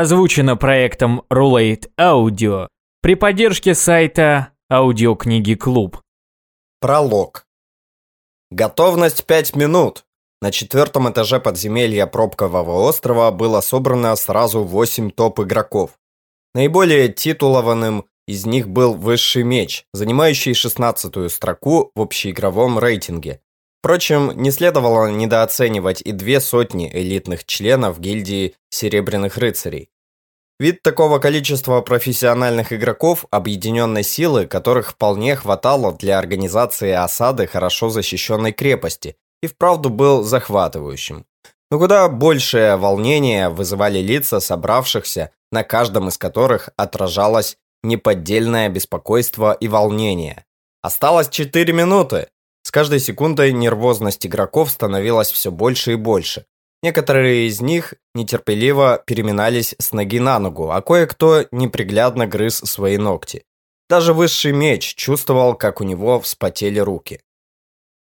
Озвучено проектом Roulette Audio при поддержке сайта Аудиокниги Клуб. Пролог. Готовность 5 минут. На четвертом этаже подземелья Пробкового острова было собрано сразу 8 топ-игроков. Наиболее титулованным из них был Высший Меч, занимающий 16-ю строку в общеигровом рейтинге. Впрочем, не следовало недооценивать и две сотни элитных членов гильдии Серебряных Рыцарей. Вид такого количества профессиональных игроков, объединенной силы, которых вполне хватало для организации осады хорошо защищенной крепости, и вправду был захватывающим. Но куда большее волнение вызывали лица собравшихся, на каждом из которых отражалось неподдельное беспокойство и волнение. Осталось 4 минуты. С каждой секундой нервозность игроков становилась все больше и больше. Некоторые из них нетерпеливо переминались с ноги на ногу, а кое-кто неприглядно грыз свои ногти. Даже высший меч чувствовал, как у него вспотели руки.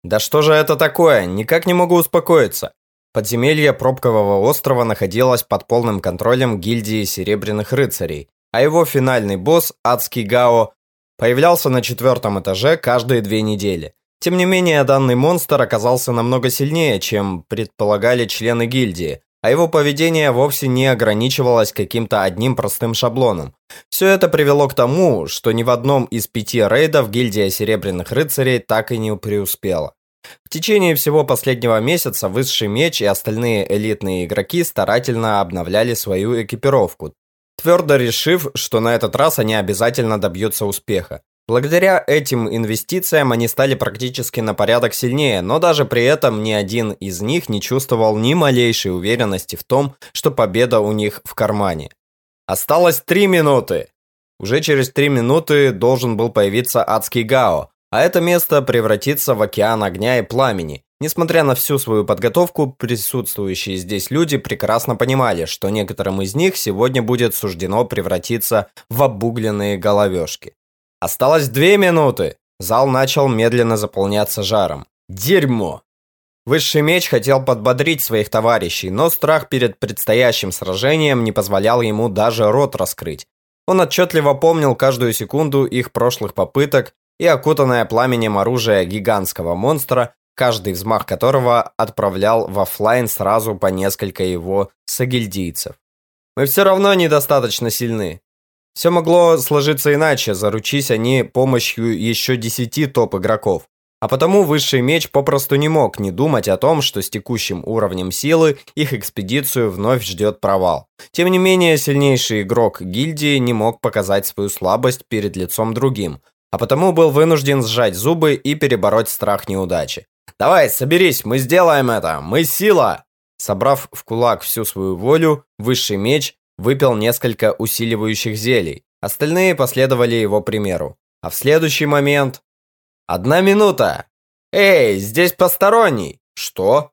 Да что же это такое? Никак не могу успокоиться. Подземелье Пробкового острова находилось под полным контролем гильдии Серебряных Рыцарей, а его финальный босс, Адский Гао, появлялся на четвертом этаже каждые две недели. Тем не менее, данный монстр оказался намного сильнее, чем предполагали члены гильдии, а его поведение вовсе не ограничивалось каким-то одним простым шаблоном. Все это привело к тому, что ни в одном из пяти рейдов гильдия Серебряных Рыцарей так и не преуспела. В течение всего последнего месяца Высший Меч и остальные элитные игроки старательно обновляли свою экипировку, твердо решив, что на этот раз они обязательно добьются успеха. Благодаря этим инвестициям они стали практически на порядок сильнее, но даже при этом ни один из них не чувствовал ни малейшей уверенности в том, что победа у них в кармане. Осталось три минуты. Уже через три минуты должен был появиться адский Гао, а это место превратится в океан огня и пламени. Несмотря на всю свою подготовку, присутствующие здесь люди прекрасно понимали, что некоторым из них сегодня будет суждено превратиться в обугленные головешки. Осталось две минуты. Зал начал медленно заполняться жаром. Дерьмо! Высший меч хотел подбодрить своих товарищей, но страх перед предстоящим сражением не позволял ему даже рот раскрыть. Он отчетливо помнил каждую секунду их прошлых попыток и окутанное пламенем оружие гигантского монстра, каждый взмах которого отправлял в офлайн сразу по несколько его сагильдийцев. «Мы все равно недостаточно сильны. Все могло сложиться иначе, заручись они помощью еще десяти топ-игроков. А потому Высший Меч попросту не мог не думать о том, что с текущим уровнем силы их экспедицию вновь ждет провал. Тем не менее, сильнейший игрок гильдии не мог показать свою слабость перед лицом другим, а потому был вынужден сжать зубы и перебороть страх неудачи. «Давай, соберись, мы сделаем это! Мы сила!» Собрав в кулак всю свою волю, Высший Меч выпил несколько усиливающих зелий. Остальные последовали его примеру. А в следующий момент «Одна минута! Эй, здесь посторонний!» «Что?»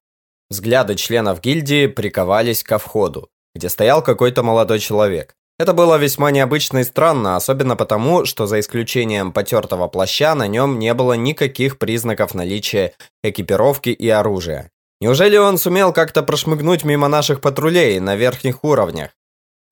Взгляды членов гильдии приковались ко входу, где стоял какой-то молодой человек. Это было весьма необычно и странно, особенно потому, что за исключением потертого плаща на нем не было никаких признаков наличия экипировки и оружия. Неужели он сумел как-то прошмыгнуть мимо наших патрулей на верхних уровнях?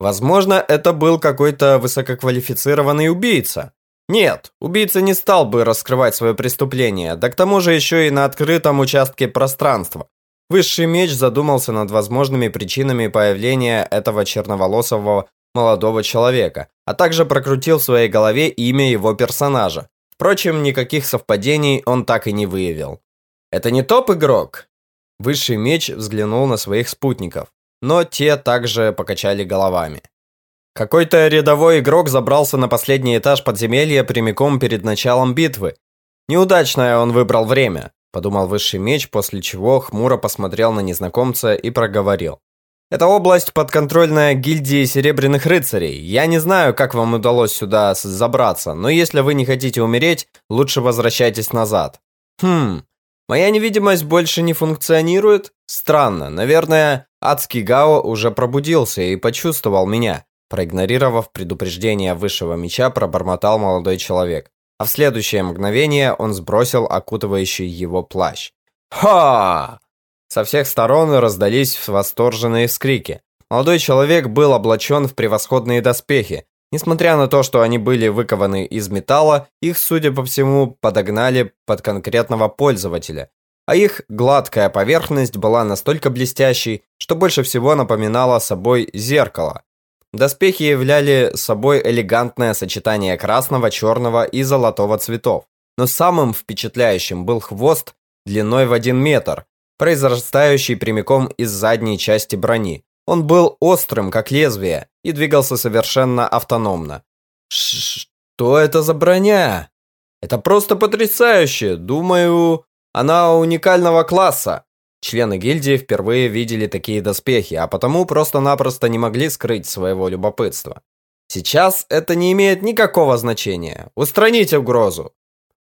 Возможно, это был какой-то высококвалифицированный убийца. Нет, убийца не стал бы раскрывать свое преступление, да к тому же еще и на открытом участке пространства. Высший меч задумался над возможными причинами появления этого черноволосого молодого человека, а также прокрутил в своей голове имя его персонажа. Впрочем, никаких совпадений он так и не выявил. «Это не топ-игрок?» Высший меч взглянул на своих спутников, но те также покачали головами. Какой-то рядовой игрок забрался на последний этаж подземелья прямиком перед началом битвы. Неудачное он выбрал время, подумал высший меч, после чего хмуро посмотрел на незнакомца и проговорил. Это область подконтрольная гильдии Серебряных Рыцарей. Я не знаю, как вам удалось сюда забраться, но если вы не хотите умереть, лучше возвращайтесь назад. Хм, моя невидимость больше не функционирует? Странно, наверное, адский Гао уже пробудился и почувствовал меня. Проигнорировав предупреждение высшего меча, пробормотал молодой человек. А в следующее мгновение он сбросил окутывающий его плащ. «Ха!» Со всех сторон раздались восторженные вскрики. молодой человек был облачен в превосходные доспехи. Несмотря на то, что они были выкованы из металла, их, судя по всему, подогнали под конкретного пользователя. А их гладкая поверхность была настолько блестящей, что больше всего напоминала собой зеркало. Доспехи являли собой элегантное сочетание красного, черного и золотого цветов. Но самым впечатляющим был хвост длиной в один метр, произрастающий прямиком из задней части брони. Он был острым, как лезвие, и двигался совершенно автономно. Что это за броня? Это просто потрясающе. Думаю, она уникального класса. Члены гильдии впервые видели такие доспехи, а потому просто-напросто не могли скрыть своего любопытства. Сейчас это не имеет никакого значения. Устраните угрозу.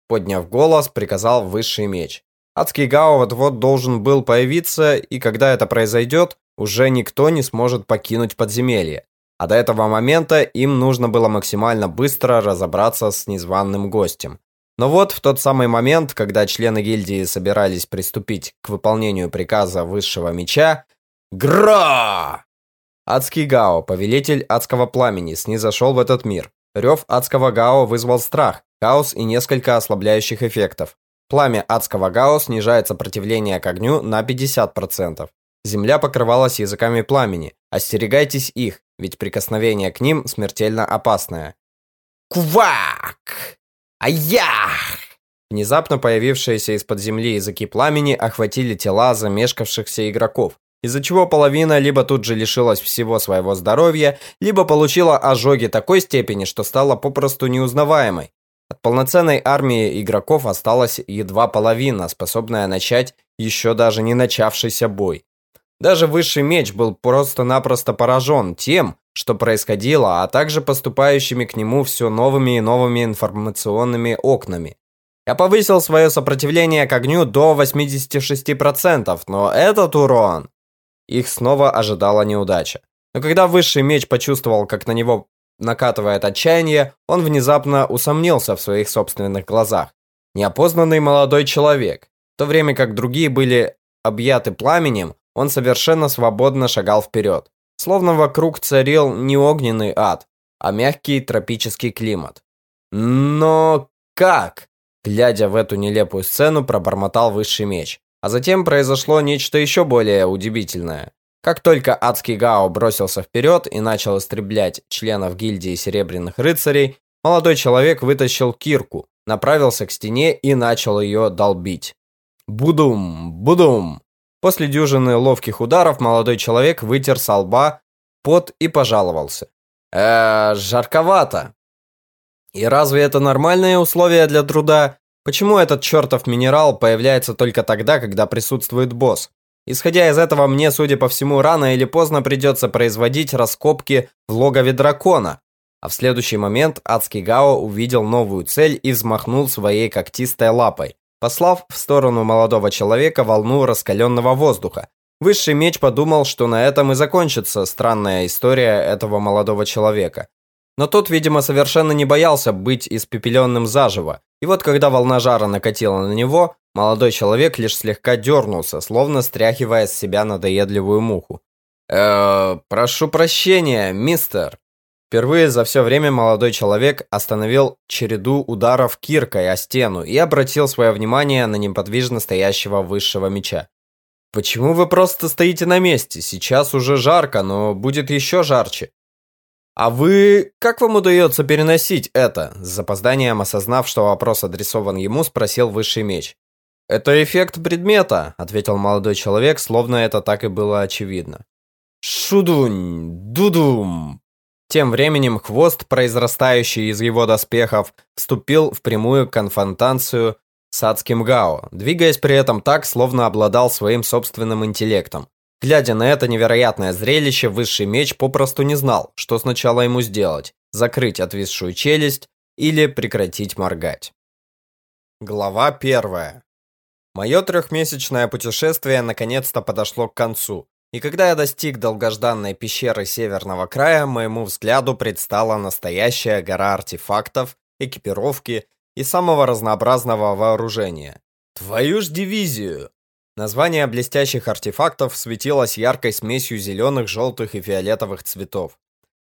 Подняв голос, приказал высший меч. Адский Гао вот-вот должен был появиться, и когда это произойдет, уже никто не сможет покинуть подземелье. А до этого момента им нужно было максимально быстро разобраться с незваным гостем. Но вот в тот самый момент, когда члены гильдии собирались приступить к выполнению приказа высшего меча, Гра! Адский Гао, повелитель адского пламени, снизошел в этот мир. Рев адского Гао вызвал страх, хаос и несколько ослабляющих эффектов. Пламя адского гао снижает сопротивление к огню на 50%. Земля покрывалась языками пламени. Остерегайтесь их, ведь прикосновение к ним смертельно опасное. Квак! Аях! Внезапно появившиеся из-под земли языки пламени охватили тела замешкавшихся игроков, из-за чего половина либо тут же лишилась всего своего здоровья, либо получила ожоги такой степени, что стала попросту неузнаваемой. От полноценной армии игроков осталась едва половина, способная начать еще даже не начавшийся бой. Даже высший меч был просто-напросто поражен тем, что происходило, а также поступающими к нему все новыми и новыми информационными окнами. Я повысил свое сопротивление к огню до 86%, но этот урон... Их снова ожидала неудача. Но когда высший меч почувствовал, как на него накатывает отчаяние, он внезапно усомнился в своих собственных глазах. Неопознанный молодой человек. В то время как другие были объяты пламенем, он совершенно свободно шагал вперед. Словно вокруг царил не огненный ад, а мягкий тропический климат. Но как? Глядя в эту нелепую сцену, пробормотал высший меч. А затем произошло нечто еще более удивительное. Как только адский Гао бросился вперед и начал истреблять членов гильдии Серебряных Рыцарей, молодой человек вытащил кирку, направился к стене и начал ее долбить. Будум, будум. После дюжины ловких ударов молодой человек вытер со лба пот и пожаловался. э жарковато. И разве это нормальные условия для труда? Почему этот чертов минерал появляется только тогда, когда присутствует босс? Исходя из этого, мне, судя по всему, рано или поздно придется производить раскопки в логове дракона. А в следующий момент адский Гао увидел новую цель и взмахнул своей когтистой лапой, послав в сторону молодого человека волну раскаленного воздуха. Высший меч подумал, что на этом и закончится странная история этого молодого человека. Но тот, видимо, совершенно не боялся быть испепеленным заживо. И вот когда волна жара накатила на него, молодой человек лишь слегка дернулся, словно стряхивая с себя надоедливую муху. э прошу прощения, мистер». Впервые за все время молодой человек остановил череду ударов киркой о стену и обратил свое внимание на неподвижно стоящего высшего меча. «Почему вы просто стоите на месте? Сейчас уже жарко, но будет еще жарче. «А вы... как вам удается переносить это?» С запозданием осознав, что вопрос адресован ему, спросил Высший Меч. «Это эффект предмета», — ответил молодой человек, словно это так и было очевидно. «Шудунь! Дудум!» Тем временем хвост, произрастающий из его доспехов, вступил в прямую конфронтацию с адским Гао, двигаясь при этом так, словно обладал своим собственным интеллектом. Глядя на это невероятное зрелище, высший меч попросту не знал, что сначала ему сделать – закрыть отвисшую челюсть или прекратить моргать. Глава первая. Мое трехмесячное путешествие наконец-то подошло к концу, и когда я достиг долгожданной пещеры Северного края, моему взгляду предстала настоящая гора артефактов, экипировки и самого разнообразного вооружения. Твою ж дивизию! Название блестящих артефактов светилось яркой смесью зеленых, желтых и фиолетовых цветов.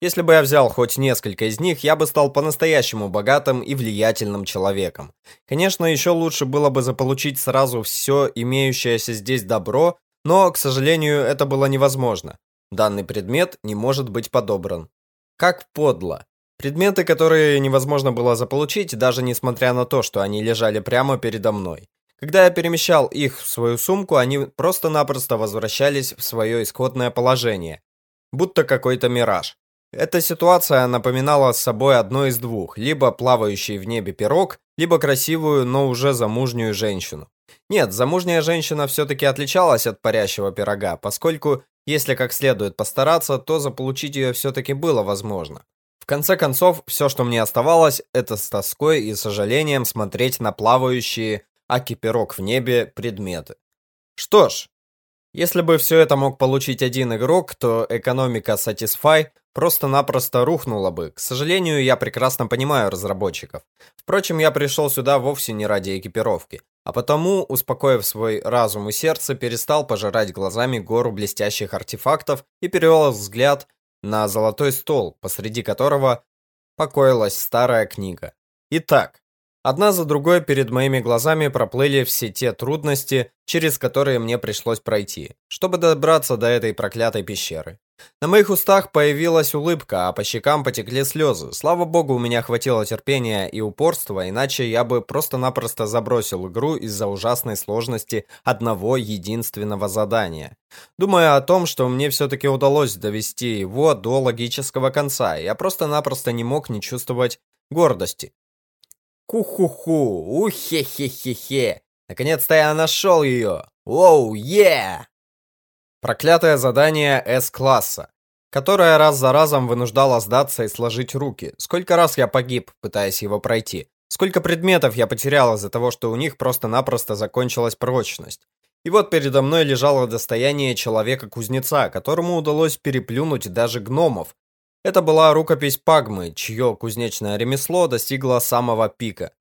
Если бы я взял хоть несколько из них, я бы стал по-настоящему богатым и влиятельным человеком. Конечно, еще лучше было бы заполучить сразу все имеющееся здесь добро, но, к сожалению, это было невозможно. Данный предмет не может быть подобран. Как подло. Предметы, которые невозможно было заполучить, даже несмотря на то, что они лежали прямо передо мной. Когда я перемещал их в свою сумку, они просто-напросто возвращались в свое исходное положение, будто какой-то мираж. Эта ситуация напоминала собой одно из двух, либо плавающий в небе пирог, либо красивую, но уже замужнюю женщину. Нет, замужняя женщина все-таки отличалась от парящего пирога, поскольку, если как следует постараться, то заполучить ее все-таки было возможно. В конце концов, все, что мне оставалось, это с тоской и сожалением смотреть на плавающие, аки пирог в небе, предметы. Что ж, если бы все это мог получить один игрок, то экономика Satisfy просто-напросто рухнула бы. К сожалению, я прекрасно понимаю разработчиков. Впрочем, я пришел сюда вовсе не ради экипировки, а потому, успокоив свой разум и сердце, перестал пожирать глазами гору блестящих артефактов и перевел взгляд на золотой стол, посреди которого покоилась старая книга. Итак, одна за другой перед моими глазами проплыли все те трудности, через которые мне пришлось пройти, чтобы добраться до этой проклятой пещеры. На моих устах появилась улыбка, а по щекам потекли слезы. Слава богу, у меня хватило терпения и упорства, иначе я бы просто-напросто забросил игру из-за ужасной сложности одного единственного задания. Думая о том, что мне все-таки удалось довести его до логического конца, я просто-напросто не мог не чувствовать гордости. Ку-ху-ху, ухе-хе-хе-хе. Наконец-то я нашел ее. Оу, е! Проклятое задание С-класса, которое раз за разом вынуждало сдаться и сложить руки. Сколько раз я погиб, пытаясь его пройти. Сколько предметов я потерял из-за того, что у них просто-напросто закончилась прочность. И вот передо мной лежало достояние человека-кузнеца, которому удалось переплюнуть даже гномов. Это была рукопись Пагмы, чье кузнечное ремесло достигло самого пика.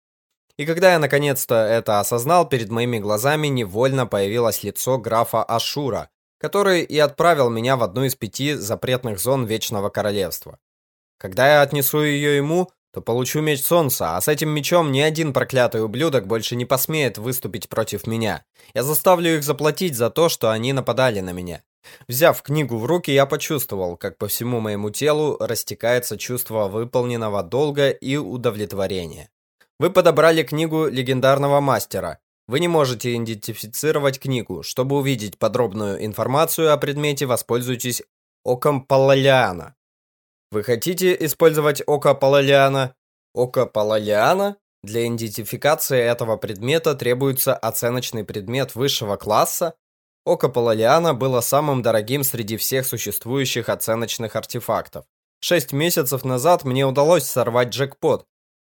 И когда я наконец-то это осознал, перед моими глазами невольно появилось лицо графа Ашура, который и отправил меня в одну из пяти запретных зон Вечного Королевства. Когда я отнесу ее ему, то получу меч солнца, а с этим мечом ни один проклятый ублюдок больше не посмеет выступить против меня. Я заставлю их заплатить за то, что они нападали на меня. Взяв книгу в руки, я почувствовал, как по всему моему телу растекается чувство выполненного долга и удовлетворения. Вы подобрали книгу легендарного мастера, вы не можете идентифицировать книгу. Чтобы увидеть подробную информацию о предмете, воспользуйтесь оком Палалиана. Вы хотите использовать око Палалиана? Око Палалиана? Для идентификации этого предмета требуется оценочный предмет высшего класса. Око Палалиана было самым дорогим среди всех существующих оценочных артефактов. Шесть месяцев назад мне удалось сорвать джекпот,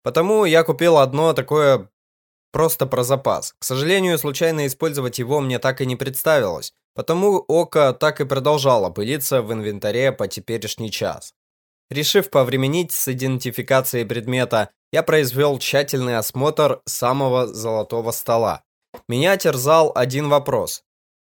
потому я купил одно такое Просто про запас. К сожалению, случайно использовать его мне так и не представилось, потому око так и продолжало пылиться в инвентаре по теперешний час. Решив повременить с идентификацией предмета, я произвел тщательный осмотр самого золотого стола. Меня терзал один вопрос.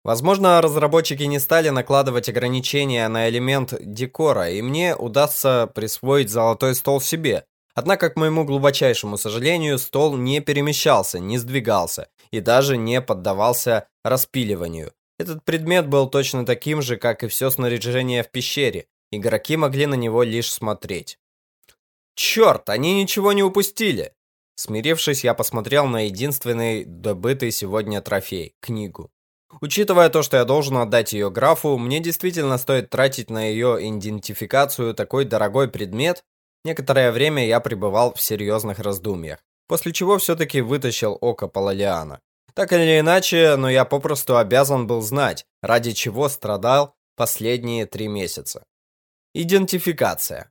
Возможно, разработчики не стали накладывать ограничения на элемент декора, и мне удастся присвоить золотой стол себе, Однако, к моему глубочайшему сожалению, стол не перемещался, не сдвигался и даже не поддавался распиливанию. Этот предмет был точно таким же, как и все снаряжение в пещере. Игроки могли на него лишь смотреть. Черт, они ничего не упустили! Смирившись, я посмотрел на единственный добытый сегодня трофей – книгу. Учитывая то, что я должен отдать ее графу, мне действительно стоит тратить на ее идентификацию такой дорогой предмет, Некоторое время я пребывал в серьезных раздумьях, после чего все-таки вытащил око Палалиана. Так или иначе, но я попросту обязан был знать, ради чего страдал последние три месяца. Идентификация.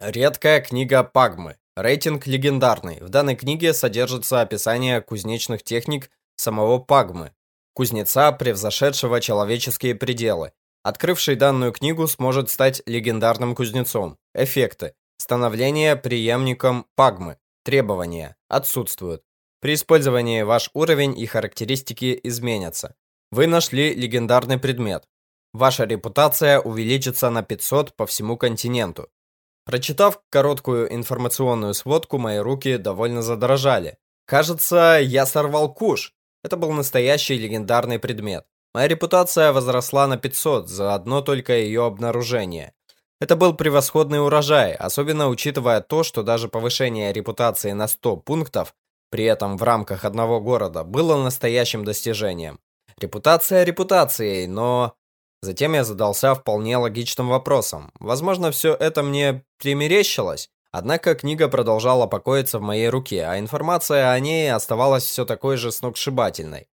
Редкая книга Пагмы. Рейтинг легендарный. В данной книге содержится описание кузнечных техник самого Пагмы, кузнеца, превзошедшего человеческие пределы, Открывший данную книгу сможет стать легендарным кузнецом. Эффекты. Становление преемником Пагмы. Требования. Отсутствуют. При использовании ваш уровень и характеристики изменятся. Вы нашли легендарный предмет. Ваша репутация увеличится на 500 по всему континенту. Прочитав короткую информационную сводку, мои руки довольно задрожали. Кажется, я сорвал куш. Это был настоящий легендарный предмет. Моя репутация возросла на 500 за одно только ее обнаружение. Это был превосходный урожай, особенно учитывая то, что даже повышение репутации на 100 пунктов, при этом в рамках одного города, было настоящим достижением. Репутация репутацией, но... Затем я задался вполне логичным вопросом. Возможно, все это мне примерещилось, однако книга продолжала покоиться в моей руке, а информация о ней оставалась все такой же сногсшибательной.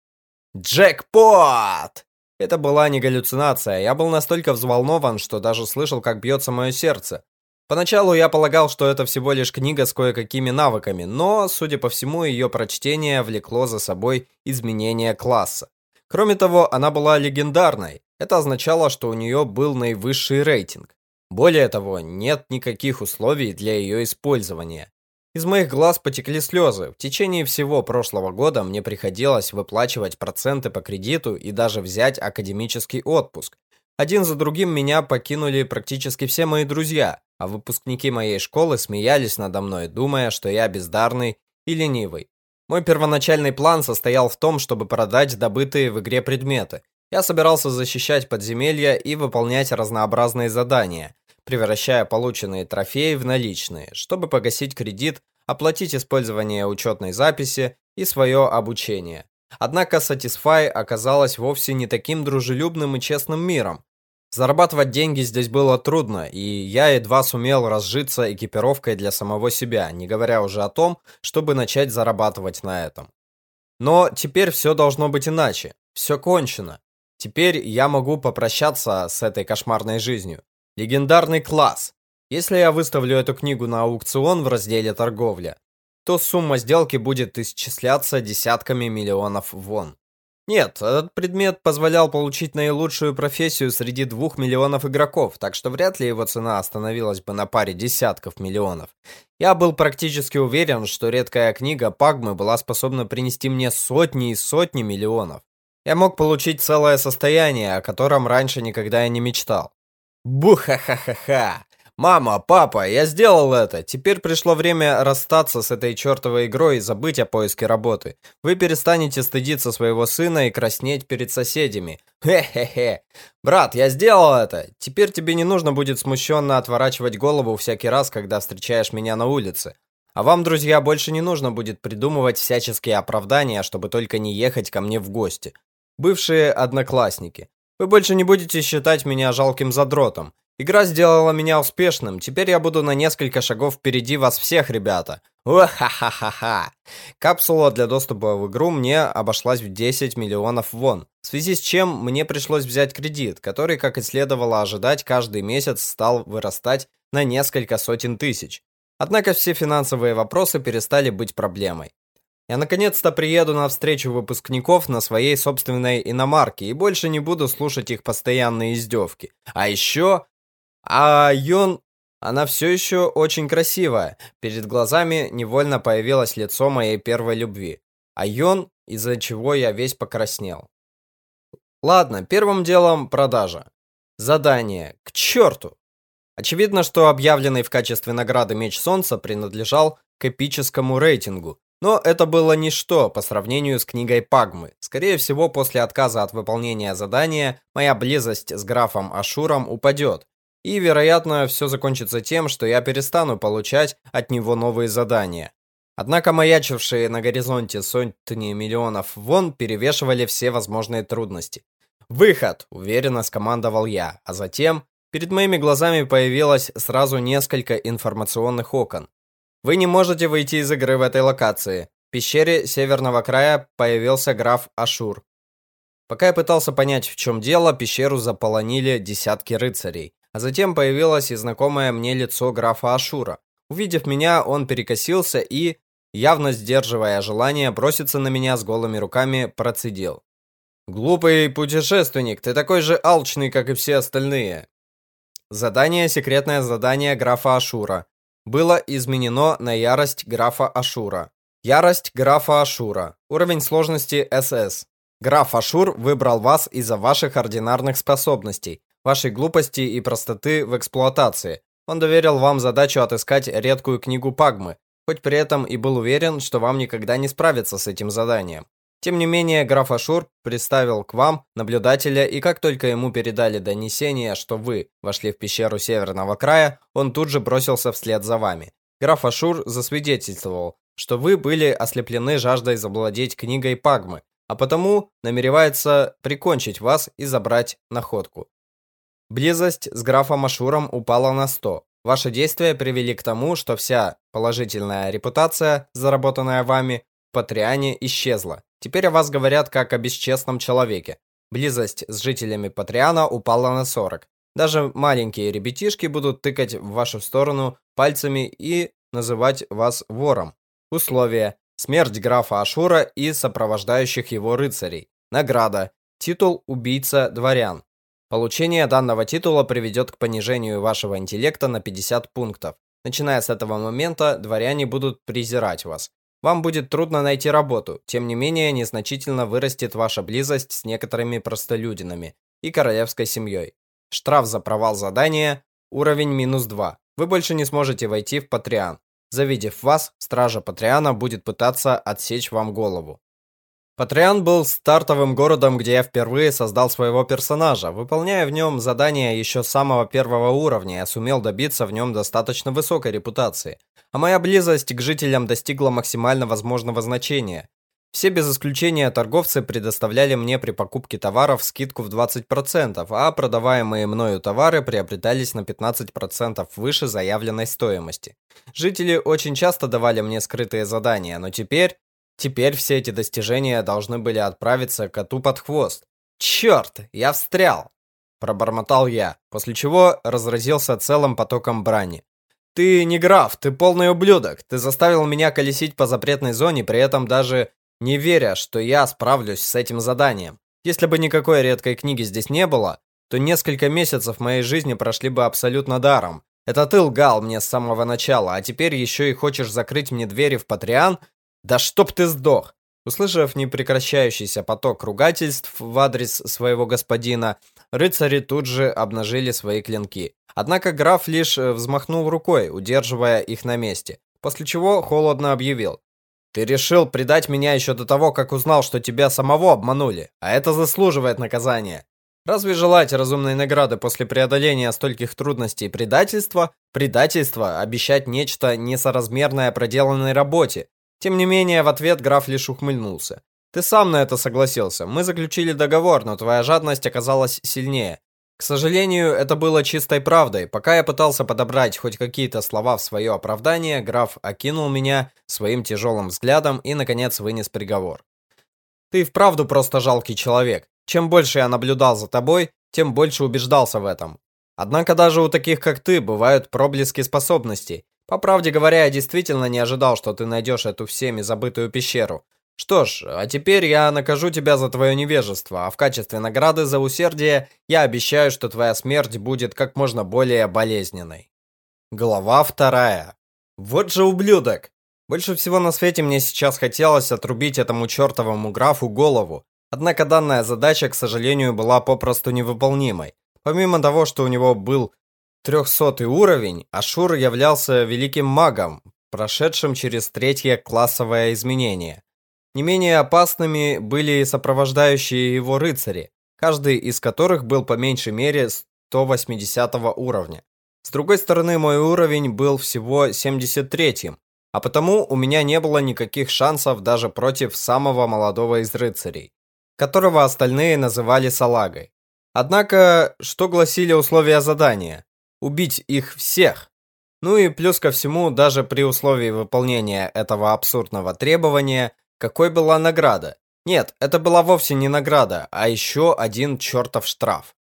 Джекпот! Это была не галлюцинация, я был настолько взволнован, что даже слышал, как бьется мое сердце. Поначалу я полагал, что это всего лишь книга с кое-какими навыками, но, судя по всему, ее прочтение влекло за собой изменение класса. Кроме того, она была легендарной. Это означало, что у нее был наивысший рейтинг. Более того, нет никаких условий для ее использования. Из моих глаз потекли слезы. В течение всего прошлого года мне приходилось выплачивать проценты по кредиту и даже взять академический отпуск. Один за другим меня покинули практически все мои друзья, а выпускники моей школы смеялись надо мной, думая, что я бездарный и ленивый. Мой первоначальный план состоял в том, чтобы продать добытые в игре предметы. Я собирался защищать подземелья и выполнять разнообразные задания, превращая полученные трофеи в наличные, чтобы погасить кредит, оплатить использование учетной записи и свое обучение. Однако Satisfy оказалась вовсе не таким дружелюбным и честным миром. Зарабатывать деньги здесь было трудно, и я едва сумел разжиться экипировкой для самого себя, не говоря уже о том, чтобы начать зарабатывать на этом. Но теперь все должно быть иначе. Все кончено. Теперь я могу попрощаться с этой кошмарной жизнью. Легендарный класс. Если я выставлю эту книгу на аукцион в разделе торговля, то сумма сделки будет исчисляться десятками миллионов вон. Нет, этот предмет позволял получить наилучшую профессию среди двух миллионов игроков, так что вряд ли его цена остановилась бы на паре десятков миллионов. Я был практически уверен, что редкая книга Пагмы была способна принести мне сотни и сотни миллионов. Я мог получить целое состояние, о котором раньше никогда и не мечтал. Буха-ха-ха-ха! Мама, папа, я сделал это. Теперь пришло время расстаться с этой чертовой игрой и забыть о поиске работы. Вы перестанете стыдиться своего сына и краснеть перед соседями. Хе-хе-хе. Брат, я сделал это. Теперь тебе не нужно будет смущенно отворачивать голову всякий раз, когда встречаешь меня на улице. А вам, друзья, больше не нужно будет придумывать всяческие оправдания, чтобы только не ехать ко мне в гости. Бывшие одноклассники. Вы больше не будете считать меня жалким задротом. Игра сделала меня успешным, теперь я буду на несколько шагов впереди вас всех, ребята. Уа-ха-ха-ха-ха. Капсула для доступа в игру мне обошлась в 10 миллионов вон, в связи с чем мне пришлось взять кредит, который, как и следовало ожидать, каждый месяц стал вырастать на несколько сотен тысяч. Однако все финансовые вопросы перестали быть проблемой. Я наконец-то приеду на встречу выпускников на своей собственной иномарке и больше не буду слушать их постоянные издевки. А еще... А Йон... Она все еще очень красивая. Перед глазами невольно появилось лицо моей первой любви. А Йон, из-за чего я весь покраснел. Ладно, первым делом продажа. Задание. К черту! Очевидно, что объявленный в качестве награды Меч Солнца принадлежал к эпическому рейтингу, но это было ничто по сравнению с книгой Пагмы. Скорее всего, после отказа от выполнения задания, моя близость с графом Ашуром упадет. И, вероятно, все закончится тем, что я перестану получать от него новые задания. Однако маячившие на горизонте сотни миллионов вон перевешивали все возможные трудности. «Выход!» – уверенно скомандовал я, а затем перед моими глазами появилось сразу несколько информационных окон. Вы не можете выйти из игры в этой локации. В пещере северного края появился граф Ашур. Пока я пытался понять, в чем дело, пещеру заполонили десятки рыцарей. А затем появилось и знакомое мне лицо графа Ашура. Увидев меня, он перекосился и, явно сдерживая желание броситься на меня с голыми руками, процедил. «Глупый путешественник, ты такой же алчный, как и все остальные». Задание – секретное задание графа Ашура было изменено на ярость графа Ашура. Ярость графа Ашура. Уровень сложности СС. Граф Ашур выбрал вас из-за ваших ординарных способностей, вашей глупости и простоты в эксплуатации. Он доверил вам задачу отыскать редкую книгу Пагмы, хоть при этом и был уверен, что вам никогда не справиться с этим заданием. Тем не менее, граф Ашур представил к вам наблюдателя, и как только ему передали донесение, что вы вошли в пещеру Северного края, он тут же бросился вслед за вами. Граф Ашур засвидетельствовал, что вы были ослеплены жаждой завладеть книгой Пагмы, а потому намеревается прикончить вас и забрать находку. Близость с графом Ашуром упала на 100. Ваши действия привели к тому, что вся положительная репутация, заработанная вами, Патриане исчезла. Теперь о вас говорят как о бесчестном человеке. Близость с жителями Патриана упала на 40. Даже маленькие ребятишки будут тыкать в вашу сторону пальцами и называть вас вором. Условия. Смерть графа Ашура и сопровождающих его рыцарей. Награда. Титул убийца дворян. Получение данного титула приведет к понижению вашего интеллекта на 50 пунктов. Начиная с этого момента, дворяне будут презирать вас. Вам будет трудно найти работу, тем не менее незначительно вырастет ваша близость с некоторыми простолюдинами и королевской семьей. Штраф за провал задания, уровень минус 2. Вы больше не сможете войти в Патриан. Завидев вас, стража Патриана будет пытаться отсечь вам голову. Патриан был стартовым городом, где я впервые создал своего персонажа. Выполняя в нем задания еще самого первого уровня, я сумел добиться в нем достаточно высокой репутации а моя близость к жителям достигла максимально возможного значения. Все без исключения торговцы предоставляли мне при покупке товаров скидку в 20%, а продаваемые мною товары приобретались на 15% выше заявленной стоимости. Жители очень часто давали мне скрытые задания, но теперь... Теперь все эти достижения должны были отправиться коту под хвост. Черт, я встрял! Пробормотал я, после чего разразился целым потоком брани. Ты не граф, ты полный ублюдок. Ты заставил меня колесить по запретной зоне, при этом даже не веря, что я справлюсь с этим заданием. Если бы никакой редкой книги здесь не было, то несколько месяцев моей жизни прошли бы абсолютно даром. Это ты лгал мне с самого начала, а теперь еще и хочешь закрыть мне двери в Патриан? Да чтоб ты сдох! Услышав непрекращающийся поток ругательств в адрес своего господина, рыцари тут же обнажили свои клинки. Однако граф лишь э, взмахнул рукой, удерживая их на месте, после чего холодно объявил. «Ты решил предать меня еще до того, как узнал, что тебя самого обманули, а это заслуживает наказания. Разве желать разумной награды после преодоления стольких трудностей предательства? Предательство – обещать нечто несоразмерное проделанной работе. Тем не менее, в ответ граф лишь ухмыльнулся. Ты сам на это согласился. Мы заключили договор, но твоя жадность оказалась сильнее. К сожалению, это было чистой правдой. Пока я пытался подобрать хоть какие-то слова в свое оправдание, граф окинул меня своим тяжелым взглядом и, наконец, вынес приговор. «Ты вправду просто жалкий человек. Чем больше я наблюдал за тобой, тем больше убеждался в этом. Однако даже у таких, как ты, бывают проблески способностей. По правде говоря, я действительно не ожидал, что ты найдешь эту всеми забытую пещеру. Что ж, а теперь я накажу тебя за твое невежество, а в качестве награды за усердие я обещаю, что твоя смерть будет как можно более болезненной. Глава вторая. Вот же ублюдок! Больше всего на свете мне сейчас хотелось отрубить этому чертовому графу голову. Однако данная задача, к сожалению, была попросту невыполнимой. Помимо того, что у него был 300 уровень, Ашур являлся великим магом, прошедшим через третье классовое изменение. Не менее опасными были сопровождающие его рыцари, каждый из которых был по меньшей мере 180 уровня. С другой стороны, мой уровень был всего 73-м, а потому у меня не было никаких шансов даже против самого молодого из рыцарей, которого остальные называли салагой. Однако, что гласили условия задания? Убить их всех. Ну и плюс ко всему, даже при условии выполнения этого абсурдного требования, какой была награда? Нет, это была вовсе не награда, а еще один чертов штраф.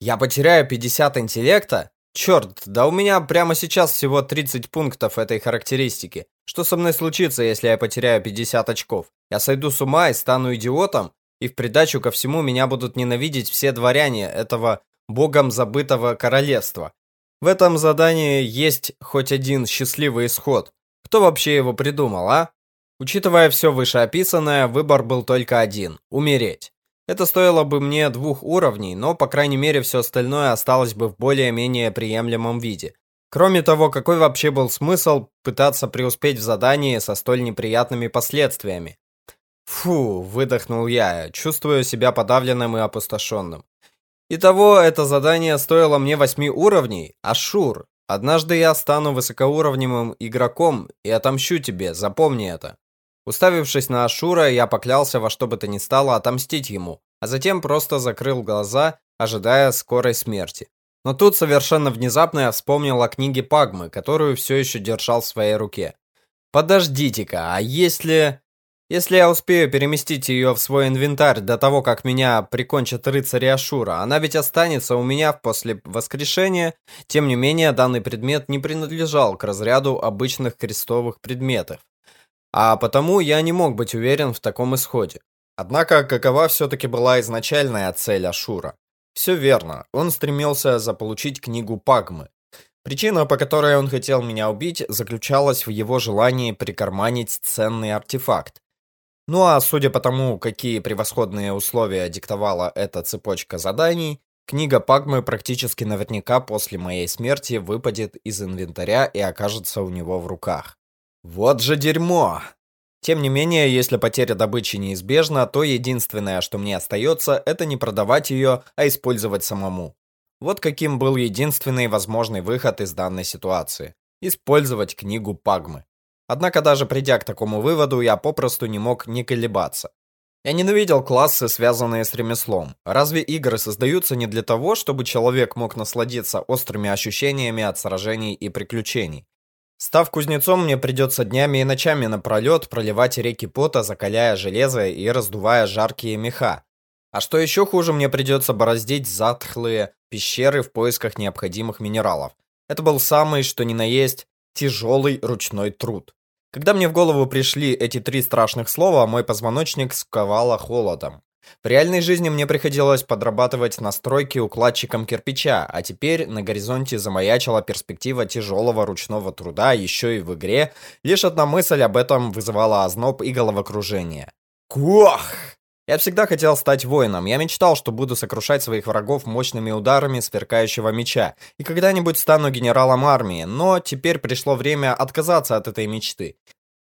Я потеряю 50 интеллекта? Черт, да у меня прямо сейчас всего 30 пунктов этой характеристики. Что со мной случится, если я потеряю 50 очков? Я сойду с ума и стану идиотом? И в придачу ко всему меня будут ненавидеть все дворяне этого богом забытого королевства. В этом задании есть хоть один счастливый исход. Кто вообще его придумал, а? Учитывая все вышеописанное, выбор был только один – умереть. Это стоило бы мне двух уровней, но, по крайней мере, все остальное осталось бы в более-менее приемлемом виде. Кроме того, какой вообще был смысл пытаться преуспеть в задании со столь неприятными последствиями? Фу, выдохнул я, чувствуя себя подавленным и опустошенным. Итого, это задание стоило мне восьми уровней, а Шур, однажды я стану высокоуровневым игроком и отомщу тебе, запомни это. Уставившись на Ашура, я поклялся во что бы то ни стало отомстить ему, а затем просто закрыл глаза, ожидая скорой смерти. Но тут совершенно внезапно я вспомнил о книге Пагмы, которую все еще держал в своей руке. Подождите-ка, а если... Если я успею переместить ее в свой инвентарь до того, как меня прикончат рыцари Ашура, она ведь останется у меня после воскрешения. Тем не менее, данный предмет не принадлежал к разряду обычных крестовых предметов. А потому я не мог быть уверен в таком исходе. Однако, какова все-таки была изначальная цель Ашура? Все верно, он стремился заполучить книгу Пагмы. Причина, по которой он хотел меня убить, заключалась в его желании прикарманить ценный артефакт. Ну а судя по тому, какие превосходные условия диктовала эта цепочка заданий, книга Пагмы практически наверняка после моей смерти выпадет из инвентаря и окажется у него в руках. Вот же дерьмо! Тем не менее, если потеря добычи неизбежна, то единственное, что мне остается, это не продавать ее, а использовать самому. Вот каким был единственный возможный выход из данной ситуации. Использовать книгу Пагмы. Однако даже придя к такому выводу, я попросту не мог не колебаться. Я ненавидел классы, связанные с ремеслом. Разве игры создаются не для того, чтобы человек мог насладиться острыми ощущениями от сражений и приключений? Став кузнецом, мне придется днями и ночами напролет проливать реки пота, закаляя железо и раздувая жаркие меха. А что еще хуже, мне придется бороздить затхлые пещеры в поисках необходимых минералов. Это был самый, что ни на есть, тяжелый ручной труд. Когда мне в голову пришли эти три страшных слова, мой позвоночник сковало холодом. В реальной жизни мне приходилось подрабатывать на стройке укладчиком кирпича, а теперь на горизонте замаячила перспектива тяжелого ручного труда еще и в игре. Лишь одна мысль об этом вызывала озноб и головокружение. Кох! Я всегда хотел стать воином. Я мечтал, что буду сокрушать своих врагов мощными ударами сверкающего меча и когда-нибудь стану генералом армии, но теперь пришло время отказаться от этой мечты.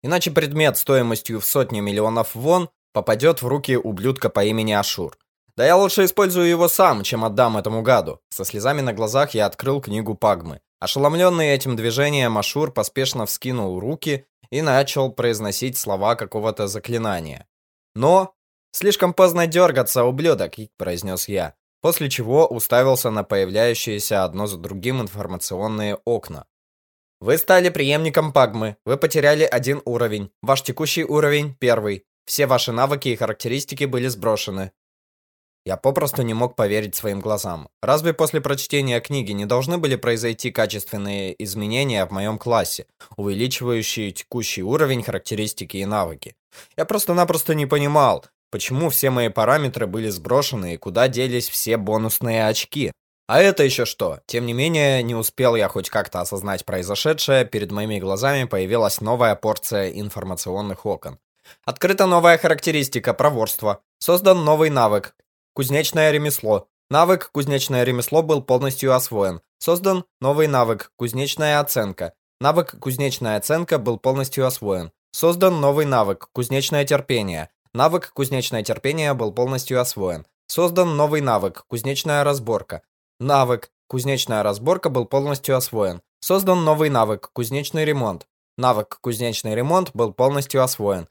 Иначе предмет стоимостью в сотни миллионов вон попадет в руки ублюдка по имени Ашур. Да я лучше использую его сам, чем отдам этому гаду. Со слезами на глазах я открыл книгу Пагмы. Ошеломленный этим движением, Ашур поспешно вскинул руки и начал произносить слова какого-то заклинания. Но «Слишком поздно дергаться, ублюдок», — произнес я, после чего уставился на появляющиеся одно за другим информационные окна. Вы стали преемником Пагмы. Вы потеряли один уровень. Ваш текущий уровень – первый. Все ваши навыки и характеристики были сброшены. Я попросту не мог поверить своим глазам. Разве после прочтения книги не должны были произойти качественные изменения в моем классе, увеличивающие текущий уровень, характеристики и навыки? Я просто-напросто не понимал, почему все мои параметры были сброшены и куда делись все бонусные очки. А это еще что? Тем не менее, не успел я хоть как-то осознать произошедшее, перед моими глазами появилась новая порция информационных окон. Открыта новая характеристика проворства. Создан новый навык. Кузнечное ремесло. Навык кузнечное ремесло был полностью освоен. Создан новый навык кузнечная оценка. Навык кузнечная оценка был полностью освоен. Создан новый навык кузнечное терпение. Навык «Кузнечное терпение» был полностью освоен. Создан новый навык «Кузнечная разборка». Навык «Кузнечная разборка» был полностью освоен. Создан новый навык «Кузнечный ремонт». Навык «Кузнечный ремонт» был полностью освоен.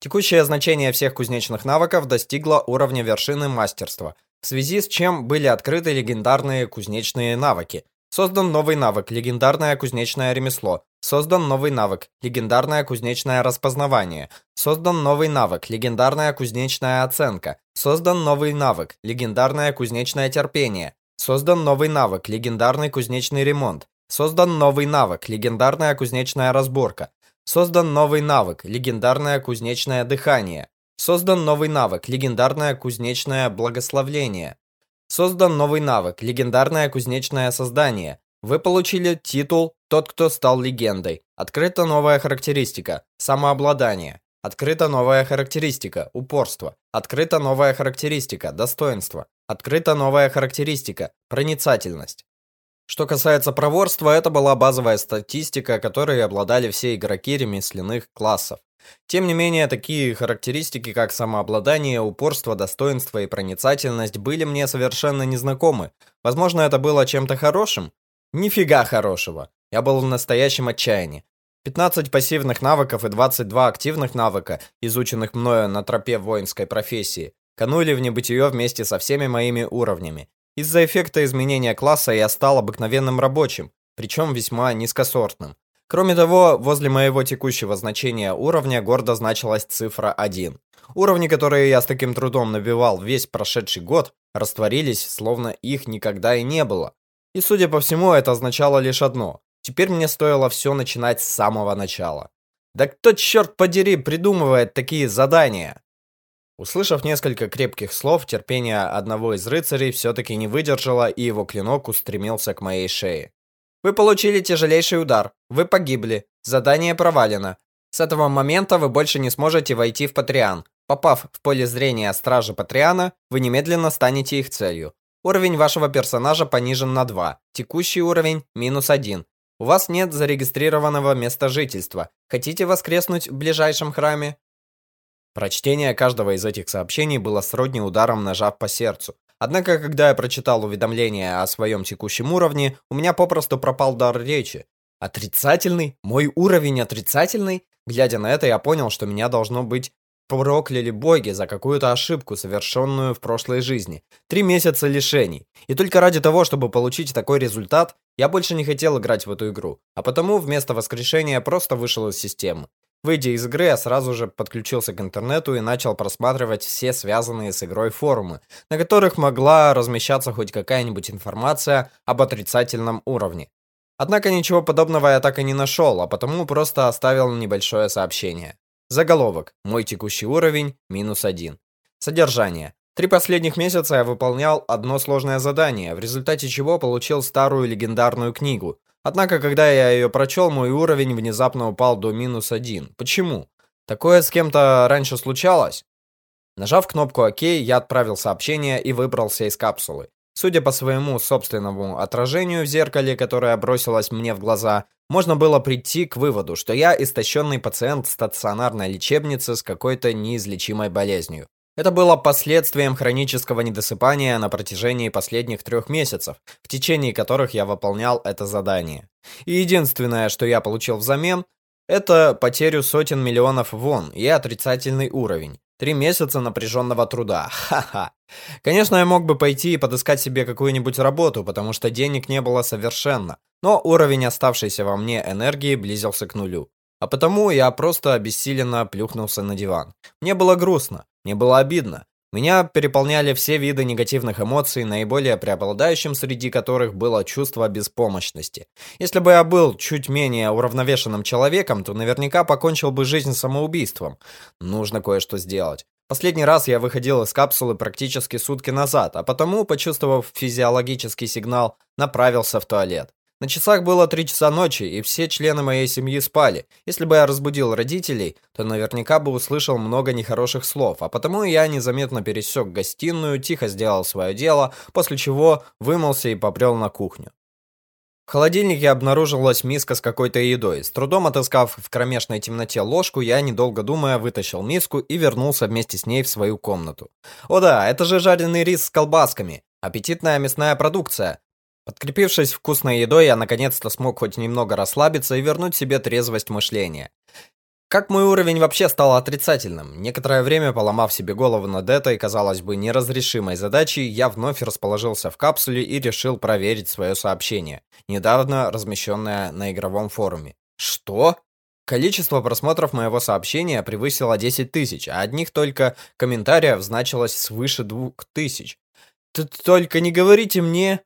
Текущее значение всех кузнечных навыков достигло уровня вершины мастерства, в связи с чем были открыты легендарные кузнечные навыки. Создан новый навык «Легендарное кузнечное ремесло». Создан новый навык «Легендарное кузнечное распознавание». Создан новый навык «Легендарная кузнечная оценка». Создан новый навык «Легендарное кузнечное терпение». Создан новый навык «Легендарный кузнечный ремонт». Создан новый навык «Легендарная кузнечная разборка». Создан новый навык «Легендарное кузнечное дыхание». Создан новый навык «Легендарное кузнечное благословление». Создан новый навык «Легендарное кузнечное создание». Вы получили титул «Тот, кто стал легендой». Открыта новая характеристика «Самообладание». Открыта новая характеристика – упорство. Открыта новая характеристика – достоинство. Открыта новая характеристика – проницательность. Что касается проворства, это была базовая статистика, которой обладали все игроки ремесленных классов. Тем не менее, такие характеристики, как самообладание, упорство, достоинство и проницательность, были мне совершенно незнакомы. Возможно, это было чем-то хорошим? Нифига хорошего. Я был в настоящем отчаянии. 15 пассивных навыков и 22 активных навыка, изученных мною на тропе воинской профессии, канули в небытие вместе со всеми моими уровнями. Из-за эффекта изменения класса я стал обыкновенным рабочим, причем весьма низкосортным. Кроме того, возле моего текущего значения уровня гордо значилась цифра 1. Уровни, которые я с таким трудом набивал весь прошедший год, растворились, словно их никогда и не было. И судя по всему, это означало лишь одно. Теперь мне стоило все начинать с самого начала. Да кто, черт подери, придумывает такие задания? Услышав несколько крепких слов, терпение одного из рыцарей все-таки не выдержало, и его клинок устремился к моей шее. Вы получили тяжелейший удар. Вы погибли. Задание провалено. С этого момента вы больше не сможете войти в Патриан. Попав в поле зрения стражи Патриана, вы немедленно станете их целью. Уровень вашего персонажа понижен на 2. Текущий уровень минус 1. У вас нет зарегистрированного места жительства. Хотите воскреснуть в ближайшем храме? Прочтение каждого из этих сообщений было сродни ударом ножа по сердцу. Однако, когда я прочитал уведомление о своем текущем уровне, у меня попросту пропал дар речи. Отрицательный? Мой уровень отрицательный? Глядя на это, я понял, что меня должно быть прокляли боги за какую-то ошибку, совершенную в прошлой жизни. Три месяца лишений. И только ради того, чтобы получить такой результат, я больше не хотел играть в эту игру. А потому вместо воскрешения просто вышел из системы. Выйдя из игры, я сразу же подключился к интернету и начал просматривать все связанные с игрой форумы, на которых могла размещаться хоть какая-нибудь информация об отрицательном уровне. Однако ничего подобного я так и не нашел, а потому просто оставил небольшое сообщение. Заголовок. Мой текущий уровень минус один. Содержание. Три последних месяца я выполнял одно сложное задание, в результате чего получил старую легендарную книгу, Однако, когда я ее прочел, мой уровень внезапно упал до минус один. Почему? Такое с кем-то раньше случалось? Нажав кнопку ОК, я отправил сообщение и выбрался из капсулы. Судя по своему собственному отражению в зеркале, которое бросилось мне в глаза, можно было прийти к выводу, что я истощенный пациент стационарной лечебницы с какой-то неизлечимой болезнью. Это было последствием хронического недосыпания на протяжении последних трех месяцев, в течение которых я выполнял это задание. И единственное, что я получил взамен, это потерю сотен миллионов вон и отрицательный уровень. Три месяца напряженного труда. Ха-ха. Конечно, я мог бы пойти и подыскать себе какую-нибудь работу, потому что денег не было совершенно. Но уровень оставшейся во мне энергии близился к нулю. А потому я просто обессиленно плюхнулся на диван. Мне было грустно. Мне было обидно. Меня переполняли все виды негативных эмоций, наиболее преобладающим среди которых было чувство беспомощности. Если бы я был чуть менее уравновешенным человеком, то наверняка покончил бы жизнь самоубийством. Нужно кое-что сделать. Последний раз я выходил из капсулы практически сутки назад, а потому, почувствовав физиологический сигнал, направился в туалет. На часах было 3 часа ночи, и все члены моей семьи спали. Если бы я разбудил родителей, то наверняка бы услышал много нехороших слов, а потому я незаметно пересек гостиную, тихо сделал свое дело, после чего вымылся и побрел на кухню. В холодильнике обнаружилась миска с какой-то едой. С трудом отыскав в кромешной темноте ложку, я, недолго думая, вытащил миску и вернулся вместе с ней в свою комнату. О да, это же жареный рис с колбасками. Аппетитная мясная продукция. Подкрепившись вкусной едой, я наконец-то смог хоть немного расслабиться и вернуть себе трезвость мышления. Как мой уровень вообще стал отрицательным? Некоторое время, поломав себе голову над этой, казалось бы, неразрешимой задачей, я вновь расположился в капсуле и решил проверить свое сообщение, недавно размещенное на игровом форуме. Что? Количество просмотров моего сообщения превысило 10 тысяч, а одних только комментариев значилось свыше 2000. Только не говорите мне...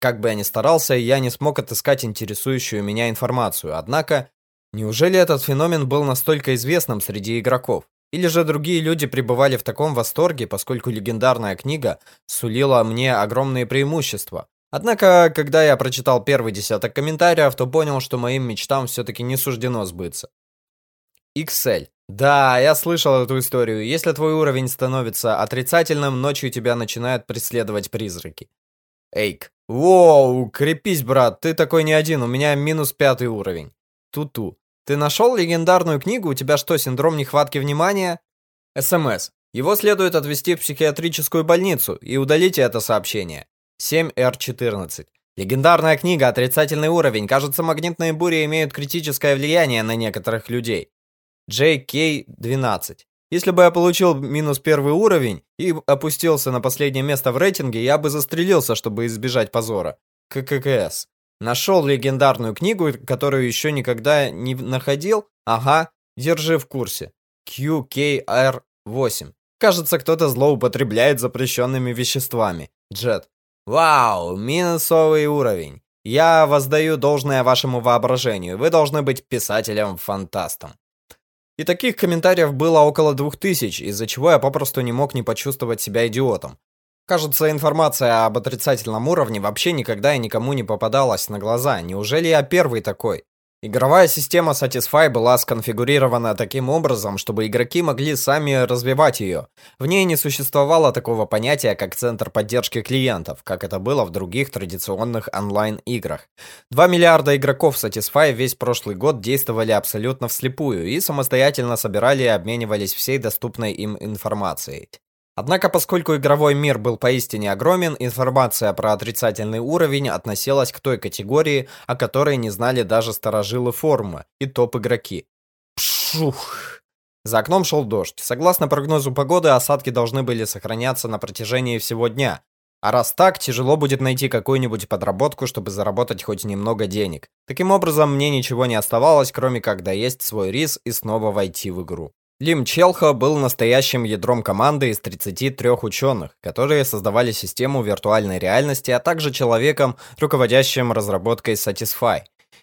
Как бы я ни старался, я не смог отыскать интересующую меня информацию. Однако, неужели этот феномен был настолько известным среди игроков? Или же другие люди пребывали в таком восторге, поскольку легендарная книга сулила мне огромные преимущества? Однако, когда я прочитал первый десяток комментариев, то понял, что моим мечтам все-таки не суждено сбыться. XL. Да, я слышал эту историю. Если твой уровень становится отрицательным, ночью тебя начинают преследовать призраки. Эйк. Воу, крепись, брат, ты такой не один, у меня минус пятый уровень. Туту. Ты нашел легендарную книгу? У тебя что, синдром нехватки внимания? СМС. Его следует отвезти в психиатрическую больницу и удалите это сообщение. 7R14. Легендарная книга «Отрицательный уровень». Кажется, магнитные бури имеют критическое влияние на некоторых людей. JK12. Если бы я получил минус первый уровень и опустился на последнее место в рейтинге, я бы застрелился, чтобы избежать позора. КККС. Нашел легендарную книгу, которую еще никогда не находил? Ага, держи в курсе. QKR8. Кажется, кто-то злоупотребляет запрещенными веществами. Джет. Вау, минусовый уровень. Я воздаю должное вашему воображению. Вы должны быть писателем-фантастом. И таких комментариев было около двух тысяч, из-за чего я попросту не мог не почувствовать себя идиотом. Кажется, информация об отрицательном уровне вообще никогда и никому не попадалась на глаза. Неужели я первый такой? Игровая система Satisfy была сконфигурирована таким образом, чтобы игроки могли сами развивать ее. В ней не существовало такого понятия, как центр поддержки клиентов, как это было в других традиционных онлайн-играх. 2 миллиарда игроков Satisfy весь прошлый год действовали абсолютно вслепую и самостоятельно собирали и обменивались всей доступной им информацией. Однако, поскольку игровой мир был поистине огромен, информация про отрицательный уровень относилась к той категории, о которой не знали даже старожилы форума и топ-игроки. Пшух! За окном шел дождь. Согласно прогнозу погоды, осадки должны были сохраняться на протяжении всего дня. А раз так, тяжело будет найти какую-нибудь подработку, чтобы заработать хоть немного денег. Таким образом, мне ничего не оставалось, кроме как доесть свой рис и снова войти в игру. Лим Челхо был настоящим ядром команды из 33 ученых, которые создавали систему виртуальной реальности, а также человеком, руководящим разработкой Satisfy,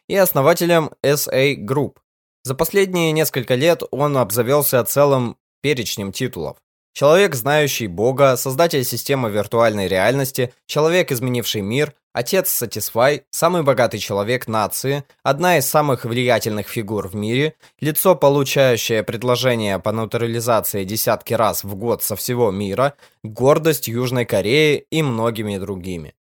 и основателем SA Group. За последние несколько лет он обзавелся целым перечнем титулов. Человек, знающий Бога, создатель системы виртуальной реальности, человек, изменивший мир, отец Satisfy, самый богатый человек нации, одна из самых влиятельных фигур в мире, лицо, получающее предложение по натурализации десятки раз в год со всего мира, гордость Южной Кореи и многими другими.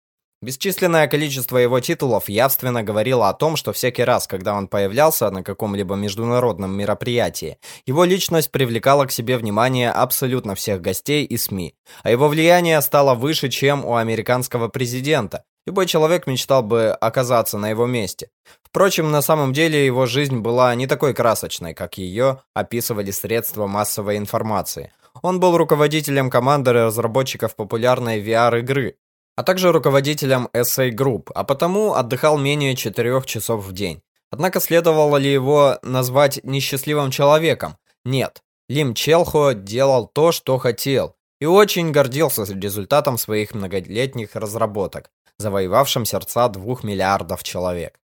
Бесчисленное количество его титулов явственно говорило о том, что всякий раз, когда он появлялся на каком-либо международном мероприятии, его личность привлекала к себе внимание абсолютно всех гостей и СМИ, а его влияние стало выше, чем у американского президента. Любой человек мечтал бы оказаться на его месте. Впрочем, на самом деле его жизнь была не такой красочной, как ее описывали средства массовой информации. Он был руководителем команды разработчиков популярной VR-игры, а также руководителем SA Group, а потому отдыхал менее 4 часов в день. Однако следовало ли его назвать несчастливым человеком? Нет. Лим Челхо делал то, что хотел, и очень гордился результатом своих многолетних разработок, завоевавшим сердца двух миллиардов человек.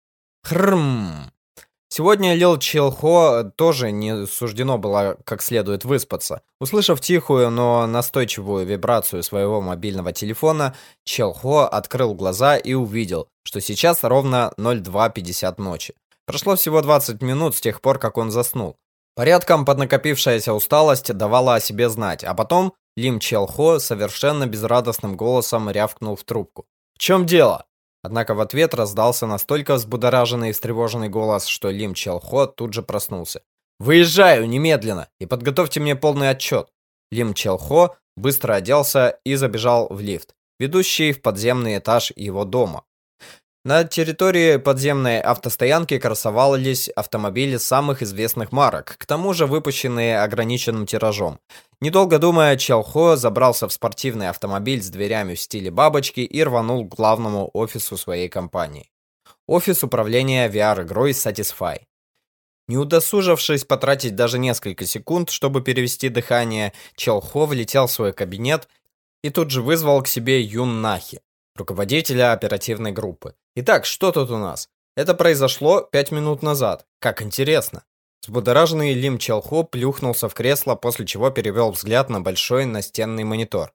Хрм. Сегодня Лил Челхо тоже не суждено было как следует выспаться. Услышав тихую, но настойчивую вибрацию своего мобильного телефона, Челхо открыл глаза и увидел, что сейчас ровно 02.50 ночи. Прошло всего 20 минут с тех пор, как он заснул. Порядком поднакопившаяся усталость давала о себе знать, а потом Лим Челхо совершенно безрадостным голосом рявкнул в трубку. «В чем дело?» Однако в ответ раздался настолько взбудораженный и встревоженный голос, что Лим Челхо тут же проснулся. «Выезжаю немедленно и подготовьте мне полный отчет!» Лим Челхо быстро оделся и забежал в лифт, ведущий в подземный этаж его дома. На территории подземной автостоянки красовались автомобили самых известных марок, к тому же выпущенные ограниченным тиражом. Недолго думая, Челхо забрался в спортивный автомобиль с дверями в стиле бабочки и рванул к главному офису своей компании. Офис управления VR-игрой Satisfy. Не удосужившись потратить даже несколько секунд, чтобы перевести дыхание, Челхо влетел в свой кабинет и тут же вызвал к себе Юн Нахи, руководителя оперативной группы. Итак, что тут у нас? Это произошло пять минут назад. Как интересно. Взбудораженный Лим Челхо плюхнулся в кресло, после чего перевел взгляд на большой настенный монитор.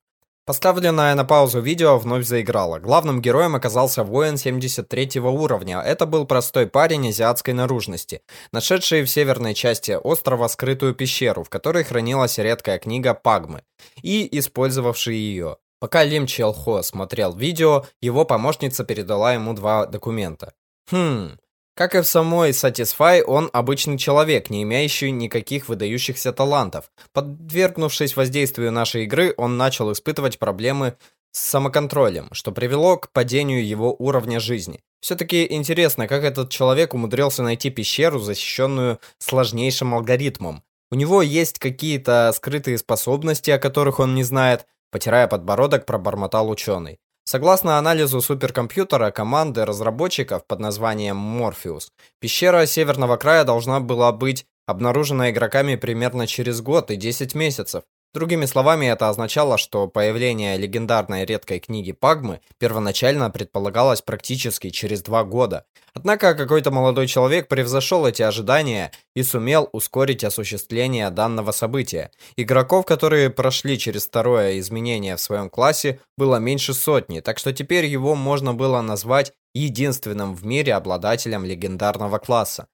Поставленное на паузу видео вновь заиграло. Главным героем оказался воин 73 уровня. Это был простой парень азиатской наружности, нашедший в северной части острова скрытую пещеру, в которой хранилась редкая книга Пагмы, и использовавший ее. Пока Лим Челхо смотрел видео, его помощница передала ему два документа. Хм, как и в самой Satisfy, он обычный человек, не имеющий никаких выдающихся талантов. Подвергнувшись воздействию нашей игры, он начал испытывать проблемы с самоконтролем, что привело к падению его уровня жизни. Все-таки интересно, как этот человек умудрился найти пещеру, защищенную сложнейшим алгоритмом. У него есть какие-то скрытые способности, о которых он не знает, потирая подбородок, пробормотал ученый. Согласно анализу суперкомпьютера команды разработчиков под названием Morpheus, пещера Северного края должна была быть обнаружена игроками примерно через год и 10 месяцев. Другими словами, это означало, что появление легендарной редкой книги Пагмы первоначально предполагалось практически через два года. Однако какой-то молодой человек превзошел эти ожидания и сумел ускорить осуществление данного события. Игроков, которые прошли через второе изменение в своем классе, было меньше сотни, так что теперь его можно было назвать единственным в мире обладателем легендарного класса.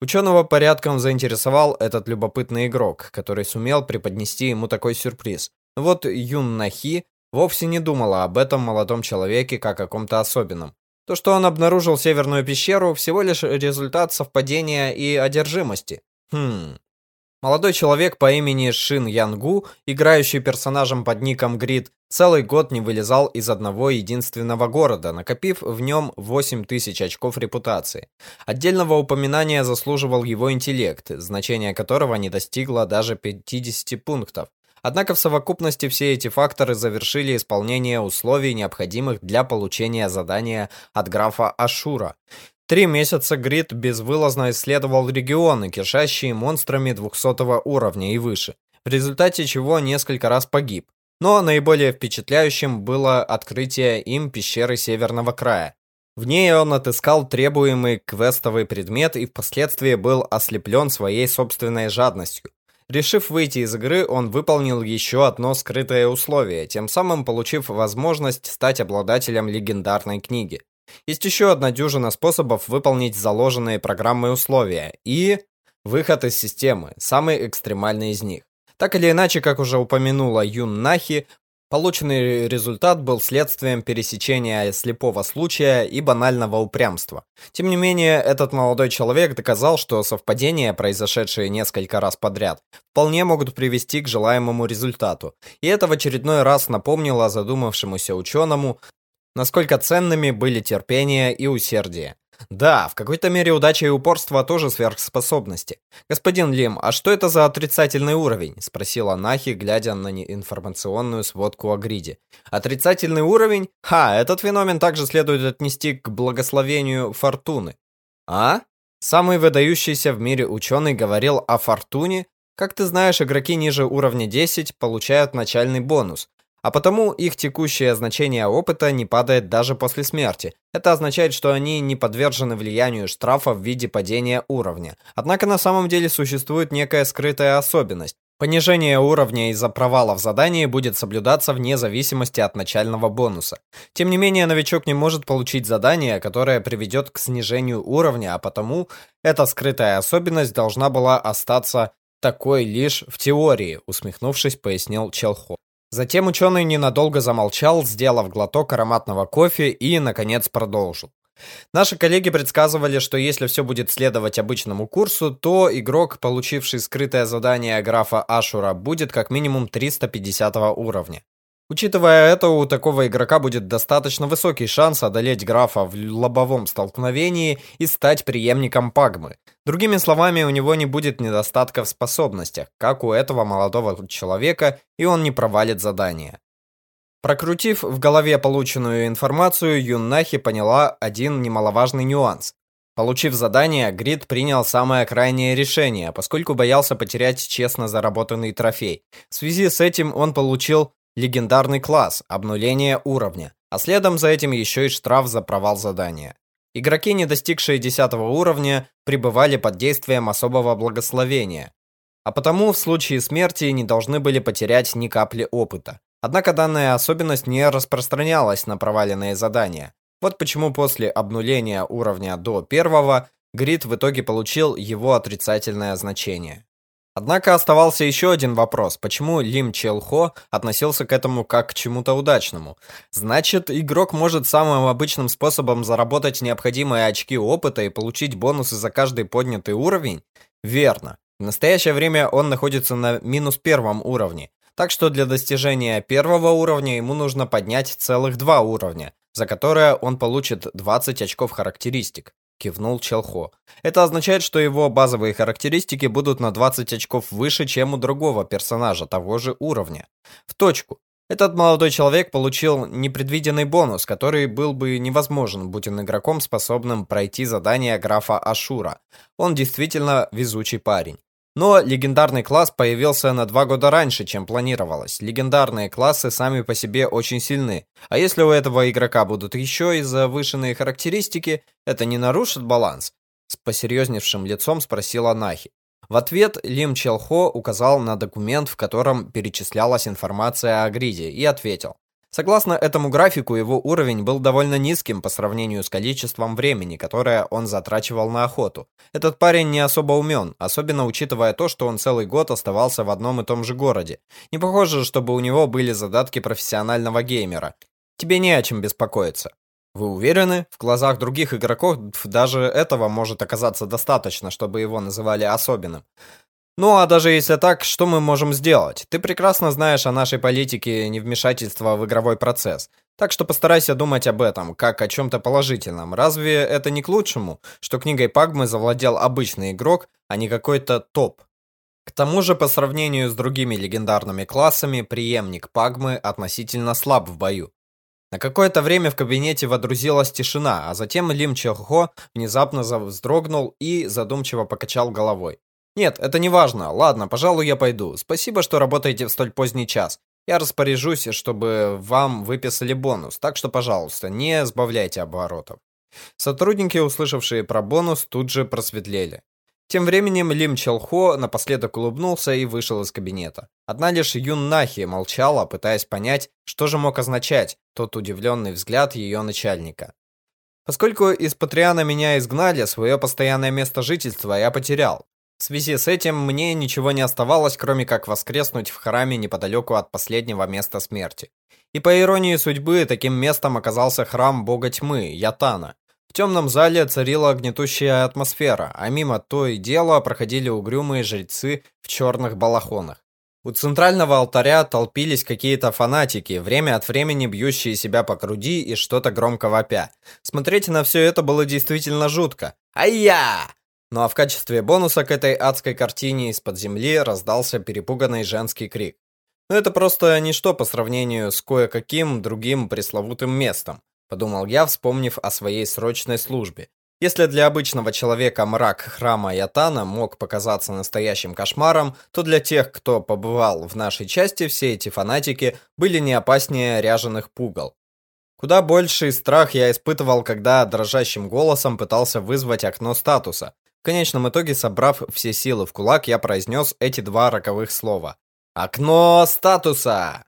Ученого порядком заинтересовал этот любопытный игрок, который сумел преподнести ему такой сюрприз. Вот Юн Нахи вовсе не думала об этом молодом человеке как о ком-то особенном. То, что он обнаружил северную пещеру, всего лишь результат совпадения и одержимости. Хм, Молодой человек по имени Шин Янгу, играющий персонажем под ником Грид, целый год не вылезал из одного единственного города, накопив в нем 8000 очков репутации. Отдельного упоминания заслуживал его интеллект, значение которого не достигло даже 50 пунктов. Однако в совокупности все эти факторы завершили исполнение условий, необходимых для получения задания от графа Ашура. Три месяца Грид безвылазно исследовал регионы, кишащие монстрами 200 уровня и выше, в результате чего несколько раз погиб. Но наиболее впечатляющим было открытие им пещеры Северного края. В ней он отыскал требуемый квестовый предмет и впоследствии был ослеплен своей собственной жадностью. Решив выйти из игры, он выполнил еще одно скрытое условие, тем самым получив возможность стать обладателем легендарной книги. Есть еще одна дюжина способов выполнить заложенные программой условия и выход из системы, самый экстремальный из них. Так или иначе, как уже упомянула Юн Нахи, Полученный результат был следствием пересечения слепого случая и банального упрямства. Тем не менее, этот молодой человек доказал, что совпадения, произошедшие несколько раз подряд, вполне могут привести к желаемому результату. И это в очередной раз напомнило задумавшемуся ученому, насколько ценными были терпение и усердие. Да, в какой-то мере удача и упорство тоже сверхспособности. Господин Лим, а что это за отрицательный уровень? Спросила Нахи, глядя на информационную сводку о гриде. Отрицательный уровень? Ха, этот феномен также следует отнести к благословению фортуны. А? Самый выдающийся в мире ученый говорил о фортуне. Как ты знаешь, игроки ниже уровня 10 получают начальный бонус, а потому их текущее значение опыта не падает даже после смерти. Это означает, что они не подвержены влиянию штрафа в виде падения уровня. Однако на самом деле существует некая скрытая особенность. Понижение уровня из-за провала в задании будет соблюдаться вне зависимости от начального бонуса. Тем не менее, новичок не может получить задание, которое приведет к снижению уровня, а потому эта скрытая особенность должна была остаться такой лишь в теории, усмехнувшись, пояснил Челхо. Затем ученый ненадолго замолчал, сделав глоток ароматного кофе и, наконец, продолжил. Наши коллеги предсказывали, что если все будет следовать обычному курсу, то игрок, получивший скрытое задание графа Ашура, будет как минимум 350 уровня. Учитывая это, у такого игрока будет достаточно высокий шанс одолеть графа в лобовом столкновении и стать преемником Пагмы. Другими словами, у него не будет недостатка в способностях, как у этого молодого человека, и он не провалит задание. Прокрутив в голове полученную информацию, Юннахи поняла один немаловажный нюанс. Получив задание, Грид принял самое крайнее решение, поскольку боялся потерять честно заработанный трофей. В связи с этим он получил легендарный класс, обнуление уровня, а следом за этим еще и штраф за провал задания. Игроки, не достигшие 10 уровня, пребывали под действием особого благословения, а потому в случае смерти не должны были потерять ни капли опыта. Однако данная особенность не распространялась на проваленные задания. Вот почему после обнуления уровня до первого Грид в итоге получил его отрицательное значение. Однако оставался еще один вопрос, почему Лим Челхо относился к этому как к чему-то удачному. Значит, игрок может самым обычным способом заработать необходимые очки опыта и получить бонусы за каждый поднятый уровень? Верно. В настоящее время он находится на минус первом уровне, так что для достижения первого уровня ему нужно поднять целых два уровня, за которое он получит 20 очков характеристик кивнул Челхо. Это означает, что его базовые характеристики будут на 20 очков выше, чем у другого персонажа того же уровня. В точку. Этот молодой человек получил непредвиденный бонус, который был бы невозможен, будь он игроком, способным пройти задание графа Ашура. Он действительно везучий парень. Но легендарный класс появился на два года раньше, чем планировалось. Легендарные классы сами по себе очень сильны. А если у этого игрока будут еще и завышенные характеристики, это не нарушит баланс? С посерьезневшим лицом спросила Нахи. В ответ Лим Челхо указал на документ, в котором перечислялась информация о гриде, и ответил. Согласно этому графику, его уровень был довольно низким по сравнению с количеством времени, которое он затрачивал на охоту. Этот парень не особо умен, особенно учитывая то, что он целый год оставался в одном и том же городе. Не похоже, чтобы у него были задатки профессионального геймера. Тебе не о чем беспокоиться. Вы уверены? В глазах других игроков даже этого может оказаться достаточно, чтобы его называли особенным. Ну а даже если так, что мы можем сделать? Ты прекрасно знаешь о нашей политике невмешательства в игровой процесс. Так что постарайся думать об этом, как о чем-то положительном. Разве это не к лучшему, что книгой Пагмы завладел обычный игрок, а не какой-то топ? К тому же, по сравнению с другими легендарными классами, преемник Пагмы относительно слаб в бою. На какое-то время в кабинете водрузилась тишина, а затем Лим Чехо внезапно вздрогнул и задумчиво покачал головой. «Нет, это не важно. Ладно, пожалуй, я пойду. Спасибо, что работаете в столь поздний час. Я распоряжусь, чтобы вам выписали бонус, так что, пожалуйста, не сбавляйте оборотов». Сотрудники, услышавшие про бонус, тут же просветлели. Тем временем Лим Челхо напоследок улыбнулся и вышел из кабинета. Одна лишь Юн Нахи молчала, пытаясь понять, что же мог означать тот удивленный взгляд ее начальника. Поскольку из Патриана меня изгнали, свое постоянное место жительства я потерял. В связи с этим мне ничего не оставалось, кроме как воскреснуть в храме неподалеку от последнего места смерти. И по иронии судьбы, таким местом оказался храм бога тьмы, Ятана. В темном зале царила гнетущая атмосфера, а мимо то и дело проходили угрюмые жрецы в черных балахонах. У центрального алтаря толпились какие-то фанатики, время от времени бьющие себя по груди и что-то громко вопя. Смотреть на все это было действительно жутко. Ай-я! Ну а в качестве бонуса к этой адской картине из-под земли раздался перепуганный женский крик. Но это просто ничто по сравнению с кое-каким другим пресловутым местом, подумал я, вспомнив о своей срочной службе. Если для обычного человека мрак храма Ятана мог показаться настоящим кошмаром, то для тех, кто побывал в нашей части, все эти фанатики были не опаснее ряженых пугал. Куда больший страх я испытывал, когда дрожащим голосом пытался вызвать окно статуса. В конечном итоге, собрав все силы в кулак, я произнес эти два роковых слова. «Окно статуса!»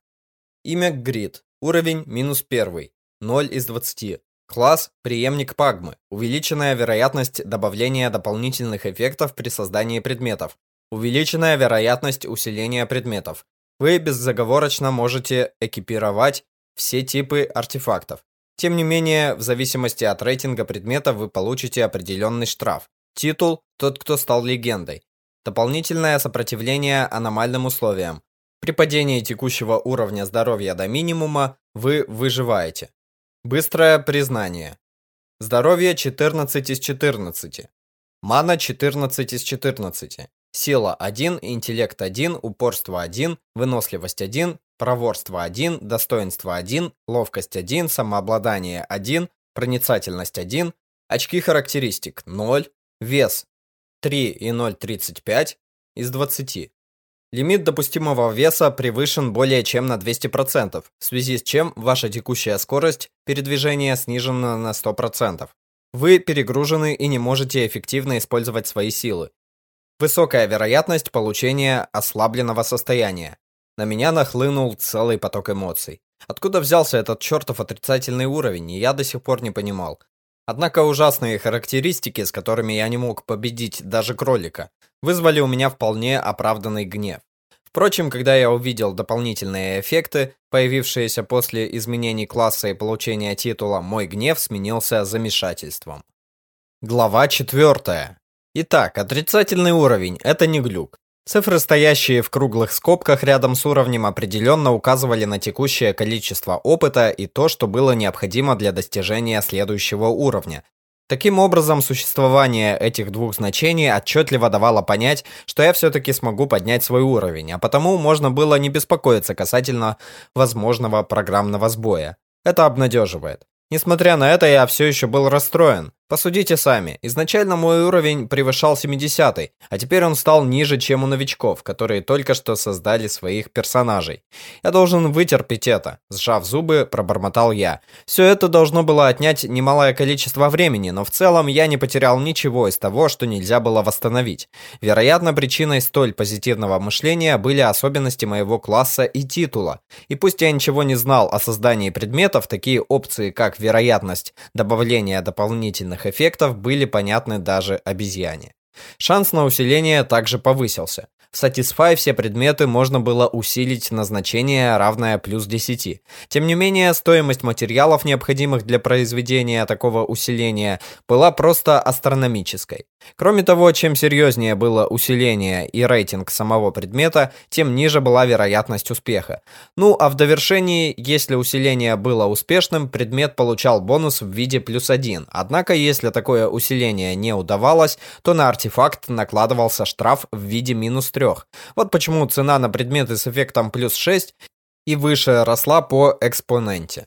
Имя Грид. Уровень минус первый. 0 из 20. Класс преемник Пагмы. Увеличенная вероятность добавления дополнительных эффектов при создании предметов. Увеличенная вероятность усиления предметов. Вы безоговорочно можете экипировать все типы артефактов. Тем не менее, в зависимости от рейтинга предмета вы получите определенный штраф. Титул «Тот, кто стал легендой». Дополнительное сопротивление аномальным условиям. При падении текущего уровня здоровья до минимума вы выживаете. Быстрое признание. Здоровье 14 из 14. Мана 14 из 14. Сила 1, интеллект 1, упорство 1, выносливость 1, проворство 1, достоинство 1, ловкость 1, самообладание 1, проницательность 1, очки характеристик 0, Вес 3,035 из 20. Лимит допустимого веса превышен более чем на 200%, в связи с чем ваша текущая скорость передвижения снижена на 100%. Вы перегружены и не можете эффективно использовать свои силы. Высокая вероятность получения ослабленного состояния. На меня нахлынул целый поток эмоций. Откуда взялся этот чертов отрицательный уровень, я до сих пор не понимал. Однако ужасные характеристики, с которыми я не мог победить даже кролика, вызвали у меня вполне оправданный гнев. Впрочем, когда я увидел дополнительные эффекты, появившиеся после изменений класса и получения титула, мой гнев сменился замешательством. Глава 4. Итак, отрицательный уровень – это не глюк. Цифры, стоящие в круглых скобках рядом с уровнем, определенно указывали на текущее количество опыта и то, что было необходимо для достижения следующего уровня. Таким образом, существование этих двух значений отчетливо давало понять, что я все-таки смогу поднять свой уровень, а потому можно было не беспокоиться касательно возможного программного сбоя. Это обнадеживает. Несмотря на это, я все еще был расстроен. Посудите сами. Изначально мой уровень превышал 70 а теперь он стал ниже, чем у новичков, которые только что создали своих персонажей. Я должен вытерпеть это. Сжав зубы, пробормотал я. Все это должно было отнять немалое количество времени, но в целом я не потерял ничего из того, что нельзя было восстановить. Вероятно, причиной столь позитивного мышления были особенности моего класса и титула. И пусть я ничего не знал о создании предметов, такие опции, как вероятность добавления дополнительных дополнительных эффектов были понятны даже обезьяне. Шанс на усиление также повысился. В Satisfy все предметы можно было усилить на значение, равное плюс 10. Тем не менее, стоимость материалов, необходимых для произведения такого усиления, была просто астрономической. Кроме того, чем серьезнее было усиление и рейтинг самого предмета, тем ниже была вероятность успеха. Ну, а в довершении, если усиление было успешным, предмет получал бонус в виде плюс 1. Однако, если такое усиление не удавалось, то на артефакт накладывался штраф в виде минус 3. Вот почему цена на предметы с эффектом плюс 6 и выше росла по экспоненте.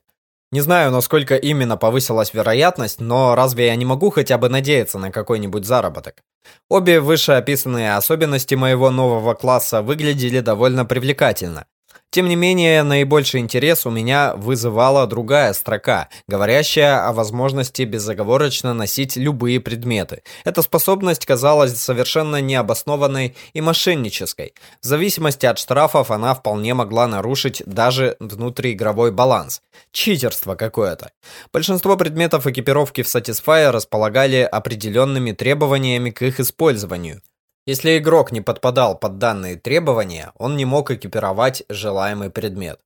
Не знаю, насколько именно повысилась вероятность, но разве я не могу хотя бы надеяться на какой-нибудь заработок? Обе вышеописанные особенности моего нового класса выглядели довольно привлекательно. Тем не менее, наибольший интерес у меня вызывала другая строка, говорящая о возможности безоговорочно носить любые предметы. Эта способность казалась совершенно необоснованной и мошеннической. В зависимости от штрафов она вполне могла нарушить даже внутриигровой баланс. Читерство какое-то. Большинство предметов экипировки в Satisfyer располагали определенными требованиями к их использованию. Если игрок не подпадал под данные требования, он не мог экипировать желаемый предмет.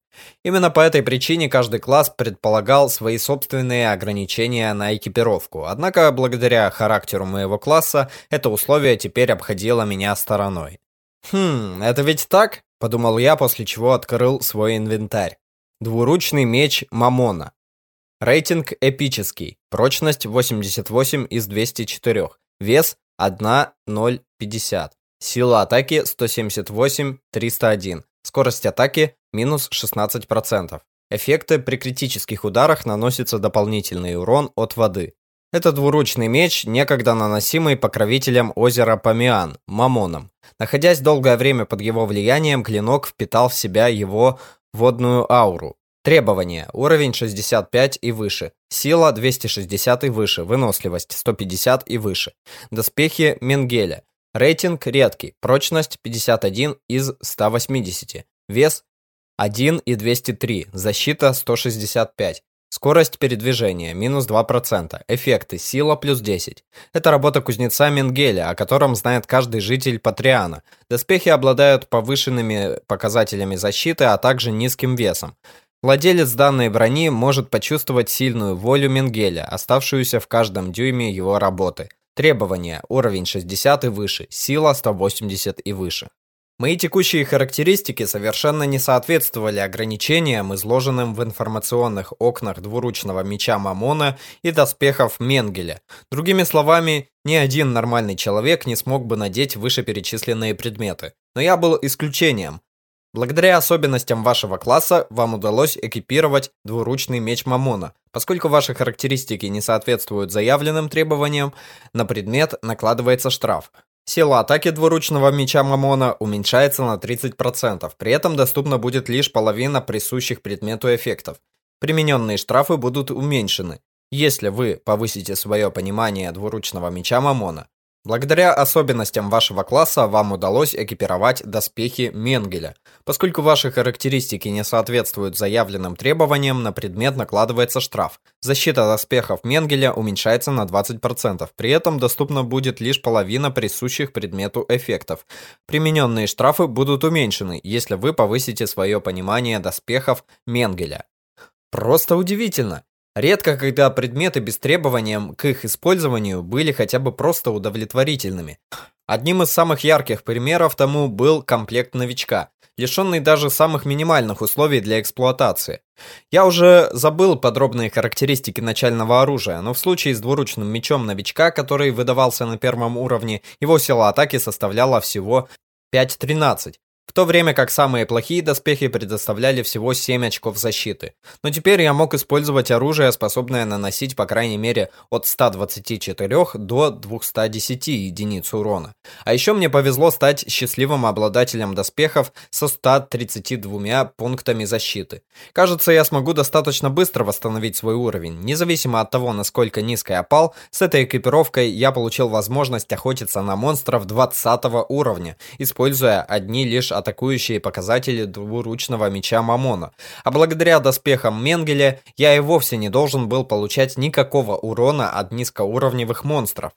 Именно по этой причине каждый класс предполагал свои собственные ограничения на экипировку. Однако, благодаря характеру моего класса, это условие теперь обходило меня стороной. «Хм, это ведь так?» – подумал я, после чего открыл свой инвентарь. Двуручный меч Мамона. Рейтинг эпический. Прочность 88 из 204. Вес 1.050. Сила атаки 178, 301. Скорость атаки минус 16%. Эффекты при критических ударах наносится дополнительный урон от воды. Это двуручный меч, некогда наносимый покровителем озера Памиан, Мамоном. Находясь долгое время под его влиянием, клинок впитал в себя его водную ауру. Требования. Уровень 65 и выше. Сила 260 и выше. Выносливость 150 и выше. Доспехи Менгеля. Рейтинг редкий. Прочность 51 из 180. Вес 1 и 203. Защита 165. Скорость передвижения минус 2%. Эффекты сила плюс 10. Это работа кузнеца Менгеля, о котором знает каждый житель Патриана. Доспехи обладают повышенными показателями защиты, а также низким весом. Владелец данной брони может почувствовать сильную волю Менгеля, оставшуюся в каждом дюйме его работы. Требования: уровень 60 и выше, сила 180 и выше. Мои текущие характеристики совершенно не соответствовали ограничениям, изложенным в информационных окнах двуручного меча Мамона и доспехов Менгеля. Другими словами, ни один нормальный человек не смог бы надеть вышеперечисленные предметы. Но я был исключением. Благодаря особенностям вашего класса вам удалось экипировать двуручный меч Мамона. Поскольку ваши характеристики не соответствуют заявленным требованиям, на предмет накладывается штраф. Сила атаки двуручного меча Мамона уменьшается на 30%, при этом доступна будет лишь половина присущих предмету эффектов. Примененные штрафы будут уменьшены, если вы повысите свое понимание двуручного меча Мамона. Благодаря особенностям вашего класса вам удалось экипировать доспехи Менгеля. Поскольку ваши характеристики не соответствуют заявленным требованиям, на предмет накладывается штраф. Защита доспехов Менгеля уменьшается на 20%, при этом доступна будет лишь половина присущих предмету эффектов. Примененные штрафы будут уменьшены, если вы повысите свое понимание доспехов Менгеля. Просто удивительно! Редко, когда предметы без требованиям к их использованию были хотя бы просто удовлетворительными. Одним из самых ярких примеров тому был комплект новичка, лишенный даже самых минимальных условий для эксплуатации. Я уже забыл подробные характеристики начального оружия, но в случае с двуручным мечом новичка, который выдавался на первом уровне, его сила атаки составляла всего 5.13, в то время как самые плохие доспехи предоставляли всего 7 очков защиты. Но теперь я мог использовать оружие, способное наносить по крайней мере от 124 до 210 единиц урона. А еще мне повезло стать счастливым обладателем доспехов со 132 пунктами защиты. Кажется, я смогу достаточно быстро восстановить свой уровень. Независимо от того, насколько низко я пал, с этой экипировкой я получил возможность охотиться на монстров 20 уровня, используя одни лишь атакующие показатели двуручного меча Мамона, а благодаря доспехам Менгеля я и вовсе не должен был получать никакого урона от низкоуровневых монстров.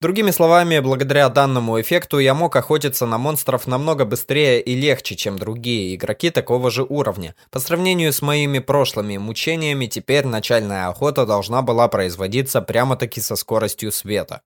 Другими словами, благодаря данному эффекту я мог охотиться на монстров намного быстрее и легче, чем другие игроки такого же уровня. По сравнению с моими прошлыми мучениями, теперь начальная охота должна была производиться прямо-таки со скоростью света.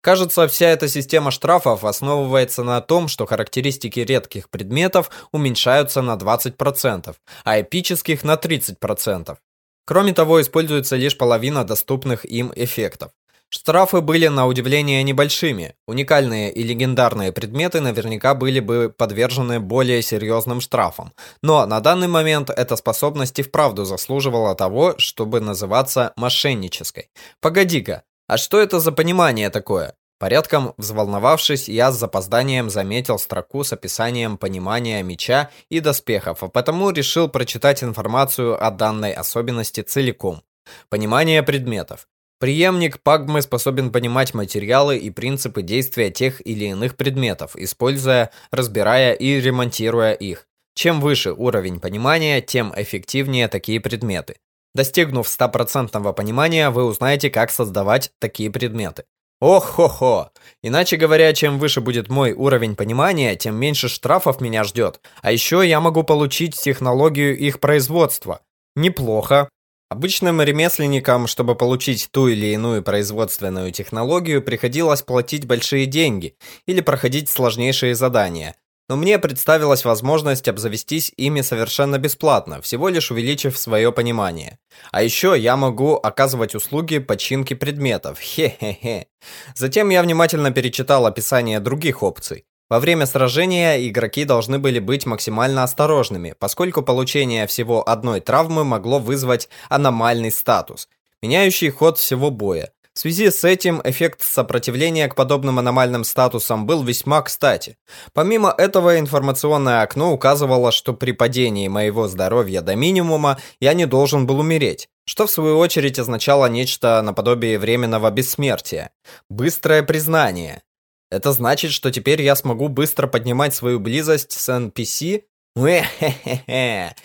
Кажется, вся эта система штрафов основывается на том, что характеристики редких предметов уменьшаются на 20%, а эпических на 30%. Кроме того, используется лишь половина доступных им эффектов. Штрафы были на удивление небольшими. Уникальные и легендарные предметы наверняка были бы подвержены более серьезным штрафам. Но на данный момент эта способность и вправду заслуживала того, чтобы называться мошеннической. Погоди-ка, а что это за понимание такое? Порядком взволновавшись, я с запозданием заметил строку с описанием понимания меча и доспехов, а потому решил прочитать информацию о данной особенности целиком. Понимание предметов. Преемник Пагмы способен понимать материалы и принципы действия тех или иных предметов, используя, разбирая и ремонтируя их. Чем выше уровень понимания, тем эффективнее такие предметы. Достигнув стопроцентного понимания, вы узнаете, как создавать такие предметы. Ох-хо-хо! Иначе говоря, чем выше будет мой уровень понимания, тем меньше штрафов меня ждет. А еще я могу получить технологию их производства. Неплохо. Обычным ремесленникам, чтобы получить ту или иную производственную технологию, приходилось платить большие деньги или проходить сложнейшие задания. Но мне представилась возможность обзавестись ими совершенно бесплатно, всего лишь увеличив свое понимание. А еще я могу оказывать услуги починки предметов. Хе-хе-хе. Затем я внимательно перечитал описание других опций. Во время сражения игроки должны были быть максимально осторожными, поскольку получение всего одной травмы могло вызвать аномальный статус, меняющий ход всего боя. В связи с этим эффект сопротивления к подобным аномальным статусам был весьма кстати. Помимо этого, информационное окно указывало, что при падении моего здоровья до минимума я не должен был умереть, что в свою очередь означало нечто наподобие временного бессмертия. Быстрое признание. Это значит, что теперь я смогу быстро поднимать свою близость с NPC? Эхе-хе-хе.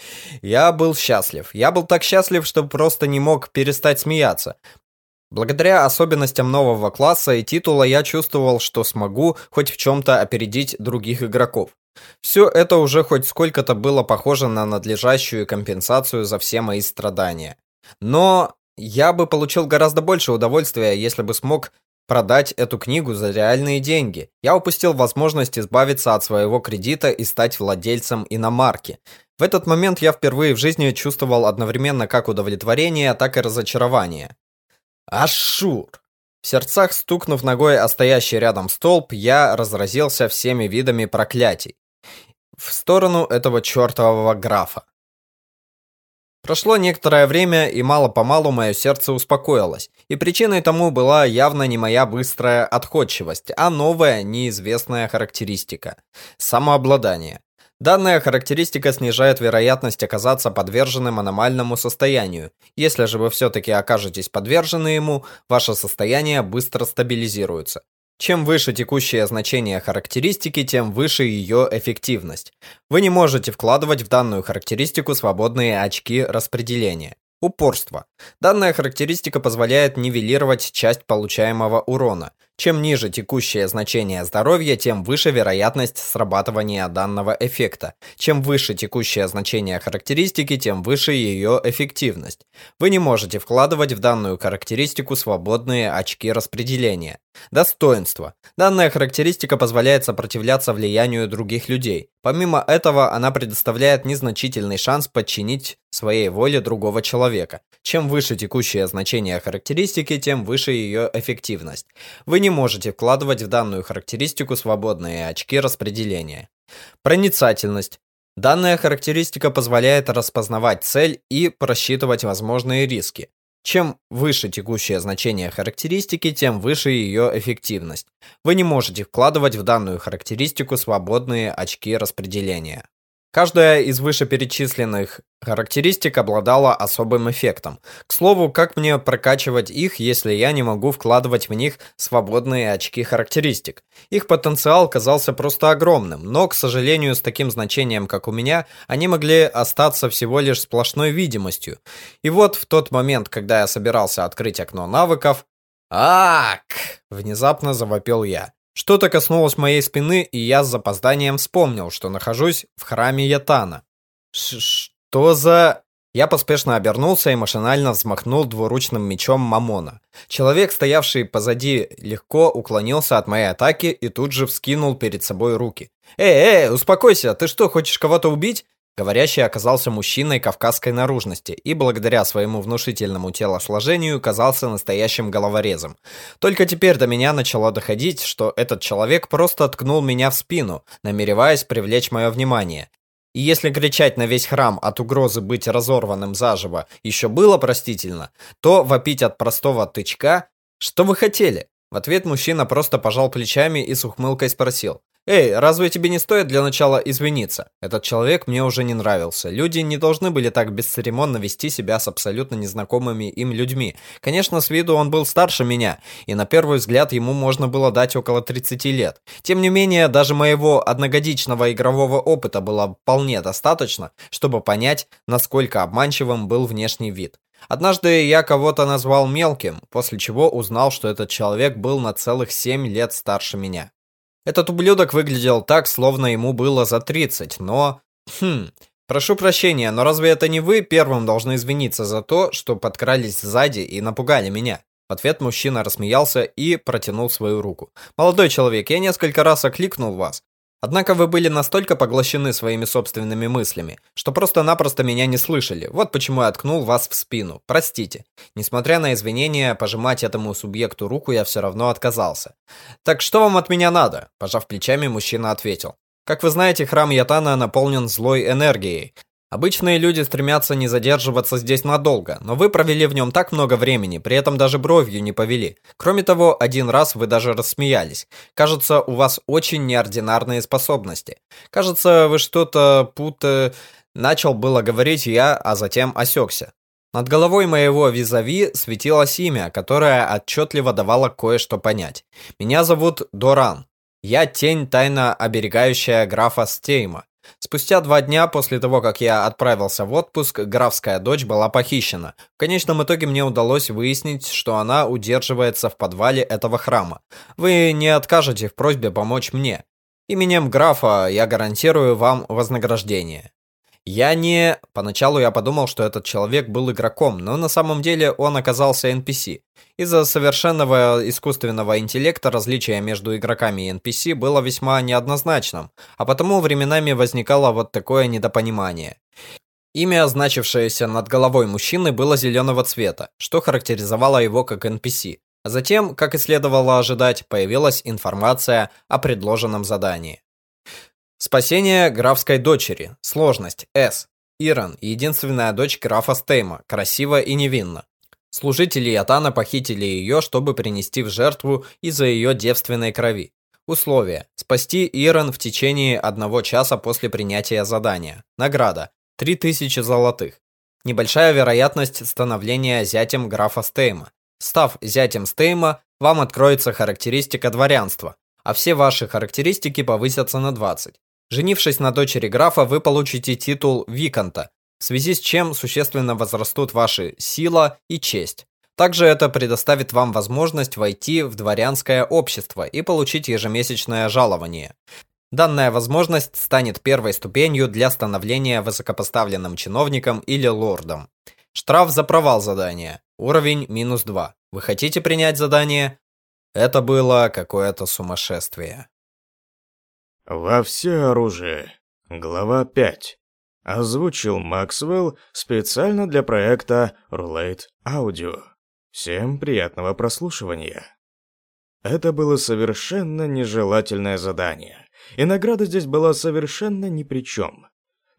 Я был счастлив. Я был так счастлив, что просто не мог перестать смеяться. Благодаря особенностям нового класса и титула я чувствовал, что смогу хоть в чем-то опередить других игроков. Все это уже хоть сколько-то было похоже на надлежащую компенсацию за все мои страдания. Но я бы получил гораздо больше удовольствия, если бы смог продать эту книгу за реальные деньги. Я упустил возможность избавиться от своего кредита и стать владельцем иномарки. В этот момент я впервые в жизни чувствовал одновременно как удовлетворение, так и разочарование. Ашур! В сердцах стукнув ногой о стоящий рядом столб, я разразился всеми видами проклятий. В сторону этого чертового графа. Прошло некоторое время, и мало-помалу мое сердце успокоилось, и причиной тому была явно не моя быстрая отходчивость, а новая, неизвестная характеристика – самообладание. Данная характеристика снижает вероятность оказаться подверженным аномальному состоянию. Если же вы все-таки окажетесь подвержены ему, ваше состояние быстро стабилизируется. Чем выше текущее значение характеристики, тем выше ее эффективность. Вы не можете вкладывать в данную характеристику свободные очки распределения. Упорство. Данная характеристика позволяет нивелировать часть получаемого урона. Чем ниже текущее значение здоровья, тем выше вероятность срабатывания данного эффекта. Чем выше текущее значение характеристики, тем выше ее эффективность. Вы не можете вкладывать в данную характеристику свободные очки распределения. Достоинство. Данная характеристика позволяет сопротивляться влиянию других людей. Помимо этого, она предоставляет незначительный шанс подчинить своей воле другого человека. Чем выше текущее значение характеристики, тем выше ее эффективность. Вы не можете вкладывать в данную характеристику свободные очки распределения. Проницательность. Данная характеристика позволяет распознавать цель и просчитывать возможные риски. Чем выше текущее значение характеристики, тем выше ее эффективность. Вы не можете вкладывать в данную характеристику свободные очки распределения. Каждая из вышеперечисленных характеристик обладала особым эффектом. К слову, как мне прокачивать их, если я не могу вкладывать в них свободные очки характеристик? Их потенциал казался просто огромным, но, к сожалению, с таким значением, как у меня, они могли остаться всего лишь сплошной видимостью. И вот в тот момент, когда я собирался открыть окно навыков... «Ак!» — внезапно завопил я. Что-то коснулось моей спины, и я с запозданием вспомнил, что нахожусь в храме Ятана. Что за... Я поспешно обернулся и машинально взмахнул двуручным мечом Мамона. Человек, стоявший позади, легко уклонился от моей атаки и тут же вскинул перед собой руки. «Эй, эй, успокойся, ты что, хочешь кого-то убить?» Говорящий оказался мужчиной кавказской наружности и благодаря своему внушительному телосложению казался настоящим головорезом. Только теперь до меня начало доходить, что этот человек просто ткнул меня в спину, намереваясь привлечь мое внимание. И если кричать на весь храм от угрозы быть разорванным заживо еще было простительно, то вопить от простого тычка «Что вы хотели?» В ответ мужчина просто пожал плечами и с ухмылкой спросил «Эй, разве тебе не стоит для начала извиниться? Этот человек мне уже не нравился. Люди не должны были так бесцеремонно вести себя с абсолютно незнакомыми им людьми. Конечно, с виду он был старше меня, и на первый взгляд ему можно было дать около 30 лет. Тем не менее, даже моего одногодичного игрового опыта было вполне достаточно, чтобы понять, насколько обманчивым был внешний вид. Однажды я кого-то назвал мелким, после чего узнал, что этот человек был на целых 7 лет старше меня. Этот ублюдок выглядел так, словно ему было за 30, но... Хм... Прошу прощения, но разве это не вы первым должны извиниться за то, что подкрались сзади и напугали меня? В ответ мужчина рассмеялся и протянул свою руку. «Молодой человек, я несколько раз окликнул вас, Однако вы были настолько поглощены своими собственными мыслями, что просто-напросто меня не слышали. Вот почему я откнул вас в спину. Простите. Несмотря на извинения, пожимать этому субъекту руку я все равно отказался. Так что вам от меня надо? Пожав плечами, мужчина ответил. Как вы знаете, храм Ятана наполнен злой энергией. Обычные люди стремятся не задерживаться здесь надолго, но вы провели в нем так много времени, при этом даже бровью не повели. Кроме того, один раз вы даже рассмеялись. Кажется, у вас очень неординарные способности. Кажется, вы что-то пута... Начал было говорить я, а затем осекся. Над головой моего визави светилось имя, которое отчетливо давало кое-что понять. Меня зовут Доран. Я тень, тайно оберегающая графа Стейма. Спустя два дня после того, как я отправился в отпуск, графская дочь была похищена. В конечном итоге мне удалось выяснить, что она удерживается в подвале этого храма. Вы не откажете в просьбе помочь мне. Именем графа я гарантирую вам вознаграждение. Я не... Поначалу я подумал, что этот человек был игроком, но на самом деле он оказался NPC. Из-за совершенного искусственного интеллекта различие между игроками и NPC было весьма неоднозначным, а потому временами возникало вот такое недопонимание. Имя, значившееся над головой мужчины, было зеленого цвета, что характеризовало его как NPC. А затем, как и следовало ожидать, появилась информация о предложенном задании. Спасение графской дочери. Сложность S. Иран, единственная дочь графа Стейма, красива и невинна. Служители Ятана похитили ее, чтобы принести в жертву из-за ее девственной крови. Условия. Спасти Иран в течение одного часа после принятия задания. Награда. 3000 золотых. Небольшая вероятность становления зятем графа Стейма. Став зятем Стейма, вам откроется характеристика дворянства, а все ваши характеристики повысятся на 20. Женившись на дочери графа, вы получите титул Виконта, в связи с чем существенно возрастут ваши сила и честь. Также это предоставит вам возможность войти в дворянское общество и получить ежемесячное жалование. Данная возможность станет первой ступенью для становления высокопоставленным чиновником или лордом. Штраф за провал задания. Уровень минус 2. Вы хотите принять задание? Это было какое-то сумасшествие. Во все оружие. Глава 5. Озвучил Максвелл специально для проекта Roulette Audio. Всем приятного прослушивания. Это было совершенно нежелательное задание, и награда здесь была совершенно ни при чем.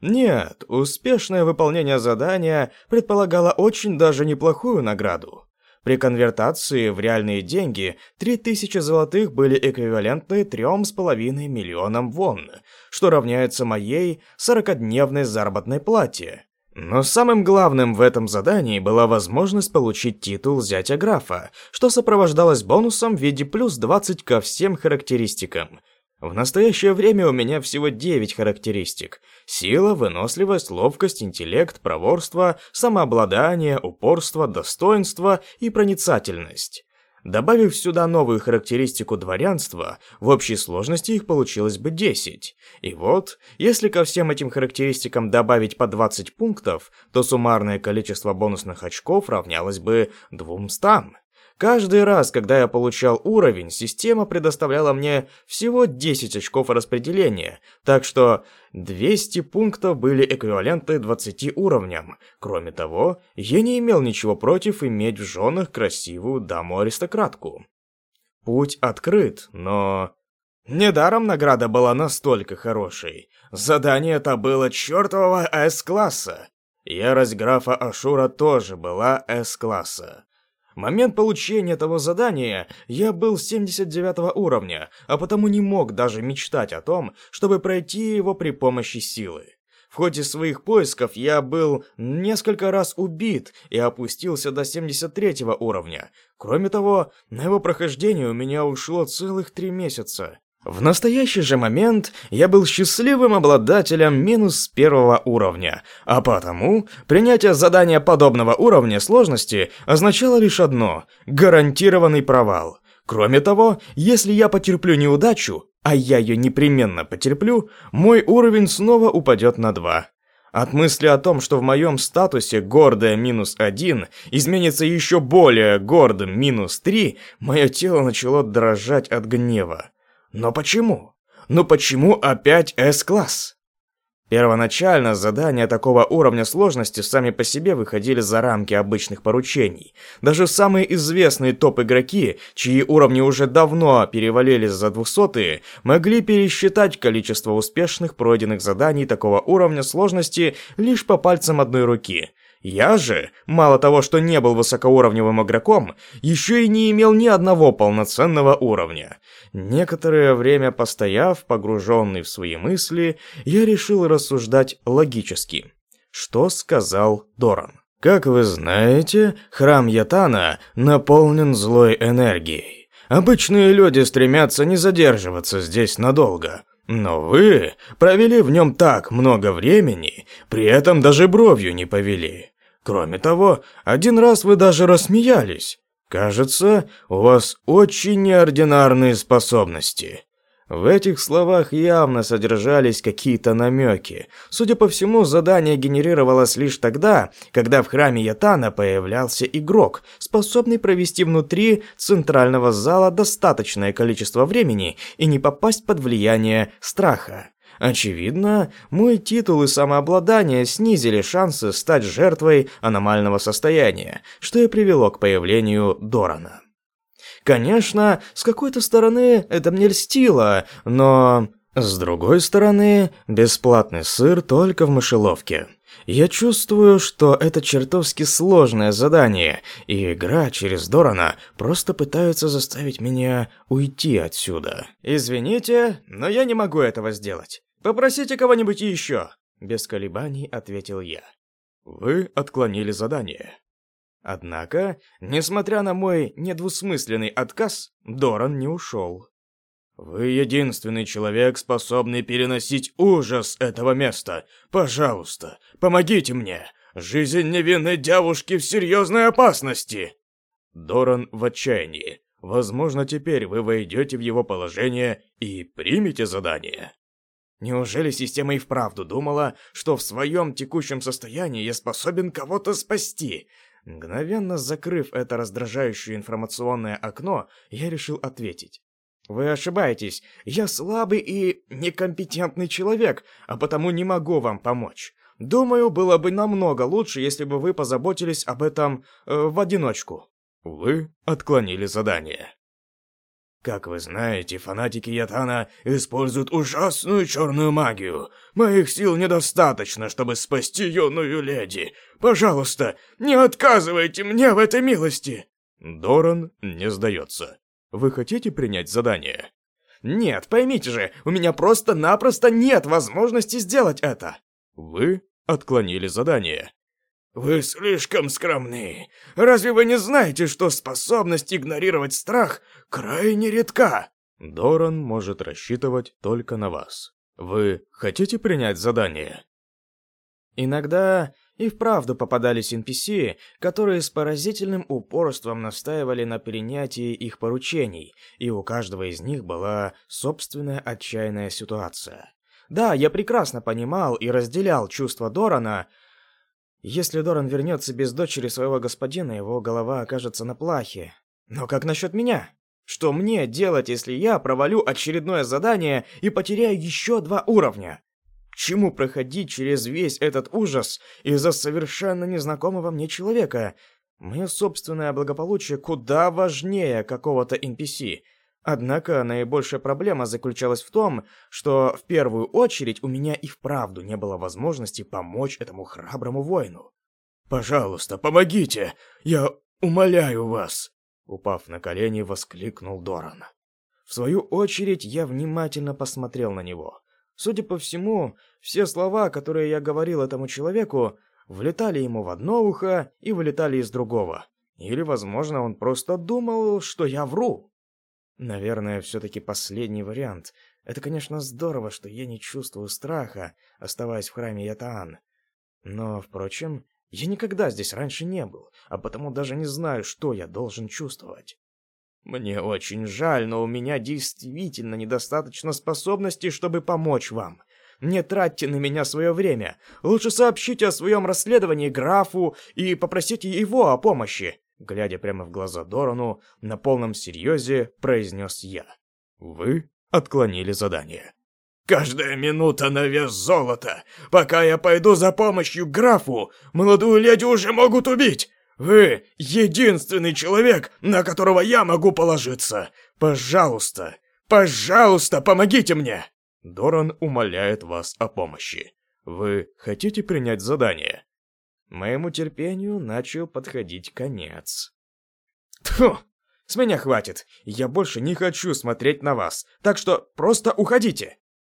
Нет, успешное выполнение задания предполагало очень даже неплохую награду. При конвертации в реальные деньги 3000 золотых были эквивалентны 3,5 миллионам вон, что равняется моей 40-дневной заработной плате. Но самым главным в этом задании была возможность получить титул зятя графа, что сопровождалось бонусом в виде плюс 20 ко всем характеристикам. В настоящее время у меня всего 9 характеристик. Сила, выносливость, ловкость, интеллект, проворство, самообладание, упорство, достоинство и проницательность. Добавив сюда новую характеристику дворянства, в общей сложности их получилось бы 10. И вот, если ко всем этим характеристикам добавить по 20 пунктов, то суммарное количество бонусных очков равнялось бы 200. Каждый раз, когда я получал уровень, система предоставляла мне всего 10 очков распределения, так что 200 пунктов были эквивалентны 20 уровням. Кроме того, я не имел ничего против иметь в женах красивую даму-аристократку. Путь открыт, но... Недаром награда была настолько хорошей. Задание это было чертового С-класса. Ярость графа Ашура тоже была С-класса момент получения этого задания я был 79 уровня, а потому не мог даже мечтать о том, чтобы пройти его при помощи силы. В ходе своих поисков я был несколько раз убит и опустился до 73 уровня. Кроме того, на его прохождение у меня ушло целых три месяца. В настоящий же момент я был счастливым обладателем минус первого уровня, а потому принятие задания подобного уровня сложности означало лишь одно – гарантированный провал. Кроме того, если я потерплю неудачу, а я ее непременно потерплю, мой уровень снова упадет на 2. От мысли о том, что в моем статусе гордая минус 1 изменится еще более гордым минус 3, мое тело начало дрожать от гнева. Но почему? Ну почему опять С-класс? Первоначально задания такого уровня сложности сами по себе выходили за рамки обычных поручений. Даже самые известные топ-игроки, чьи уровни уже давно перевалили за двухсотые, могли пересчитать количество успешных пройденных заданий такого уровня сложности лишь по пальцам одной руки. Я же, мало того, что не был высокоуровневым игроком, еще и не имел ни одного полноценного уровня. Некоторое время постояв, погруженный в свои мысли, я решил рассуждать логически. Что сказал Доран? Как вы знаете, храм Ятана наполнен злой энергией. Обычные люди стремятся не задерживаться здесь надолго, но вы провели в нем так много времени, при этом даже бровью не повели. Кроме того, один раз вы даже рассмеялись. Кажется, у вас очень неординарные способности. В этих словах явно содержались какие-то намеки. Судя по всему, задание генерировалось лишь тогда, когда в храме Ятана появлялся игрок, способный провести внутри центрального зала достаточное количество времени и не попасть под влияние страха. Очевидно, мой титул и самообладание снизили шансы стать жертвой аномального состояния, что и привело к появлению Дорана. Конечно, с какой-то стороны это мне льстило, но... С другой стороны, бесплатный сыр только в мышеловке. Я чувствую, что это чертовски сложное задание, и игра через Дорана просто пытается заставить меня уйти отсюда. Извините, но я не могу этого сделать. «Попросите кого-нибудь еще!» Без колебаний ответил я. «Вы отклонили задание». Однако, несмотря на мой недвусмысленный отказ, Доран не ушел. «Вы единственный человек, способный переносить ужас этого места. Пожалуйста, помогите мне. Жизнь невинной девушки в серьезной опасности!» Доран в отчаянии. Возможно, теперь вы войдете в его положение и примете задание. Неужели система и вправду думала, что в своем текущем состоянии я способен кого-то спасти? Мгновенно закрыв это раздражающее информационное окно, я решил ответить. Вы ошибаетесь. Я слабый и некомпетентный человек, а потому не могу вам помочь. Думаю, было бы намного лучше, если бы вы позаботились об этом э, в одиночку. Вы отклонили задание. Как вы знаете, фанатики Ятана используют ужасную черную магию. Моих сил недостаточно, чтобы спасти юную леди. Пожалуйста, не отказывайте мне в этой милости. Доран не сдается. Вы хотите принять задание? Нет, поймите же, у меня просто-напросто нет возможности сделать это. Вы отклонили задание. «Вы слишком скромны. Разве вы не знаете, что способность игнорировать страх крайне редка?» Доран может рассчитывать только на вас. Вы хотите принять задание? Иногда и вправду попадались NPC, которые с поразительным упорством настаивали на принятии их поручений, и у каждого из них была собственная отчаянная ситуация. Да, я прекрасно понимал и разделял чувства Дорана, если Доран вернется без дочери своего господина, его голова окажется на плахе. Но как насчет меня? Что мне делать, если я провалю очередное задание и потеряю еще два уровня? К чему проходить через весь этот ужас из-за совершенно незнакомого мне человека? Мое собственное благополучие куда важнее какого-то NPC — Однако наибольшая проблема заключалась в том, что в первую очередь у меня и вправду не было возможности помочь этому храброму воину. «Пожалуйста, помогите! Я умоляю вас!» Упав на колени, воскликнул Доран. В свою очередь я внимательно посмотрел на него. Судя по всему, все слова, которые я говорил этому человеку, влетали ему в одно ухо и вылетали из другого. Или, возможно, он просто думал, что я вру. Наверное, все-таки последний вариант. Это, конечно, здорово, что я не чувствую страха, оставаясь в храме Ятаан. Но, впрочем, я никогда здесь раньше не был, а потому даже не знаю, что я должен чувствовать. Мне очень жаль, но у меня действительно недостаточно способностей, чтобы помочь вам. Не тратьте на меня свое время. Лучше сообщите о своем расследовании графу и попросите его о помощи глядя прямо в глаза Дорану, на полном серьезе произнес я. «Вы отклонили задание». «Каждая минута на вес золота! Пока я пойду за помощью графу, молодую леди уже могут убить! Вы единственный человек, на которого я могу положиться! Пожалуйста, пожалуйста, помогите мне!» Доран умоляет вас о помощи. Вы хотите принять задание? Моему терпению начал подходить конец. Тьфу! С меня хватит. Я больше не хочу смотреть на вас. Так что просто уходите.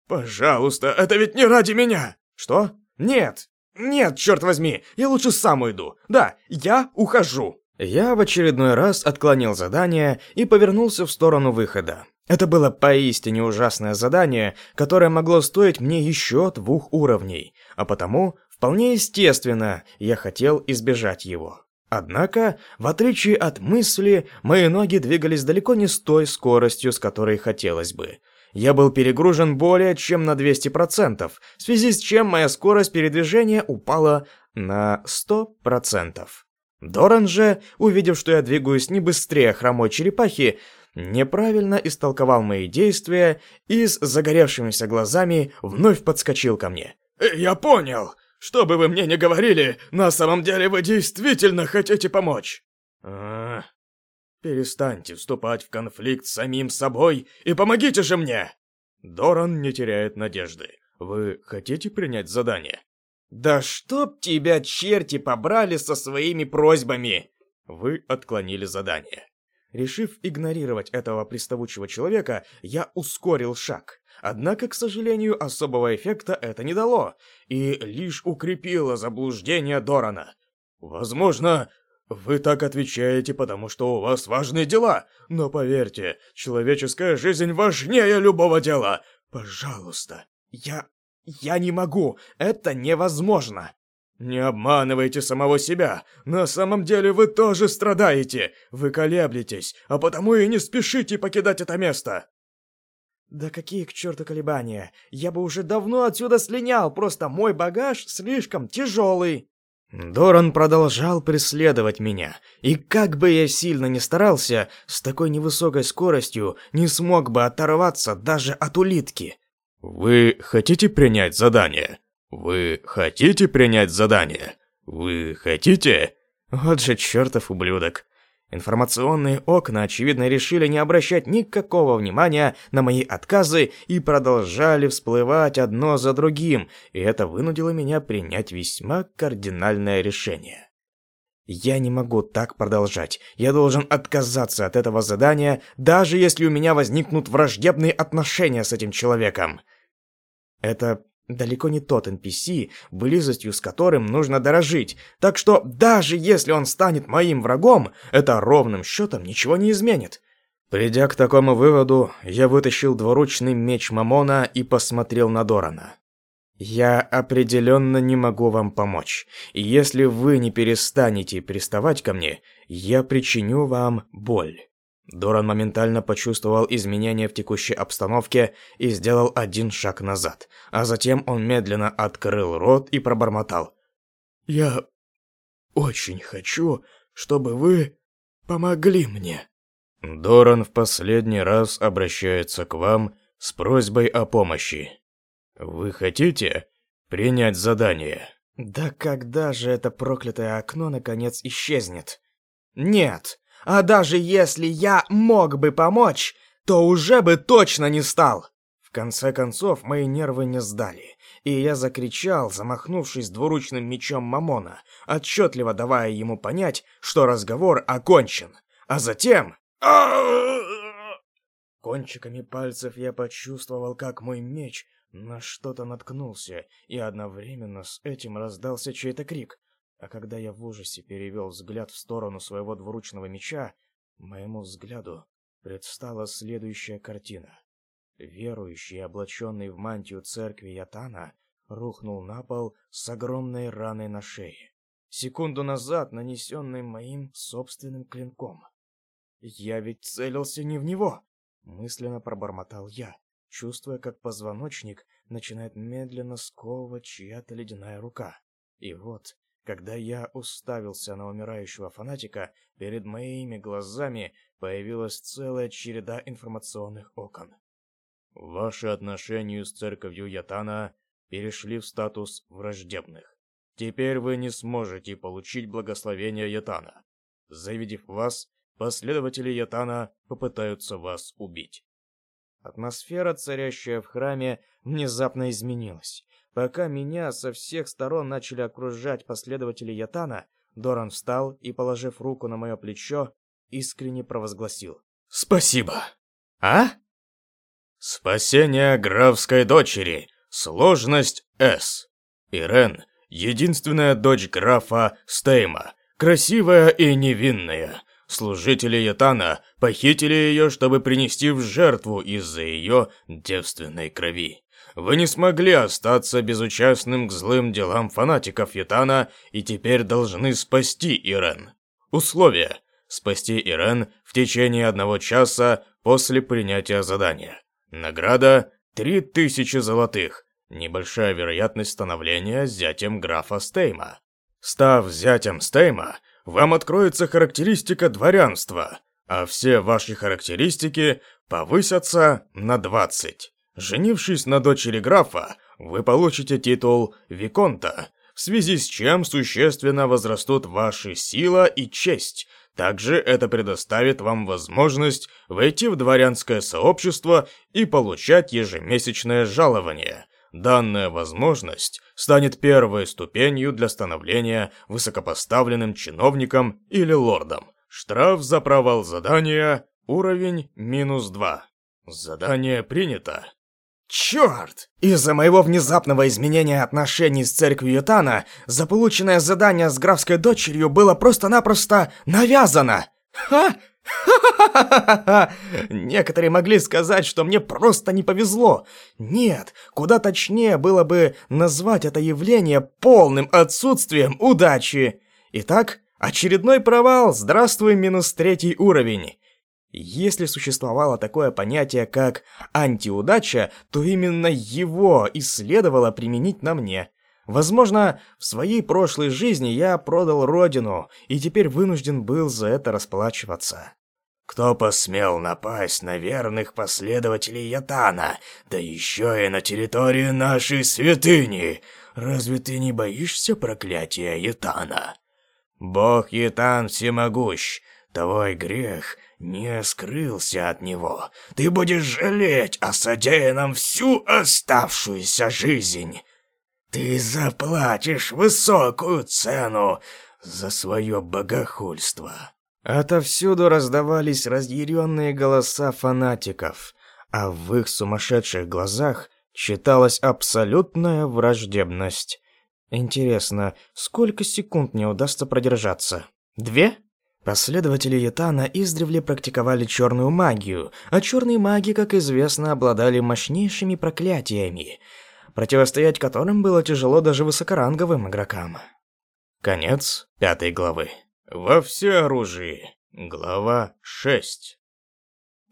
Пожалуйста, это ведь не ради меня. Что? Нет. Нет, черт возьми. Я лучше сам уйду. Да, я ухожу. Я в очередной раз отклонил задание и повернулся в сторону выхода. Это было поистине ужасное задание, которое могло стоить мне еще двух уровней, а потому Вполне естественно, я хотел избежать его. Однако, в отличие от мысли, мои ноги двигались далеко не с той скоростью, с которой хотелось бы. Я был перегружен более чем на 200%, в связи с чем моя скорость передвижения упала на 100%. Доран же, увидев, что я двигаюсь не быстрее хромой черепахи, неправильно истолковал мои действия и с загоревшимися глазами вновь подскочил ко мне. «Я понял! Что бы вы мне ни говорили, на самом деле вы действительно хотите помочь. А, перестаньте вступать в конфликт с самим собой и помогите же мне. Доран не теряет надежды. Вы хотите принять задание? Да чтоб тебя черти побрали со своими просьбами. Вы отклонили задание. Решив игнорировать этого приставучего человека, я ускорил шаг. Однако, к сожалению, особого эффекта это не дало, и лишь укрепило заблуждение Дорана. Возможно, Вы так отвечаете, потому что у вас важные дела. Но поверьте, человеческая жизнь важнее любого дела. Пожалуйста. Я... я не могу. Это невозможно. Не обманывайте самого себя. На самом деле вы тоже страдаете. Вы колеблетесь, а потому и не спешите покидать это место. Да какие к черту колебания? Я бы уже давно отсюда слинял, просто мой багаж слишком тяжелый. Доран продолжал преследовать меня, и как бы я сильно ни старался, с такой невысокой скоростью не смог бы оторваться даже от улитки. «Вы хотите принять задание? Вы хотите принять задание? Вы хотите?» Вот же чертов ублюдок. Информационные окна, очевидно, решили не обращать никакого внимания на мои отказы и продолжали всплывать одно за другим, и это вынудило меня принять весьма кардинальное решение. Я не могу так продолжать. Я должен отказаться от этого задания, даже если у меня возникнут враждебные отношения с этим человеком. Это далеко не тот NPC, близостью с которым нужно дорожить, так что даже если он станет моим врагом, это ровным счетом ничего не изменит. Придя к такому выводу, я вытащил двуручный меч Мамона и посмотрел на Дорана. «Я определенно не могу вам помочь, и если вы не перестанете приставать ко мне, я причиню вам боль». Доран моментально почувствовал изменения в текущей обстановке и сделал один шаг назад, а затем он медленно открыл рот и пробормотал. «Я очень хочу, чтобы вы помогли мне». Доран в последний раз обращается к вам с просьбой о помощи. Вы хотите принять задание? Да когда же это проклятое окно наконец исчезнет? Нет, а даже если я мог бы помочь, то уже бы точно не стал. В конце концов, мои нервы не сдали, и я закричал, замахнувшись двуручным мечом Мамона, отчетливо давая ему понять, что разговор окончен. А затем... Кончиками пальцев я почувствовал, как мой меч на что-то наткнулся, и одновременно с этим раздался чей-то крик. А когда я в ужасе перевел взгляд в сторону своего двуручного меча, моему взгляду предстала следующая картина. Верующий, облаченный в мантию церкви Ятана, рухнул на пол с огромной раной на шее. Секунду назад нанесенной моим собственным клинком. «Я ведь целился не в него!» Мысленно пробормотал я, чувствуя, как позвоночник начинает медленно сковывать чья-то ледяная рука. И вот когда я уставился на умирающего фанатика, перед моими глазами появилась целая череда информационных окон. Ваши отношения с церковью Ятана перешли в статус враждебных. Теперь вы не сможете получить благословение Ятана. Завидев вас, последователи Ятана попытаются вас убить. Атмосфера, царящая в храме, внезапно изменилась. Пока меня со всех сторон начали окружать последователи Ятана, Доран встал и, положив руку на мое плечо, искренне провозгласил. «Спасибо!» «А?» «Спасение графской дочери. Сложность С. Ирен — единственная дочь графа Стейма, красивая и невинная. Служители Ятана похитили ее, чтобы принести в жертву из-за ее девственной крови. Вы не смогли остаться безучастным к злым делам фанатиков Ятана и теперь должны спасти Ирен. Условие – спасти Ирен в течение одного часа после принятия задания. Награда – 3000 золотых. Небольшая вероятность становления зятем графа Стейма. Став зятем Стейма, вам откроется характеристика дворянства, а все ваши характеристики повысятся на 20. Женившись на дочери графа, вы получите титул Виконта, в связи с чем существенно возрастут ваши сила и честь. Также это предоставит вам возможность войти в дворянское сообщество и получать ежемесячное жалование. Данная возможность станет первой ступенью для становления высокопоставленным чиновником или лордом. Штраф за провал задания уровень минус 2. Задание принято. Черт! Из-за моего внезапного изменения отношений с церковью Ютана, заполученное задание с графской дочерью было просто-напросто навязано. Ха! Ха-ха-ха-ха-ха! Некоторые могли сказать, что мне просто не повезло. Нет, куда точнее было бы назвать это явление полным отсутствием удачи. Итак, очередной провал. Здравствуй, минус третий уровень. Если существовало такое понятие, как антиудача, то именно его и следовало применить на мне. Возможно, в своей прошлой жизни я продал родину и теперь вынужден был за это расплачиваться. Кто посмел напасть на верных последователей Ятана, да еще и на территорию нашей святыни? Разве ты не боишься проклятия Ятана? Бог Ятан всемогущ, твой грех не скрылся от него. Ты будешь жалеть о содеянном всю оставшуюся жизнь. Ты заплатишь высокую цену за свое богохульство. Отовсюду раздавались разъяренные голоса фанатиков, а в их сумасшедших глазах читалась абсолютная враждебность. Интересно, сколько секунд мне удастся продержаться? Две? Последователи Ятана издревле практиковали черную магию, а черные маги, как известно, обладали мощнейшими проклятиями, противостоять которым было тяжело даже высокоранговым игрокам. Конец пятой главы. Во всеоружии. Глава 6.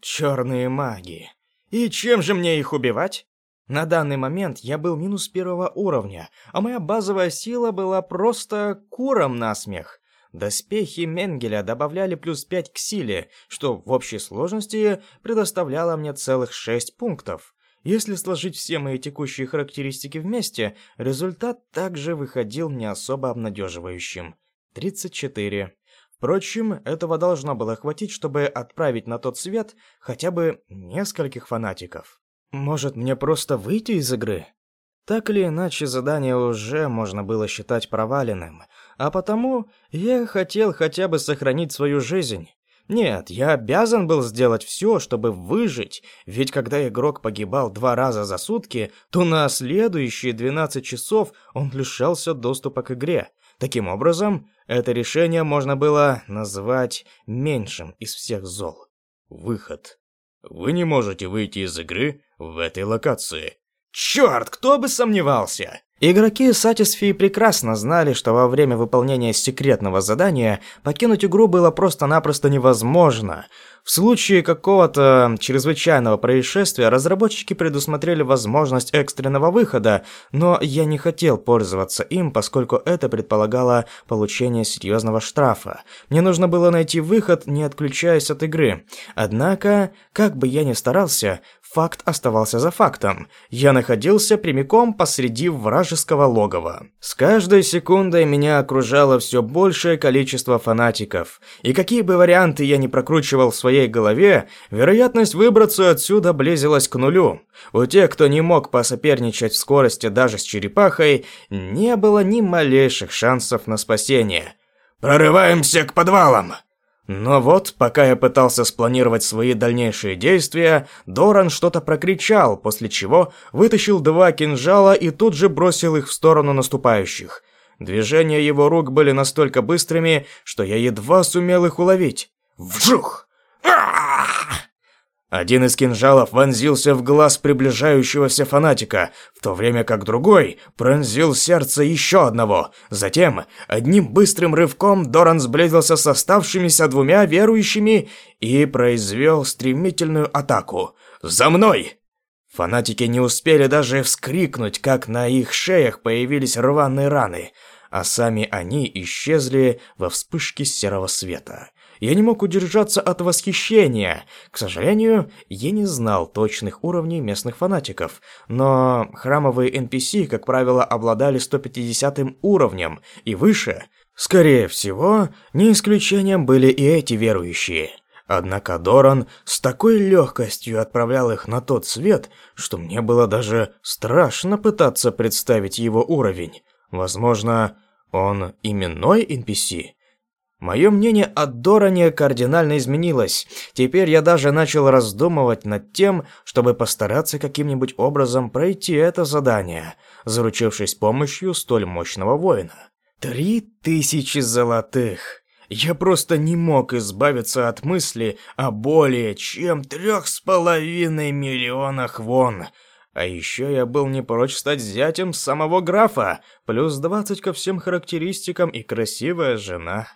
Черные маги. И чем же мне их убивать? На данный момент я был минус первого уровня, а моя базовая сила была просто куром на смех. Доспехи Менгеля добавляли плюс 5 к силе, что в общей сложности предоставляло мне целых 6 пунктов. Если сложить все мои текущие характеристики вместе, результат также выходил не особо обнадеживающим. 34. Впрочем, этого должно было хватить, чтобы отправить на тот свет хотя бы нескольких фанатиков. Может, мне просто выйти из игры? Так или иначе, задание уже можно было считать проваленным, а потому я хотел хотя бы сохранить свою жизнь. Нет, я обязан был сделать все, чтобы выжить, ведь когда игрок погибал два раза за сутки, то на следующие 12 часов он лишался доступа к игре. Таким образом, это решение можно было назвать меньшим из всех зол. Выход. Вы не можете выйти из игры в этой локации. Черт, кто бы сомневался! Игроки Сатисфи прекрасно знали, что во время выполнения секретного задания покинуть игру было просто-напросто невозможно. В случае какого-то чрезвычайного происшествия разработчики предусмотрели возможность экстренного выхода, но я не хотел пользоваться им, поскольку это предполагало получение серьезного штрафа. Мне нужно было найти выход, не отключаясь от игры. Однако, как бы я ни старался, Факт оставался за фактом. Я находился прямиком посреди вражеского логова. С каждой секундой меня окружало все большее количество фанатиков. И какие бы варианты я ни прокручивал в своей голове, вероятность выбраться отсюда близилась к нулю. У тех, кто не мог посоперничать в скорости даже с черепахой, не было ни малейших шансов на спасение. «Прорываемся к подвалам!» Но вот, пока я пытался спланировать свои дальнейшие действия, Доран что-то прокричал, после чего вытащил два кинжала и тут же бросил их в сторону наступающих. Движения его рук были настолько быстрыми, что я едва сумел их уловить. Вжух! Один из кинжалов вонзился в глаз приближающегося фанатика, в то время как другой пронзил сердце еще одного. Затем, одним быстрым рывком Доран сблизился с оставшимися двумя верующими и произвел стремительную атаку. «За мной!» Фанатики не успели даже вскрикнуть, как на их шеях появились рваные раны, а сами они исчезли во вспышке серого света я не мог удержаться от восхищения. К сожалению, я не знал точных уровней местных фанатиков, но храмовые NPC, как правило, обладали 150 уровнем и выше. Скорее всего, не исключением были и эти верующие. Однако Доран с такой легкостью отправлял их на тот свет, что мне было даже страшно пытаться представить его уровень. Возможно, он именной NPC? Мое мнение о Доране кардинально изменилось. Теперь я даже начал раздумывать над тем, чтобы постараться каким-нибудь образом пройти это задание, заручившись помощью столь мощного воина. Три тысячи золотых. Я просто не мог избавиться от мысли о более чем трех с половиной миллионах вон. А еще я был не прочь стать зятем самого графа, плюс двадцать ко всем характеристикам и красивая жена.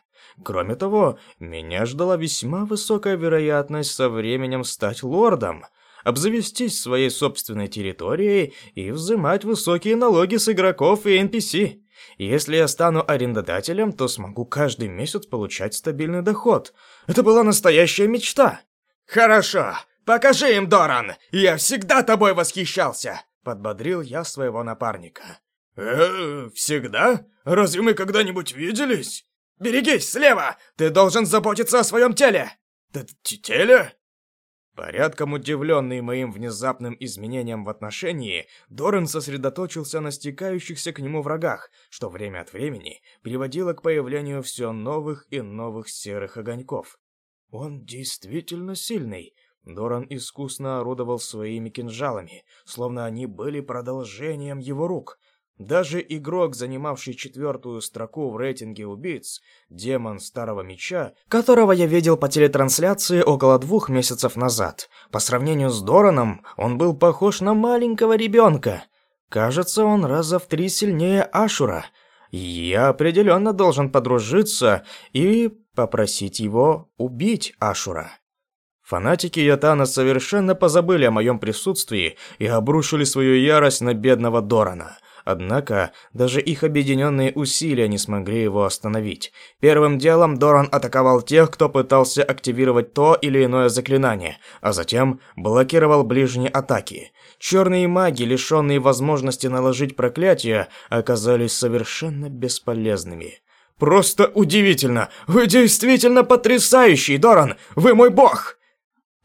Кроме того, меня ждала весьма высокая вероятность со временем стать лордом, обзавестись своей собственной территорией и взимать высокие налоги с игроков и NPC. Если я стану арендодателем, то смогу каждый месяц получать стабильный доход. Это была настоящая мечта. Хорошо, покажи им, Доран. Я всегда тобой восхищался, подбодрил я своего напарника. Э, всегда? Разве мы когда-нибудь виделись? Берегись, слева! Ты должен заботиться о своем теле!» «Теле?» Порядком удивленный моим внезапным изменением в отношении, Доран сосредоточился на стекающихся к нему врагах, что время от времени приводило к появлению все новых и новых серых огоньков. Он действительно сильный. Доран искусно орудовал своими кинжалами, словно они были продолжением его рук. Даже игрок, занимавший четвертую строку в рейтинге убийц, демон Старого Меча, которого я видел по телетрансляции около двух месяцев назад, по сравнению с Дораном, он был похож на маленького ребенка. Кажется, он раза в три сильнее Ашура. Я определенно должен подружиться и попросить его убить Ашура. Фанатики Ятана совершенно позабыли о моем присутствии и обрушили свою ярость на бедного Дорана – Однако, даже их объединенные усилия не смогли его остановить. Первым делом Доран атаковал тех, кто пытался активировать то или иное заклинание, а затем блокировал ближние атаки. Черные маги, лишенные возможности наложить проклятие, оказались совершенно бесполезными. «Просто удивительно! Вы действительно потрясающий, Доран! Вы мой бог!»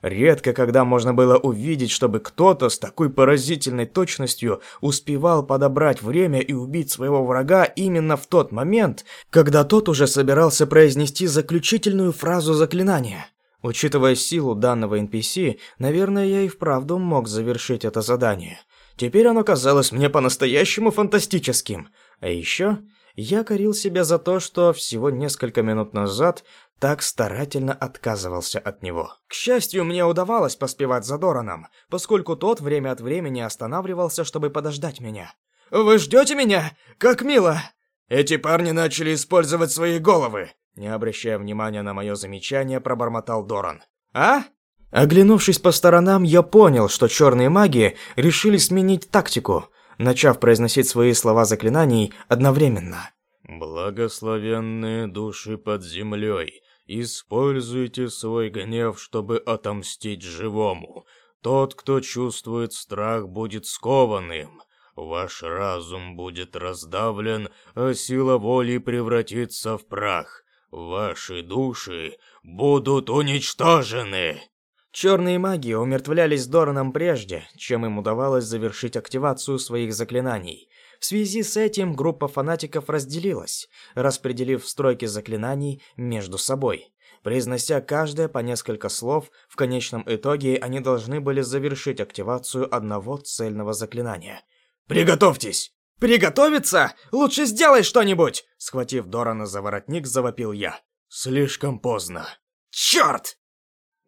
Редко когда можно было увидеть, чтобы кто-то с такой поразительной точностью успевал подобрать время и убить своего врага именно в тот момент, когда тот уже собирался произнести заключительную фразу заклинания. Учитывая силу данного NPC, наверное, я и вправду мог завершить это задание. Теперь оно казалось мне по-настоящему фантастическим. А еще я корил себя за то, что всего несколько минут назад так старательно отказывался от него. К счастью, мне удавалось поспевать за Дораном, поскольку тот время от времени останавливался, чтобы подождать меня. «Вы ждете меня? Как мило!» «Эти парни начали использовать свои головы!» Не обращая внимания на мое замечание, пробормотал Доран. «А?» Оглянувшись по сторонам, я понял, что черные маги решили сменить тактику, начав произносить свои слова заклинаний одновременно. «Благословенные души под землей, Используйте свой гнев, чтобы отомстить живому. Тот, кто чувствует страх, будет скованным. Ваш разум будет раздавлен, а сила воли превратится в прах. Ваши души будут уничтожены. Черные маги умертвлялись Дораном прежде, чем им удавалось завершить активацию своих заклинаний. В связи с этим группа фанатиков разделилась, распределив стройки заклинаний между собой. Произнося каждое по несколько слов, в конечном итоге они должны были завершить активацию одного цельного заклинания. «Приготовьтесь!» «Приготовиться? Лучше сделай что-нибудь!» Схватив Дорана за воротник, завопил я. «Слишком поздно!» «Черт!»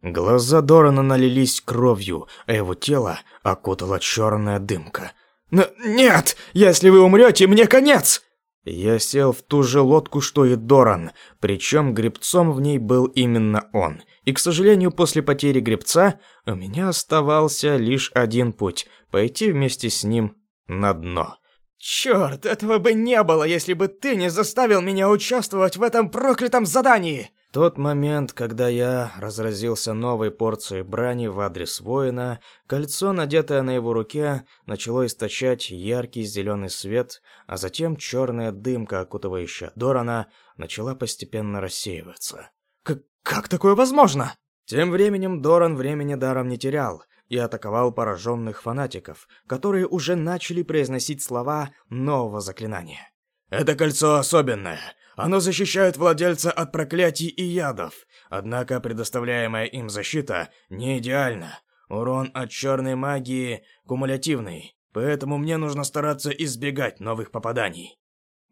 Глаза Дорана налились кровью, а его тело окутала черная дымка. Н «Нет! Если вы умрете, мне конец!» Я сел в ту же лодку, что и Доран, причем гребцом в ней был именно он. И, к сожалению, после потери гребца у меня оставался лишь один путь – пойти вместе с ним на дно. «Черт, этого бы не было, если бы ты не заставил меня участвовать в этом проклятом задании!» Тот момент, когда я разразился новой порцией брани в адрес воина, кольцо, надетое на его руке, начало источать яркий зеленый свет, а затем черная дымка, окутывающая Дорана, начала постепенно рассеиваться. К «Как такое возможно?» Тем временем Доран времени даром не терял и атаковал пораженных фанатиков, которые уже начали произносить слова нового заклинания. Это кольцо особенное. Оно защищает владельца от проклятий и ядов. Однако предоставляемая им защита не идеальна. Урон от черной магии кумулятивный, поэтому мне нужно стараться избегать новых попаданий.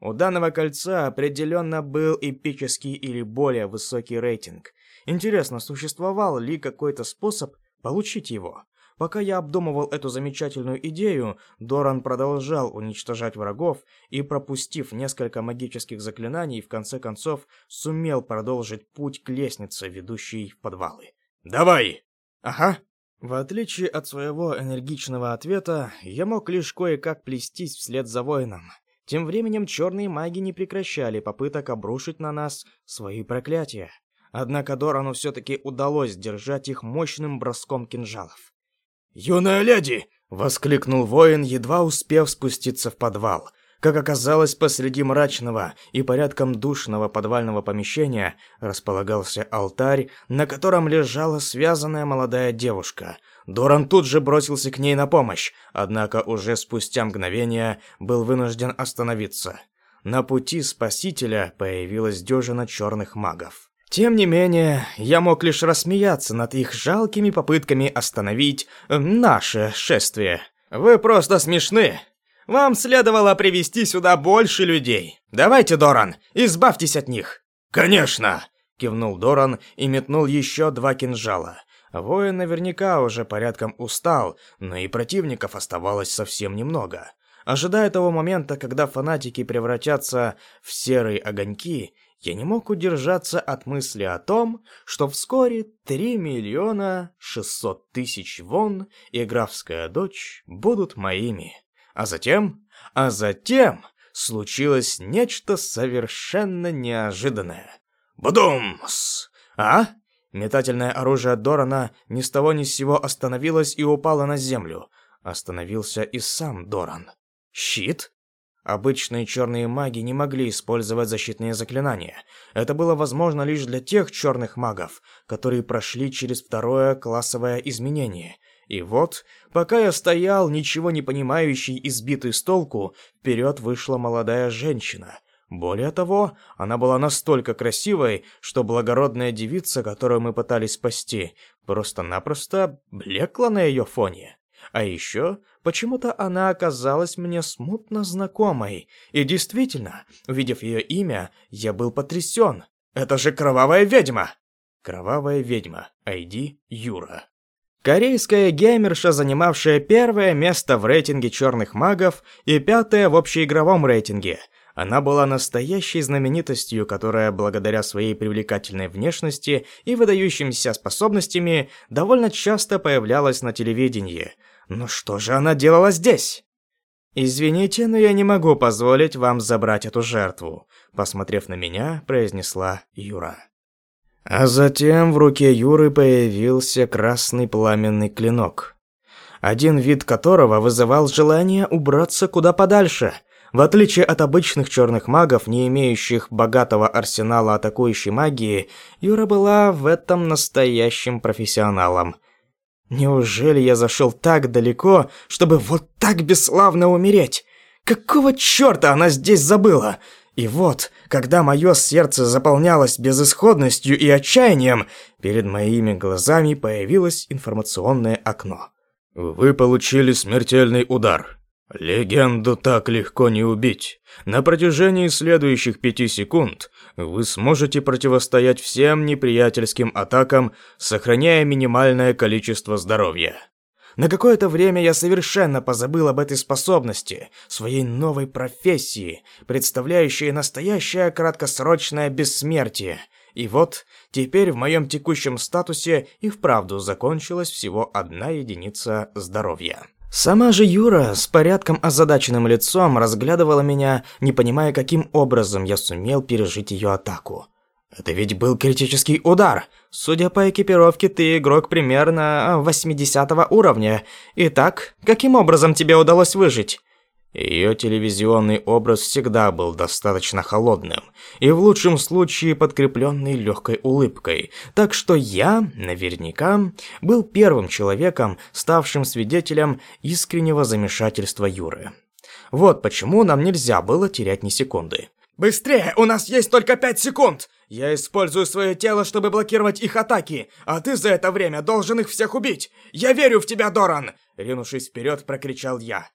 У данного кольца определенно был эпический или более высокий рейтинг. Интересно, существовал ли какой-то способ получить его? Пока я обдумывал эту замечательную идею, Доран продолжал уничтожать врагов и, пропустив несколько магических заклинаний, в конце концов сумел продолжить путь к лестнице, ведущей в подвалы. «Давай!» «Ага». В отличие от своего энергичного ответа, я мог лишь кое-как плестись вслед за воином. Тем временем черные маги не прекращали попыток обрушить на нас свои проклятия. Однако Дорану все-таки удалось держать их мощным броском кинжалов. «Юная леди!» — воскликнул воин, едва успев спуститься в подвал. Как оказалось, посреди мрачного и порядком душного подвального помещения располагался алтарь, на котором лежала связанная молодая девушка. Доран тут же бросился к ней на помощь, однако уже спустя мгновение был вынужден остановиться. На пути спасителя появилась дюжина черных магов. Тем не менее, я мог лишь рассмеяться над их жалкими попытками остановить э, наше шествие. Вы просто смешны. Вам следовало привести сюда больше людей. Давайте, Доран, избавьтесь от них. Конечно, кивнул Доран и метнул еще два кинжала. Воин наверняка уже порядком устал, но и противников оставалось совсем немного. Ожидая того момента, когда фанатики превратятся в серые огоньки, я не мог удержаться от мысли о том, что вскоре 3 миллиона 600 тысяч вон и графская дочь будут моими. А затем, а затем случилось нечто совершенно неожиданное. Бдумс! А? Метательное оружие Дорана ни с того ни с сего остановилось и упало на землю. Остановился и сам Доран. Щит? Обычные черные маги не могли использовать защитные заклинания. Это было возможно лишь для тех черных магов, которые прошли через второе классовое изменение. И вот, пока я стоял, ничего не понимающий и сбитый с толку, вперед вышла молодая женщина. Более того, она была настолько красивой, что благородная девица, которую мы пытались спасти, просто-напросто блекла на ее фоне. А еще почему-то она оказалась мне смутно знакомой. И действительно, увидев ее имя, я был потрясен. Это же кровавая ведьма! Кровавая ведьма. ID Юра. Корейская геймерша, занимавшая первое место в рейтинге черных магов и пятое в общеигровом рейтинге. Она была настоящей знаменитостью, которая благодаря своей привлекательной внешности и выдающимся способностями довольно часто появлялась на телевидении – но что же она делала здесь? «Извините, но я не могу позволить вам забрать эту жертву», посмотрев на меня, произнесла Юра. А затем в руке Юры появился красный пламенный клинок, один вид которого вызывал желание убраться куда подальше. В отличие от обычных черных магов, не имеющих богатого арсенала атакующей магии, Юра была в этом настоящим профессионалом – Неужели я зашел так далеко, чтобы вот так бесславно умереть? Какого черта она здесь забыла? И вот, когда мое сердце заполнялось безысходностью и отчаянием, перед моими глазами появилось информационное окно. Вы получили смертельный удар. Легенду так легко не убить. На протяжении следующих пяти секунд вы сможете противостоять всем неприятельским атакам, сохраняя минимальное количество здоровья. На какое-то время я совершенно позабыл об этой способности, своей новой профессии, представляющей настоящее краткосрочное бессмертие. И вот, теперь в моем текущем статусе и вправду закончилась всего одна единица здоровья. Сама же Юра с порядком озадаченным лицом разглядывала меня, не понимая, каким образом я сумел пережить ее атаку. Это ведь был критический удар. Судя по экипировке, ты игрок примерно 80 уровня. Итак, каким образом тебе удалось выжить? Ее телевизионный образ всегда был достаточно холодным и в лучшем случае подкрепленный легкой улыбкой, так что я, наверняка, был первым человеком, ставшим свидетелем искреннего замешательства Юры. Вот почему нам нельзя было терять ни секунды. «Быстрее! У нас есть только пять секунд! Я использую свое тело, чтобы блокировать их атаки, а ты за это время должен их всех убить! Я верю в тебя, Доран!» Ринувшись вперед, прокричал я.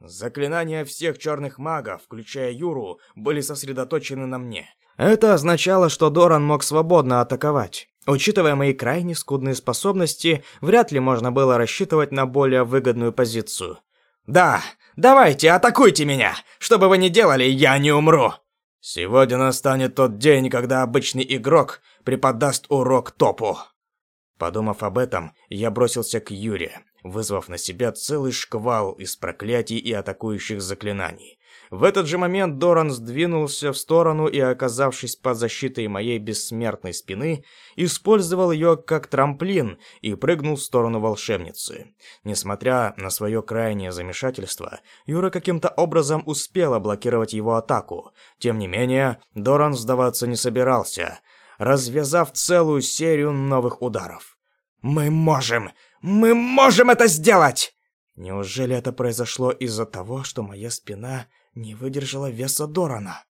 Заклинания всех черных магов, включая Юру, были сосредоточены на мне. Это означало, что Доран мог свободно атаковать. Учитывая мои крайне скудные способности, вряд ли можно было рассчитывать на более выгодную позицию. «Да, давайте, атакуйте меня! Что бы вы ни делали, я не умру!» Сегодня настанет тот день, когда обычный игрок преподаст урок топу. Подумав об этом, я бросился к Юре, вызвав на себя целый шквал из проклятий и атакующих заклинаний. В этот же момент Доран сдвинулся в сторону и, оказавшись под защитой моей бессмертной спины, использовал ее как трамплин и прыгнул в сторону волшебницы. Несмотря на свое крайнее замешательство, Юра каким-то образом успела блокировать его атаку. Тем не менее, Доран сдаваться не собирался, развязав целую серию новых ударов. «Мы можем! Мы можем это сделать!» Неужели это произошло из-за того, что моя спина не выдержала веса Дорана.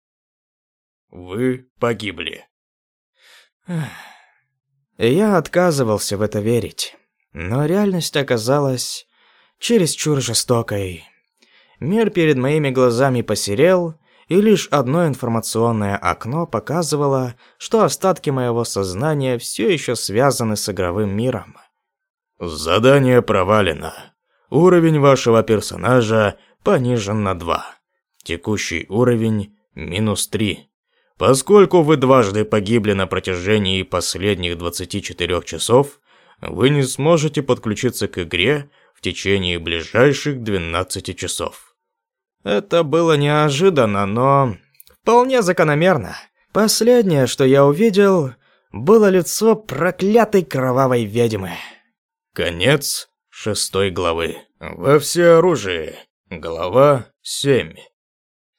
Вы погибли. Я отказывался в это верить, но реальность оказалась чересчур жестокой. Мир перед моими глазами посерел, и лишь одно информационное окно показывало, что остатки моего сознания все еще связаны с игровым миром. Задание провалено. Уровень вашего персонажа понижен на 2. Текущий уровень минус 3. Поскольку вы дважды погибли на протяжении последних 24 часов, вы не сможете подключиться к игре в течение ближайших 12 часов. Это было неожиданно, но вполне закономерно. Последнее, что я увидел, было лицо проклятой кровавой ведьмы. Конец шестой главы. Во всеоружии. Глава 7.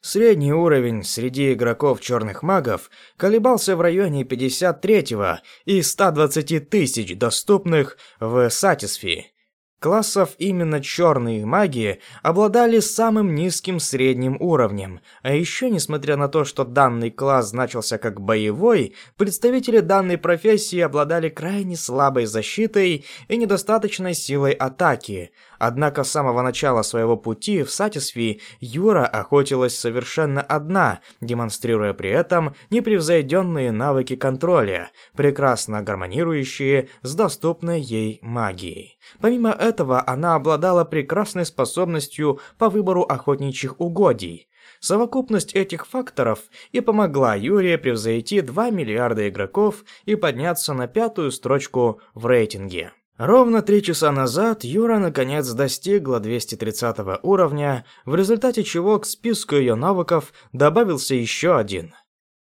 Средний уровень среди игроков черных магов колебался в районе 53-го и 120 тысяч доступных в Сатисфи. Классов именно черные маги обладали самым низким средним уровнем, а еще, несмотря на то, что данный класс значился как боевой, представители данной профессии обладали крайне слабой защитой и недостаточной силой атаки, Однако с самого начала своего пути в Сатисфи Юра охотилась совершенно одна, демонстрируя при этом непревзойденные навыки контроля, прекрасно гармонирующие с доступной ей магией. Помимо этого, она обладала прекрасной способностью по выбору охотничьих угодий. Совокупность этих факторов и помогла Юрия превзойти 2 миллиарда игроков и подняться на пятую строчку в рейтинге. Ровно три часа назад Юра наконец достигла 230 уровня, в результате чего к списку ее навыков добавился еще один.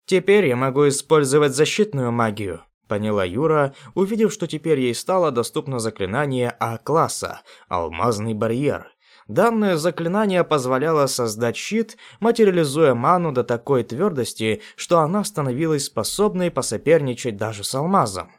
«Теперь я могу использовать защитную магию», — поняла Юра, увидев, что теперь ей стало доступно заклинание А-класса «Алмазный барьер». Данное заклинание позволяло создать щит, материализуя ману до такой твердости, что она становилась способной посоперничать даже с алмазом.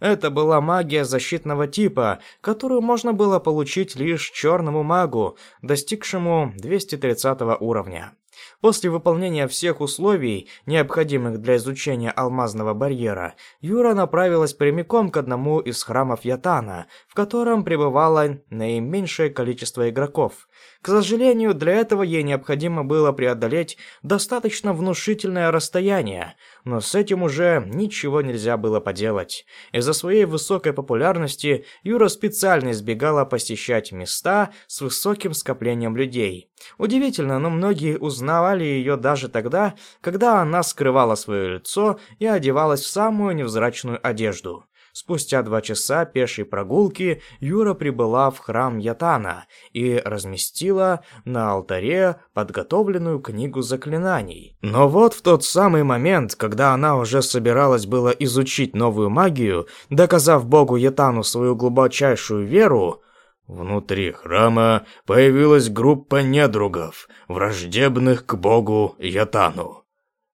Это была магия защитного типа, которую можно было получить лишь черному магу, достигшему 230 уровня. После выполнения всех условий, необходимых для изучения алмазного барьера, Юра направилась прямиком к одному из храмов Ятана, в котором пребывало наименьшее количество игроков. К сожалению, для этого ей необходимо было преодолеть достаточно внушительное расстояние, но с этим уже ничего нельзя было поделать. Из-за своей высокой популярности Юра специально избегала посещать места с высоким скоплением людей. Удивительно, но многие узнавали ее даже тогда, когда она скрывала свое лицо и одевалась в самую невзрачную одежду. Спустя два часа пешей прогулки Юра прибыла в храм Ятана и разместила на алтаре подготовленную книгу заклинаний. Но вот в тот самый момент, когда она уже собиралась было изучить новую магию, доказав богу Ятану свою глубочайшую веру, Внутри храма появилась группа недругов, враждебных к богу Ятану.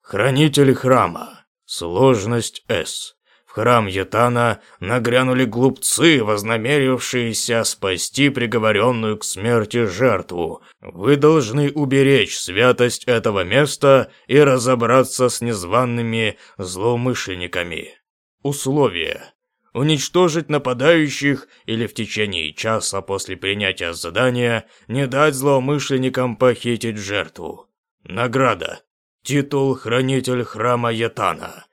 Хранитель храма. Сложность S. Храм Ятана нагрянули глупцы, вознамерившиеся спасти приговоренную к смерти жертву. Вы должны уберечь святость этого места и разобраться с незваными злоумышленниками. Условия. Уничтожить нападающих или в течение часа после принятия задания не дать злоумышленникам похитить жертву. Награда. Титул «Хранитель храма Ятана».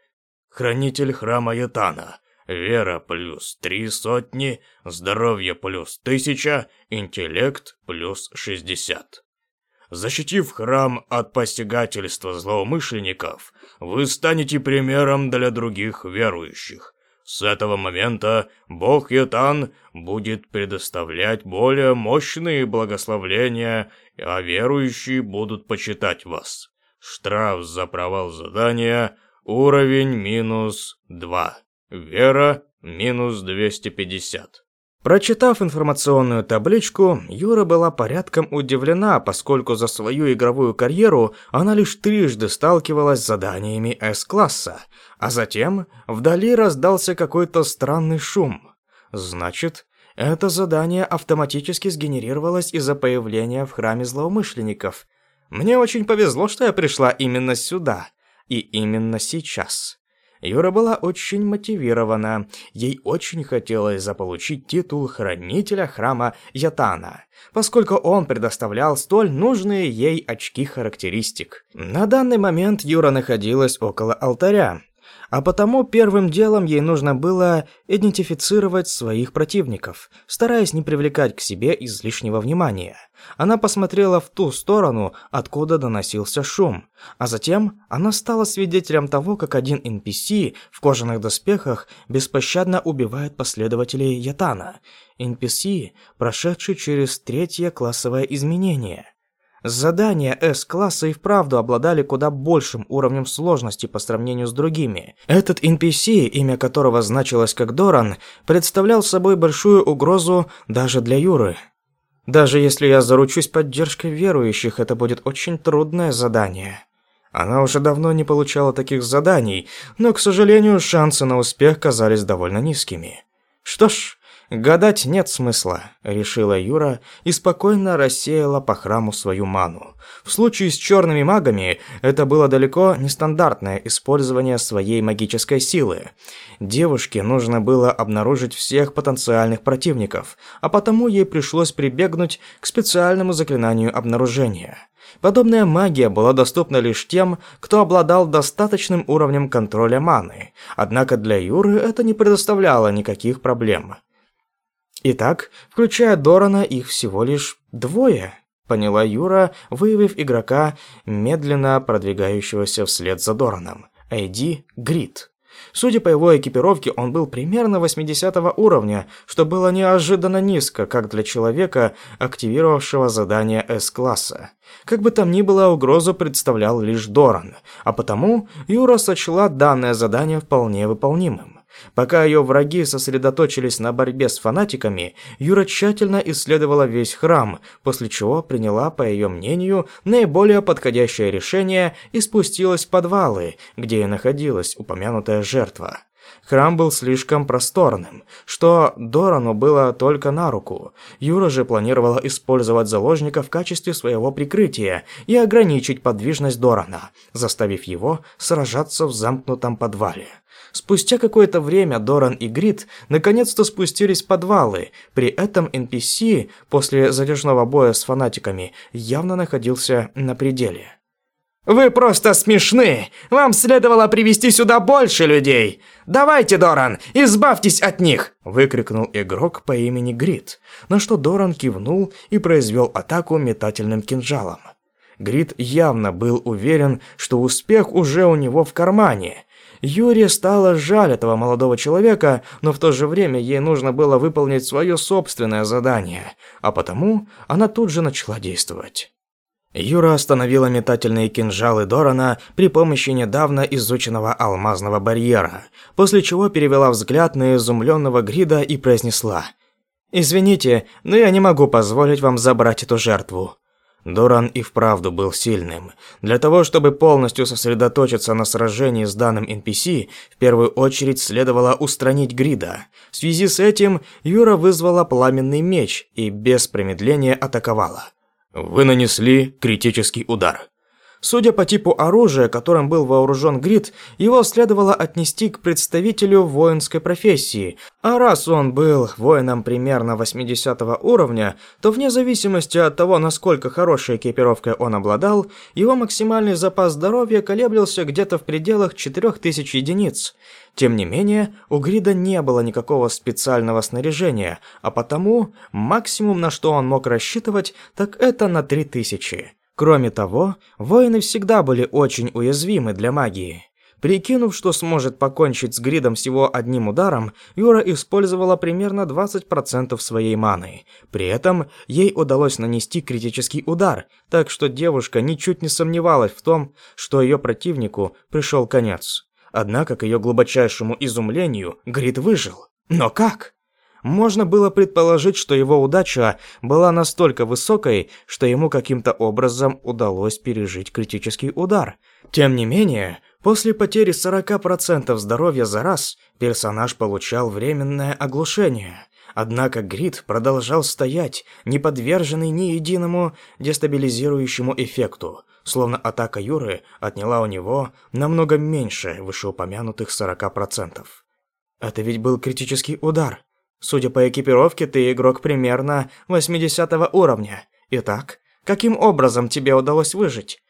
Хранитель храма Ятана. Вера плюс три сотни, здоровье плюс тысяча, интеллект плюс шестьдесят. Защитив храм от посягательства злоумышленников, вы станете примером для других верующих. С этого момента бог Ятан будет предоставлять более мощные благословления, а верующие будут почитать вас. Штраф за провал задания – Уровень минус 2. Вера минус 250. Прочитав информационную табличку, Юра была порядком удивлена, поскольку за свою игровую карьеру она лишь трижды сталкивалась с заданиями С-класса, а затем вдали раздался какой-то странный шум. Значит, это задание автоматически сгенерировалось из-за появления в храме злоумышленников. Мне очень повезло, что я пришла именно сюда. И именно сейчас. Юра была очень мотивирована. Ей очень хотелось заполучить титул хранителя храма Ятана, поскольку он предоставлял столь нужные ей очки характеристик. На данный момент Юра находилась около алтаря, а потому первым делом ей нужно было идентифицировать своих противников, стараясь не привлекать к себе излишнего внимания. Она посмотрела в ту сторону, откуда доносился шум, а затем она стала свидетелем того, как один NPC в кожаных доспехах беспощадно убивает последователей Ятана. NPC, прошедший через третье классовое изменение – Задания S-класса и вправду обладали куда большим уровнем сложности по сравнению с другими. Этот NPC, имя которого значилось как Доран, представлял собой большую угрозу даже для Юры. Даже если я заручусь поддержкой верующих, это будет очень трудное задание. Она уже давно не получала таких заданий, но, к сожалению, шансы на успех казались довольно низкими. Что ж, Гадать нет смысла, решила Юра и спокойно рассеяла по храму свою ману. В случае с черными магами это было далеко не стандартное использование своей магической силы. Девушке нужно было обнаружить всех потенциальных противников, а потому ей пришлось прибегнуть к специальному заклинанию обнаружения. Подобная магия была доступна лишь тем, кто обладал достаточным уровнем контроля маны. Однако для Юры это не предоставляло никаких проблем. Итак, включая Дорана, их всего лишь двое, поняла Юра, выявив игрока, медленно продвигающегося вслед за Дораном. ID Грит. Судя по его экипировке, он был примерно 80 уровня, что было неожиданно низко, как для человека, активировавшего задание С-класса. Как бы там ни было, угрозу представлял лишь Доран, а потому Юра сочла данное задание вполне выполнимым. Пока ее враги сосредоточились на борьбе с фанатиками, Юра тщательно исследовала весь храм, после чего приняла, по ее мнению, наиболее подходящее решение и спустилась в подвалы, где и находилась упомянутая жертва. Храм был слишком просторным, что Дорану было только на руку. Юра же планировала использовать заложника в качестве своего прикрытия и ограничить подвижность Дорана, заставив его сражаться в замкнутом подвале. Спустя какое-то время Доран и Грит наконец-то спустились в подвалы. При этом NPC после затяжного боя с фанатиками явно находился на пределе. «Вы просто смешны! Вам следовало привести сюда больше людей! Давайте, Доран, избавьтесь от них!» Выкрикнул игрок по имени Грит, на что Доран кивнул и произвел атаку метательным кинжалом. Грит явно был уверен, что успех уже у него в кармане – Юре стало жаль этого молодого человека, но в то же время ей нужно было выполнить свое собственное задание, а потому она тут же начала действовать. Юра остановила метательные кинжалы Дорана при помощи недавно изученного алмазного барьера, после чего перевела взгляд на изумленного Грида и произнесла «Извините, но я не могу позволить вам забрать эту жертву». Доран и вправду был сильным. Для того, чтобы полностью сосредоточиться на сражении с данным NPC, в первую очередь следовало устранить Грида. В связи с этим Юра вызвала пламенный меч и без промедления атаковала. Вы нанесли критический удар. Судя по типу оружия, которым был вооружен Грид, его следовало отнести к представителю воинской профессии. А раз он был воином примерно 80 уровня, то вне зависимости от того, насколько хорошей экипировкой он обладал, его максимальный запас здоровья колеблился где-то в пределах 4000 единиц. Тем не менее, у Грида не было никакого специального снаряжения, а потому максимум, на что он мог рассчитывать, так это на 3000. Кроме того, воины всегда были очень уязвимы для магии. Прикинув, что сможет покончить с Гридом всего одним ударом, Юра использовала примерно 20% своей маны. При этом ей удалось нанести критический удар, так что девушка ничуть не сомневалась в том, что ее противнику пришел конец. Однако, к ее глубочайшему изумлению, Грид выжил. Но как? Можно было предположить, что его удача была настолько высокой, что ему каким-то образом удалось пережить критический удар. Тем не менее, после потери 40% здоровья за раз, персонаж получал временное оглушение. Однако Грид продолжал стоять, не подверженный ни единому дестабилизирующему эффекту, словно атака Юры отняла у него намного меньше вышеупомянутых 40%. Это ведь был критический удар. Судя по экипировке, ты игрок примерно 80 уровня. Итак, каким образом тебе удалось выжить?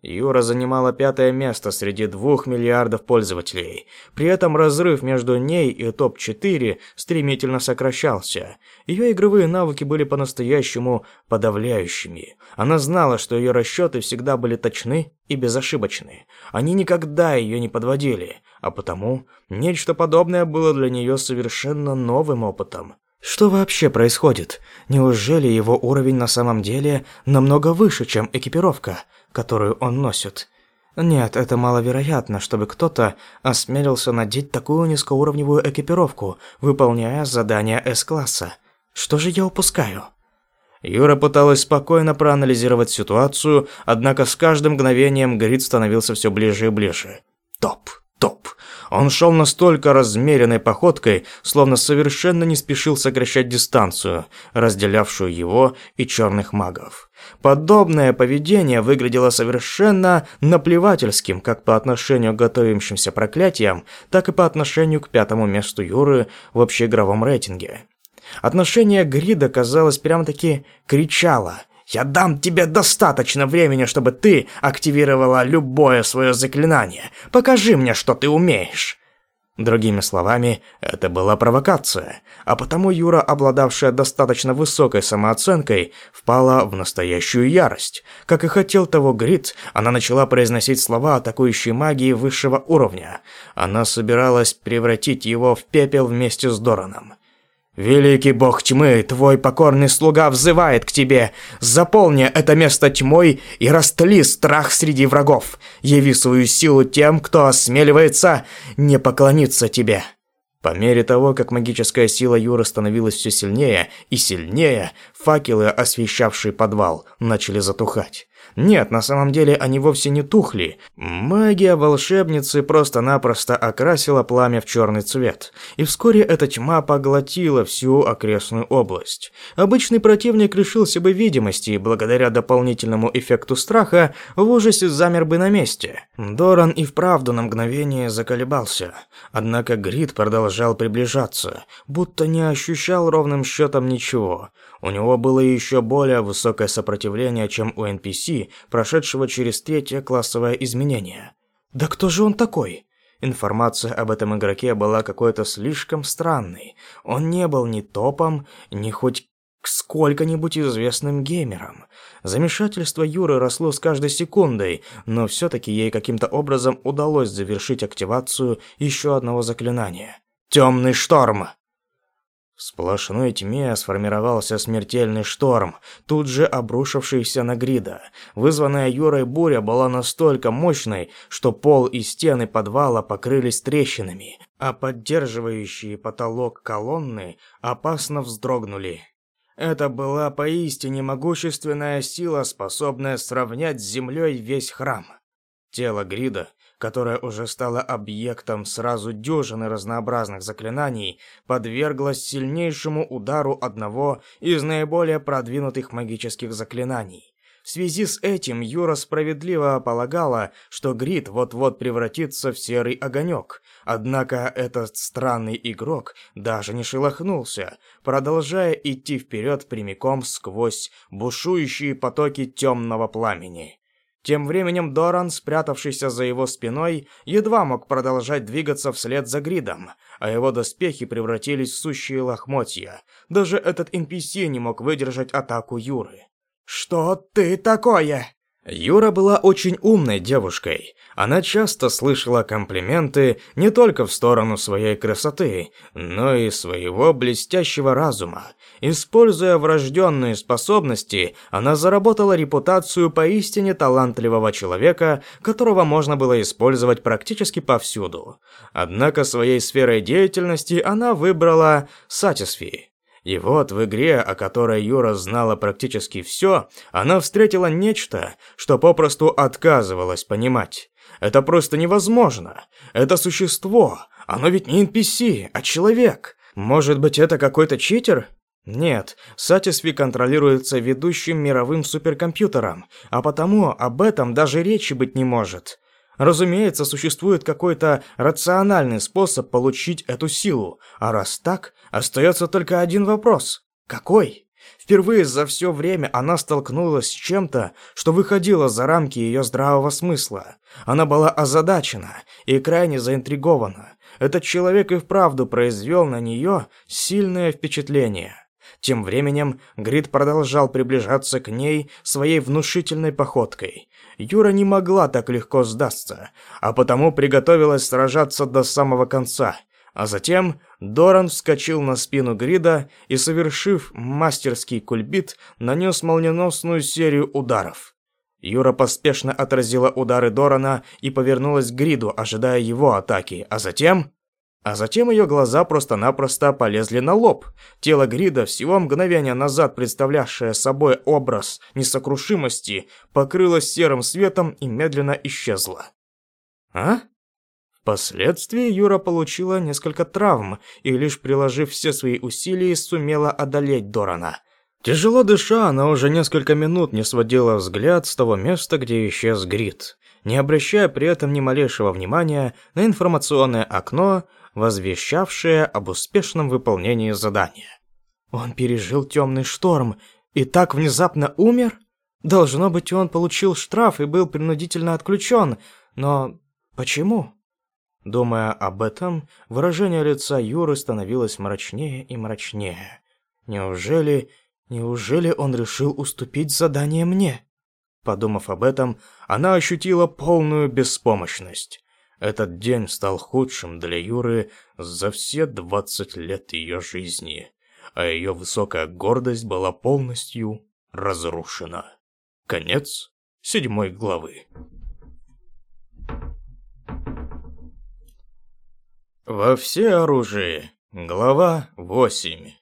Юра занимала пятое место среди двух миллиардов пользователей. При этом разрыв между ней и топ-4 стремительно сокращался. Ее игровые навыки были по-настоящему подавляющими. Она знала, что ее расчеты всегда были точны и безошибочны. Они никогда ее не подводили, а потому нечто подобное было для нее совершенно новым опытом. Что вообще происходит? Неужели его уровень на самом деле намного выше, чем экипировка? Которую он носит. Нет, это маловероятно, чтобы кто-то осмелился надеть такую низкоуровневую экипировку, выполняя задания С-класса. Что же я упускаю? Юра пыталась спокойно проанализировать ситуацию, однако с каждым мгновением Грид становился все ближе и ближе. Топ, топ. Он шел настолько размеренной походкой, словно совершенно не спешил сокращать дистанцию, разделявшую его и черных магов. Подобное поведение выглядело совершенно наплевательским как по отношению к готовящимся проклятиям, так и по отношению к пятому месту Юры в общеигровом рейтинге. Отношение Грида, казалось, прямо-таки кричало «Я дам тебе достаточно времени, чтобы ты активировала любое свое заклинание. Покажи мне, что ты умеешь». Другими словами, это была провокация, а потому Юра, обладавшая достаточно высокой самооценкой, впала в настоящую ярость. Как и хотел того Грит, она начала произносить слова атакующей магии высшего уровня. Она собиралась превратить его в пепел вместе с Дораном. «Великий бог тьмы, твой покорный слуга взывает к тебе. Заполни это место тьмой и растли страх среди врагов. Яви свою силу тем, кто осмеливается не поклониться тебе». По мере того, как магическая сила Юры становилась все сильнее и сильнее, факелы, освещавшие подвал, начали затухать. Нет, на самом деле они вовсе не тухли. Магия волшебницы просто-напросто окрасила пламя в черный цвет, и вскоре эта тьма поглотила всю окрестную область. Обычный противник лишился бы видимости, и благодаря дополнительному эффекту страха в ужасе замер бы на месте. Доран и вправду на мгновение заколебался, однако Грид продолжал приближаться, будто не ощущал ровным счетом ничего. У него было еще более высокое сопротивление, чем у NPC, прошедшего через третье классовое изменение. Да кто же он такой? Информация об этом игроке была какой-то слишком странной. Он не был ни топом, ни хоть сколько-нибудь известным геймером. Замешательство Юры росло с каждой секундой, но все-таки ей каким-то образом удалось завершить активацию еще одного заклинания. «Темный шторм!» В сплошной тьме сформировался смертельный шторм, тут же обрушившийся на Грида. Вызванная Юрой буря была настолько мощной, что пол и стены подвала покрылись трещинами, а поддерживающие потолок колонны опасно вздрогнули. Это была поистине могущественная сила, способная сравнять с землей весь храм. Тело Грида, которое уже стало объектом сразу дюжины разнообразных заклинаний, подверглось сильнейшему удару одного из наиболее продвинутых магических заклинаний. В связи с этим Юра справедливо полагала, что Грид вот-вот превратится в серый огонек. Однако этот странный игрок даже не шелохнулся, продолжая идти вперед прямиком сквозь бушующие потоки темного пламени. Тем временем Доран, спрятавшийся за его спиной, едва мог продолжать двигаться вслед за Гридом, а его доспехи превратились в сущие лохмотья. Даже этот NPC не мог выдержать атаку Юры. «Что ты такое?» Юра была очень умной девушкой. Она часто слышала комплименты не только в сторону своей красоты, но и своего блестящего разума. Используя врожденные способности, она заработала репутацию поистине талантливого человека, которого можно было использовать практически повсюду. Однако своей сферой деятельности она выбрала Сатисфи. И вот в игре, о которой Юра знала практически все, она встретила нечто, что попросту отказывалась понимать. Это просто невозможно. Это существо. Оно ведь не NPC, а человек. Может быть, это какой-то читер? Нет, Сатисфи контролируется ведущим мировым суперкомпьютером, а потому об этом даже речи быть не может. Разумеется, существует какой-то рациональный способ получить эту силу, а раз так, остается только один вопрос. Какой? Впервые за все время она столкнулась с чем-то, что выходило за рамки ее здравого смысла. Она была озадачена и крайне заинтригована. Этот человек и вправду произвел на нее сильное впечатление. Тем временем Грид продолжал приближаться к ней своей внушительной походкой. Юра не могла так легко сдаться, а потому приготовилась сражаться до самого конца. А затем Доран вскочил на спину Грида и, совершив мастерский кульбит, нанес молниеносную серию ударов. Юра поспешно отразила удары Дорана и повернулась к Гриду, ожидая его атаки, а затем... А затем ее глаза просто-напросто полезли на лоб. Тело Грида, всего мгновения назад представлявшее собой образ несокрушимости, покрылось серым светом и медленно исчезло. А? Впоследствии Юра получила несколько травм и лишь приложив все свои усилия сумела одолеть Дорана. Тяжело дыша, она уже несколько минут не сводила взгляд с того места, где исчез Грид, не обращая при этом ни малейшего внимания на информационное окно, возвещавшее об успешном выполнении задания. Он пережил темный шторм и так внезапно умер? Должно быть, он получил штраф и был принудительно отключен, но почему? Думая об этом, выражение лица Юры становилось мрачнее и мрачнее. Неужели, неужели он решил уступить задание мне? Подумав об этом, она ощутила полную беспомощность. Этот день стал худшим для Юры за все 20 лет ее жизни, а ее высокая гордость была полностью разрушена. Конец седьмой главы. Во все оружие. Глава 8.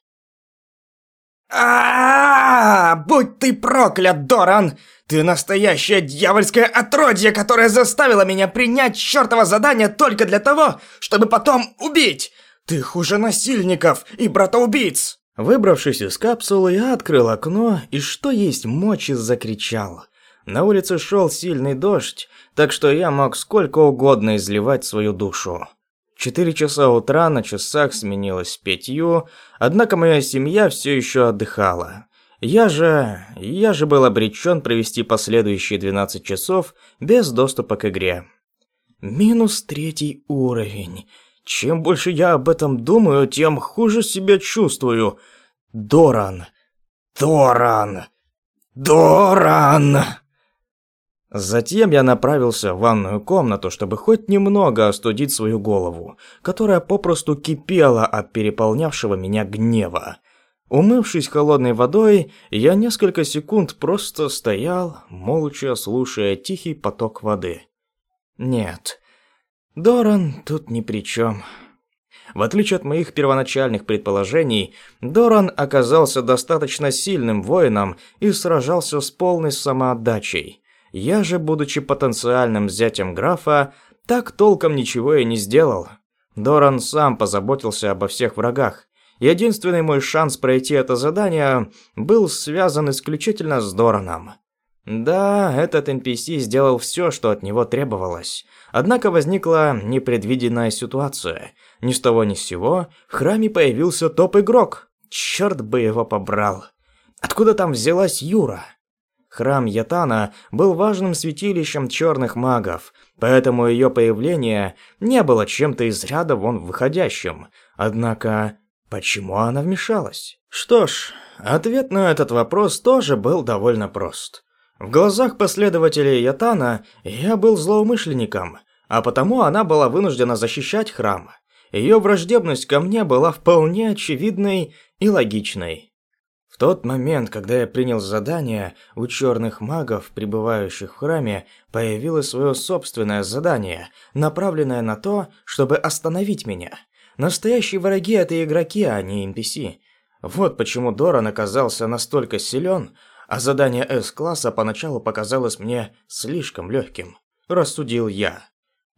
А, -а, а Будь ты проклят, Доран! Ты настоящее дьявольское отродье, которое заставило меня принять чертово задание только для того, чтобы потом убить! Ты хуже насильников и братоубийц!» Выбравшись из капсулы, я открыл окно и что есть мочи закричал. На улице шел сильный дождь, так что я мог сколько угодно изливать свою душу. Четыре часа утра на часах сменилось пятью, однако моя семья все еще отдыхала. Я же... я же был обречен провести последующие 12 часов без доступа к игре. Минус третий уровень. Чем больше я об этом думаю, тем хуже себя чувствую. Доран. Доран. Доран. Затем я направился в ванную комнату, чтобы хоть немного остудить свою голову, которая попросту кипела от переполнявшего меня гнева. Умывшись холодной водой, я несколько секунд просто стоял, молча слушая тихий поток воды. Нет, Доран тут ни при чем. В отличие от моих первоначальных предположений, Доран оказался достаточно сильным воином и сражался с полной самоотдачей. Я же, будучи потенциальным зятем графа, так толком ничего и не сделал. Доран сам позаботился обо всех врагах. Единственный мой шанс пройти это задание был связан исключительно с Дораном. Да, этот NPC сделал все, что от него требовалось. Однако возникла непредвиденная ситуация. Ни с того ни с сего в храме появился топ-игрок. Черт бы его побрал. Откуда там взялась Юра? Храм Ятана был важным святилищем черных магов, поэтому ее появление не было чем-то из ряда вон выходящим. Однако, почему она вмешалась? Что ж, ответ на этот вопрос тоже был довольно прост. В глазах последователей Ятана я был злоумышленником, а потому она была вынуждена защищать храм. Ее враждебность ко мне была вполне очевидной и логичной. В тот момент, когда я принял задание, у черных магов, пребывающих в храме, появилось свое собственное задание, направленное на то, чтобы остановить меня. Настоящие враги – это игроки, а не NPC. Вот почему Доран оказался настолько силен, а задание С-класса поначалу показалось мне слишком легким. Рассудил я.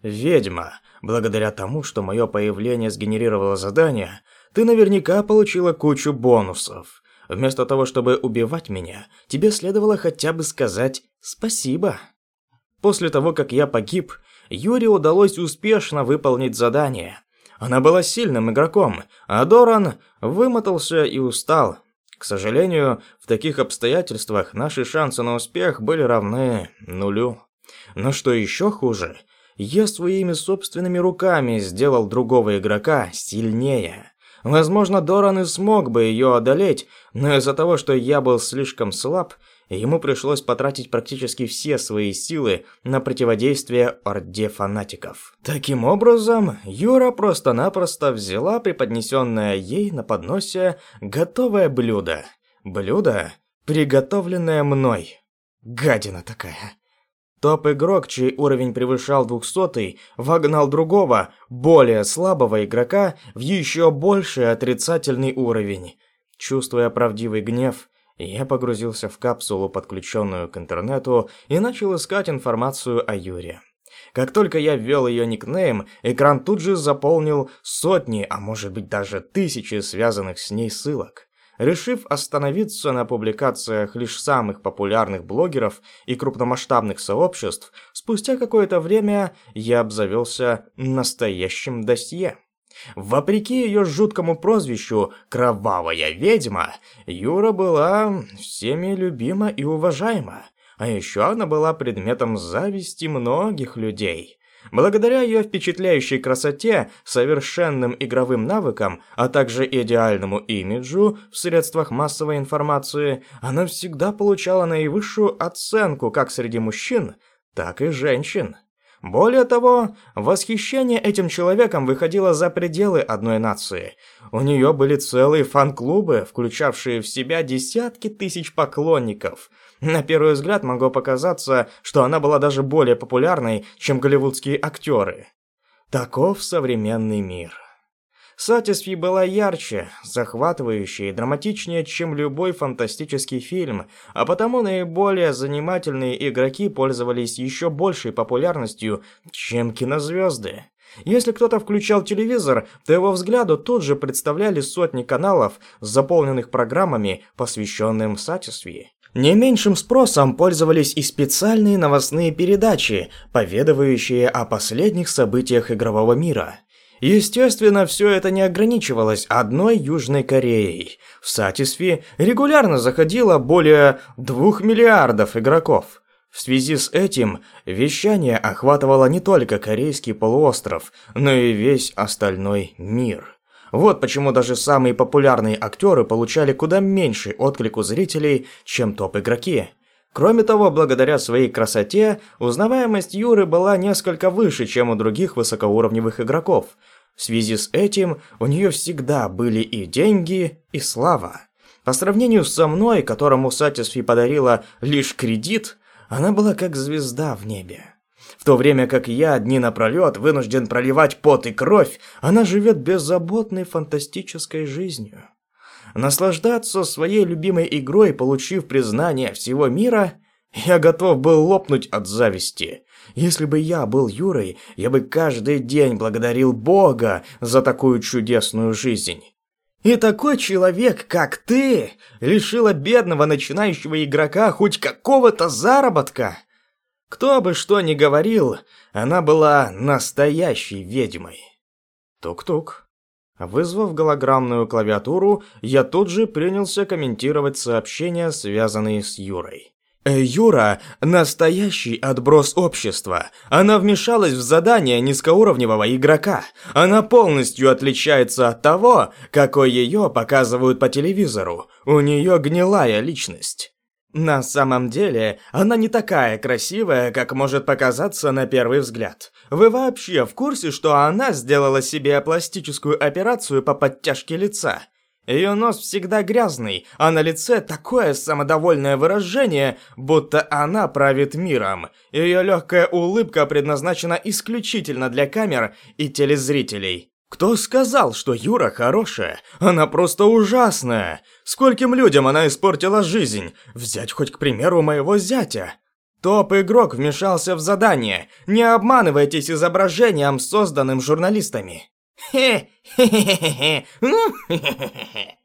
Ведьма, благодаря тому, что мое появление сгенерировало задание, ты наверняка получила кучу бонусов. Вместо того, чтобы убивать меня, тебе следовало хотя бы сказать «спасибо». После того, как я погиб, Юре удалось успешно выполнить задание. Она была сильным игроком, а Доран вымотался и устал, к сожалению, в таких обстоятельствах наши шансы на успех были равны нулю. Но что еще хуже, я своими собственными руками сделал другого игрока сильнее. Возможно, Доран и смог бы ее одолеть, но из-за того, что я был слишком слаб, ему пришлось потратить практически все свои силы на противодействие орде фанатиков. Таким образом, Юра просто-напросто взяла преподнесенное ей на подносе готовое блюдо. Блюдо, приготовленное мной. Гадина такая. Топ-игрок, чей уровень превышал 200 вогнал другого, более слабого игрока в еще больший отрицательный уровень. Чувствуя правдивый гнев, я погрузился в капсулу, подключенную к интернету, и начал искать информацию о Юре. Как только я ввел ее никнейм, экран тут же заполнил сотни, а может быть даже тысячи связанных с ней ссылок. Решив остановиться на публикациях лишь самых популярных блогеров и крупномасштабных сообществ, спустя какое-то время я обзавелся настоящим досье. Вопреки ее жуткому прозвищу «Кровавая ведьма», Юра была всеми любима и уважаема, а еще она была предметом зависти многих людей. Благодаря ее впечатляющей красоте, совершенным игровым навыкам, а также идеальному имиджу в средствах массовой информации, она всегда получала наивысшую оценку как среди мужчин, так и женщин. Более того, восхищение этим человеком выходило за пределы одной нации. У нее были целые фан-клубы, включавшие в себя десятки тысяч поклонников. На первый взгляд могло показаться, что она была даже более популярной, чем голливудские актеры. Таков современный мир. Сатисфи была ярче, захватывающей и драматичнее, чем любой фантастический фильм, а потому наиболее занимательные игроки пользовались еще большей популярностью, чем кинозвезды. Если кто-то включал телевизор, то его взгляду тут же представляли сотни каналов, заполненных программами, посвященным Сатисфи. Не меньшим спросом пользовались и специальные новостные передачи, поведывающие о последних событиях игрового мира. Естественно, все это не ограничивалось одной Южной Кореей. В Сатисфи регулярно заходило более двух миллиардов игроков. В связи с этим вещание охватывало не только корейский полуостров, но и весь остальной мир. Вот почему даже самые популярные актеры получали куда меньший отклик у зрителей, чем топ-игроки. Кроме того, благодаря своей красоте, узнаваемость Юры была несколько выше, чем у других высокоуровневых игроков. В связи с этим у нее всегда были и деньги, и слава. По сравнению со мной, которому Сатисфи подарила лишь кредит, она была как звезда в небе. В то время как я дни напролет вынужден проливать пот и кровь, она живет беззаботной фантастической жизнью. Наслаждаться своей любимой игрой, получив признание всего мира, я готов был лопнуть от зависти. Если бы я был Юрой, я бы каждый день благодарил Бога за такую чудесную жизнь. И такой человек, как ты, лишила бедного начинающего игрока хоть какого-то заработка. Кто бы что ни говорил, она была настоящей ведьмой. Тук-тук. Вызвав голограммную клавиатуру, я тут же принялся комментировать сообщения, связанные с Юрой. Э, Юра – настоящий отброс общества. Она вмешалась в задание низкоуровневого игрока. Она полностью отличается от того, какой ее показывают по телевизору. У нее гнилая личность. На самом деле, она не такая красивая, как может показаться на первый взгляд. Вы вообще в курсе, что она сделала себе пластическую операцию по подтяжке лица? Ее нос всегда грязный, а на лице такое самодовольное выражение, будто она правит миром. Ее легкая улыбка предназначена исключительно для камер и телезрителей. Кто сказал, что Юра хорошая? Она просто ужасная. Скольким людям она испортила жизнь? Взять хоть, к примеру, моего зятя. Топ-игрок вмешался в задание. Не обманывайтесь изображением, созданным журналистами. Хе-хе-хе-хе. Хе-хе-хе.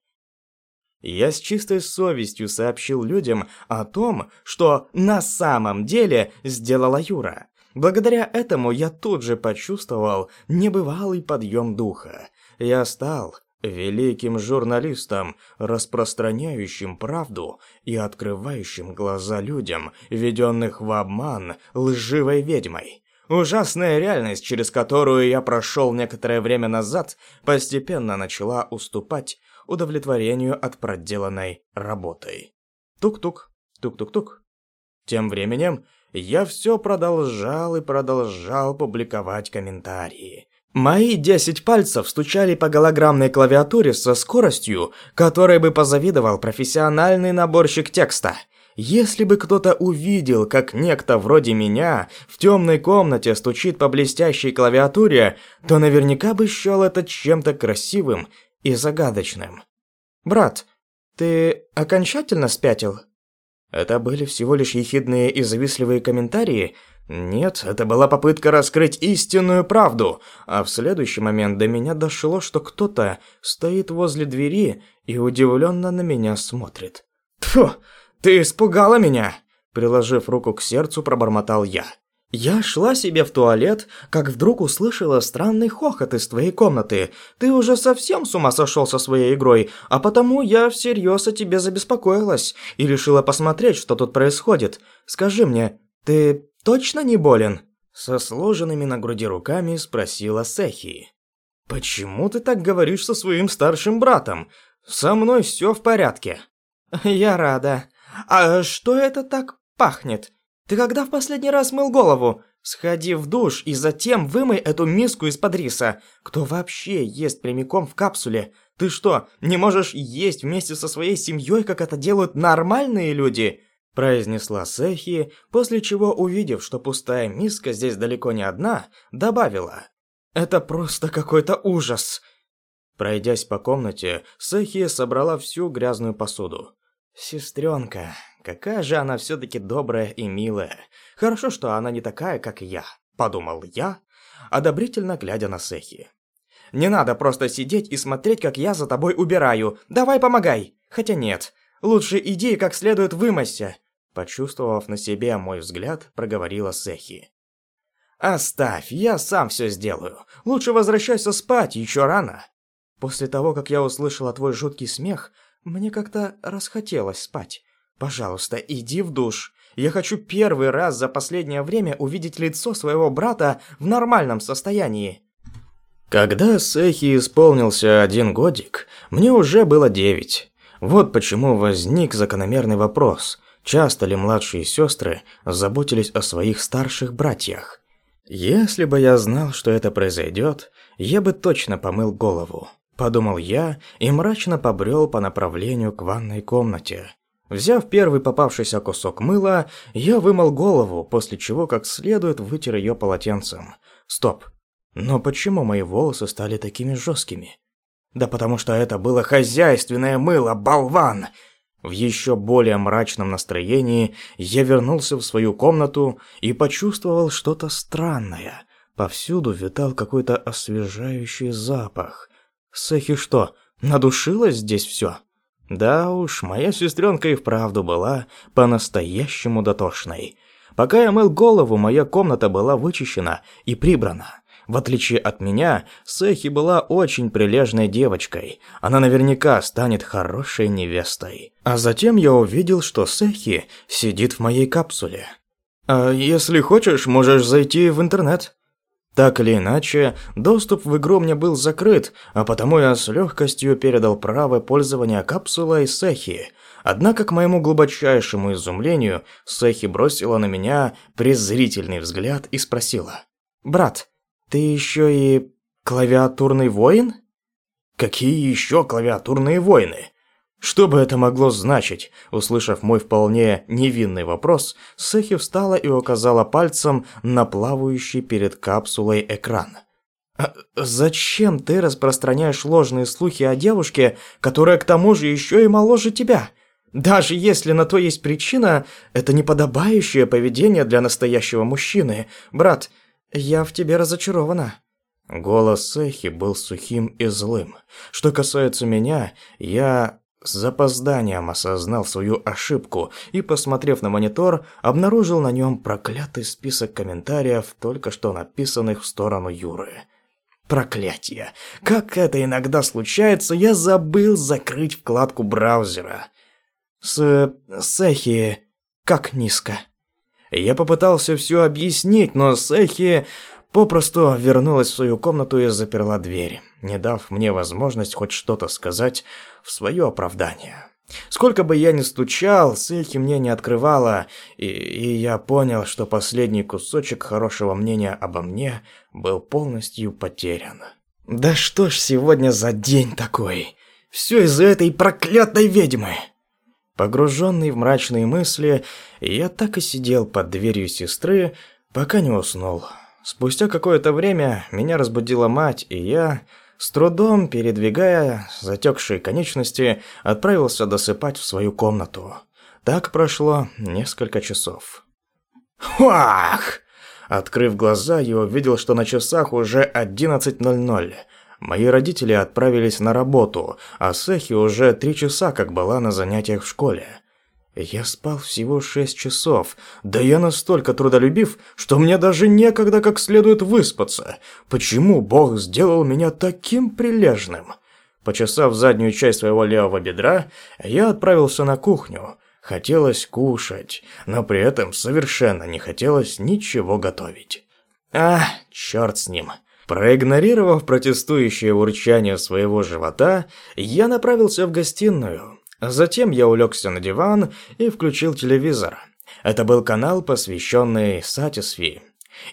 Я с чистой совестью сообщил людям о том, что на самом деле сделала Юра. Благодаря этому я тут же почувствовал небывалый подъем духа. Я стал великим журналистом, распространяющим правду и открывающим глаза людям, введенных в обман лживой ведьмой. Ужасная реальность, через которую я прошел некоторое время назад, постепенно начала уступать удовлетворению от проделанной работой. Тук-тук, тук-тук-тук. Тем временем я все продолжал и продолжал публиковать комментарии. Мои 10 пальцев стучали по голограммной клавиатуре со скоростью, которой бы позавидовал профессиональный наборщик текста – если бы кто-то увидел, как некто вроде меня в темной комнате стучит по блестящей клавиатуре, то наверняка бы счел это чем-то красивым и загадочным. «Брат, ты окончательно спятил?» Это были всего лишь ехидные и завистливые комментарии. Нет, это была попытка раскрыть истинную правду, а в следующий момент до меня дошло, что кто-то стоит возле двери и удивленно на меня смотрит. Тьфу! «Ты испугала меня!» Приложив руку к сердцу, пробормотал я. «Я шла себе в туалет, как вдруг услышала странный хохот из твоей комнаты. Ты уже совсем с ума сошел со своей игрой, а потому я всерьез о тебе забеспокоилась и решила посмотреть, что тут происходит. Скажи мне, ты точно не болен?» Со сложенными на груди руками спросила Сехи. «Почему ты так говоришь со своим старшим братом? Со мной все в порядке». «Я рада», «А что это так пахнет? Ты когда в последний раз мыл голову? Сходи в душ и затем вымой эту миску из-под риса. Кто вообще ест прямиком в капсуле? Ты что, не можешь есть вместе со своей семьей, как это делают нормальные люди?» произнесла Сехи, после чего, увидев, что пустая миска здесь далеко не одна, добавила. «Это просто какой-то ужас!» Пройдясь по комнате, Сехи собрала всю грязную посуду. Сестренка, какая же она все-таки добрая и милая. Хорошо, что она не такая, как я, подумал я, одобрительно глядя на Сехи. Не надо просто сидеть и смотреть, как я за тобой убираю. Давай помогай. Хотя нет, лучше иди как следует вымойся. Почувствовав на себе мой взгляд, проговорила Сехи. «Оставь, я сам все сделаю. Лучше возвращайся спать, еще рано». После того, как я услышала твой жуткий смех, мне как-то расхотелось спать. Пожалуйста, иди в душ. Я хочу первый раз за последнее время увидеть лицо своего брата в нормальном состоянии. Когда Сэхи исполнился один годик, мне уже было девять. Вот почему возник закономерный вопрос. Часто ли младшие сестры заботились о своих старших братьях? Если бы я знал, что это произойдет, я бы точно помыл голову. Подумал я и мрачно побрел по направлению к ванной комнате. Взяв первый попавшийся кусок мыла, я вымыл голову, после чего как следует вытер ее полотенцем. Стоп. Но почему мои волосы стали такими жесткими? Да потому что это было хозяйственное мыло, болван! В еще более мрачном настроении я вернулся в свою комнату и почувствовал что-то странное. Повсюду витал какой-то освежающий запах. Сэхи что, надушилось здесь все? Да уж, моя сестренка и вправду была по-настоящему дотошной. Пока я мыл голову, моя комната была вычищена и прибрана. В отличие от меня, Сэхи была очень прилежной девочкой. Она наверняка станет хорошей невестой. А затем я увидел, что Сэхи сидит в моей капсуле. А если хочешь, можешь зайти в интернет. Так или иначе, доступ в игру мне был закрыт, а потому я с легкостью передал право пользования капсулой Сэхи. Однако, к моему глубочайшему изумлению, Сэхи бросила на меня презрительный взгляд и спросила. «Брат, ты еще и клавиатурный воин? Какие еще клавиатурные воины? Что бы это могло значить? Услышав мой вполне невинный вопрос, Сэхи встала и указала пальцем на плавающий перед капсулой экран. «А «Зачем ты распространяешь ложные слухи о девушке, которая к тому же еще и моложе тебя? Даже если на то есть причина, это неподобающее поведение для настоящего мужчины. Брат, «Я в тебе разочарована». Голос Эхи был сухим и злым. Что касается меня, я с запозданием осознал свою ошибку и, посмотрев на монитор, обнаружил на нем проклятый список комментариев, только что написанных в сторону Юры. Проклятие! Как это иногда случается, я забыл закрыть вкладку браузера. С... Сэхи... как низко. Я попытался все объяснить, но Сэхи попросту вернулась в свою комнату и заперла дверь, не дав мне возможность хоть что-то сказать в свое оправдание. Сколько бы я ни стучал, Сэхи мне не открывала, и, и я понял, что последний кусочек хорошего мнения обо мне был полностью потерян. Да что ж сегодня за день такой? Все из-за этой проклятой ведьмы. Погруженный в мрачные мысли, я так и сидел под дверью сестры, пока не уснул. Спустя какое-то время меня разбудила мать, и я, с трудом передвигая затекшие конечности, отправился досыпать в свою комнату. Так прошло несколько часов. Хуах! Открыв глаза, я увидел, что на часах уже 11.00. Мои родители отправились на работу, а Сэхи уже три часа как была на занятиях в школе. Я спал всего шесть часов, да я настолько трудолюбив, что мне даже некогда как следует выспаться. Почему Бог сделал меня таким прилежным? Почесав заднюю часть своего левого бедра, я отправился на кухню. Хотелось кушать, но при этом совершенно не хотелось ничего готовить. А, черт с ним. Проигнорировав протестующее урчание своего живота, я направился в гостиную. Затем я улегся на диван и включил телевизор. Это был канал, посвященный Сатисфи.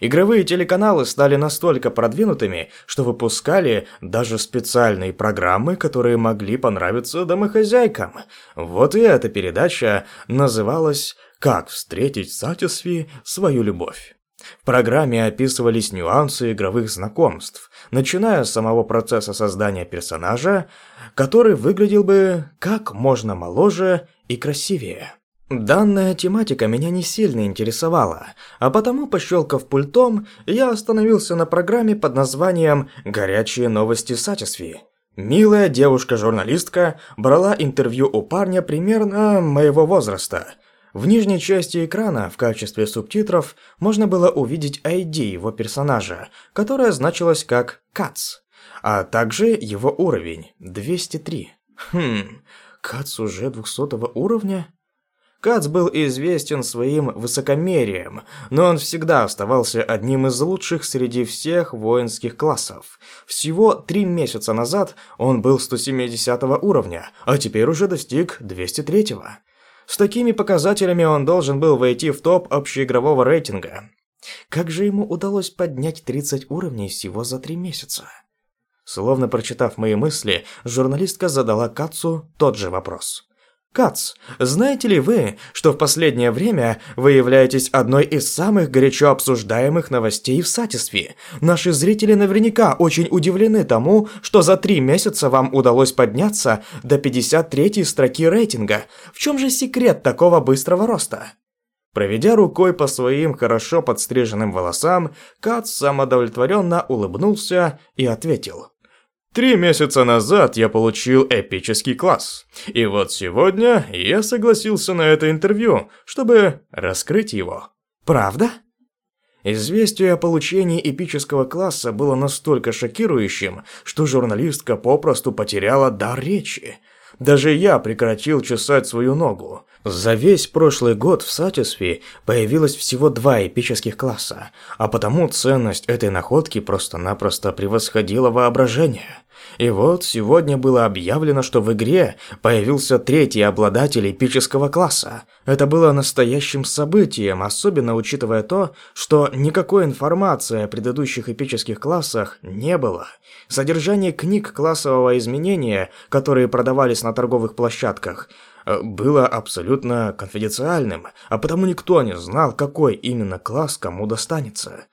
Игровые телеканалы стали настолько продвинутыми, что выпускали даже специальные программы, которые могли понравиться домохозяйкам. Вот и эта передача называлась «Как встретить Сатисфи свою любовь». В программе описывались нюансы игровых знакомств, начиная с самого процесса создания персонажа, который выглядел бы как можно моложе и красивее. Данная тематика меня не сильно интересовала, а потому, пощелкав пультом, я остановился на программе под названием «Горячие новости Сатисфи». Милая девушка-журналистка брала интервью у парня примерно моего возраста – в нижней части экрана в качестве субтитров можно было увидеть ID его персонажа, которая значилась как «Кац», а также его уровень – 203. Хм, Кац уже 200 уровня? Кац был известен своим высокомерием, но он всегда оставался одним из лучших среди всех воинских классов. Всего три месяца назад он был 170 уровня, а теперь уже достиг 203. -го. С такими показателями он должен был войти в топ общеигрового рейтинга. Как же ему удалось поднять 30 уровней всего за 3 месяца? Словно прочитав мои мысли, журналистка задала Кацу тот же вопрос. Кац, знаете ли вы, что в последнее время вы являетесь одной из самых горячо обсуждаемых новостей в Сатисфи? Наши зрители наверняка очень удивлены тому, что за три месяца вам удалось подняться до 53-й строки рейтинга. В чем же секрет такого быстрого роста? Проведя рукой по своим хорошо подстриженным волосам, Кац самодовлетворенно улыбнулся и ответил. Три месяца назад я получил эпический класс. И вот сегодня я согласился на это интервью, чтобы раскрыть его. Правда? Известие о получении эпического класса было настолько шокирующим, что журналистка попросту потеряла дар речи. Даже я прекратил чесать свою ногу. За весь прошлый год в Сатисфи появилось всего два эпических класса, а потому ценность этой находки просто-напросто превосходила воображение. И вот сегодня было объявлено, что в игре появился третий обладатель эпического класса. Это было настоящим событием, особенно учитывая то, что никакой информации о предыдущих эпических классах не было. Содержание книг классового изменения, которые продавались на торговых площадках, э, было абсолютно конфиденциальным, а потому никто не знал, какой именно класс кому достанется.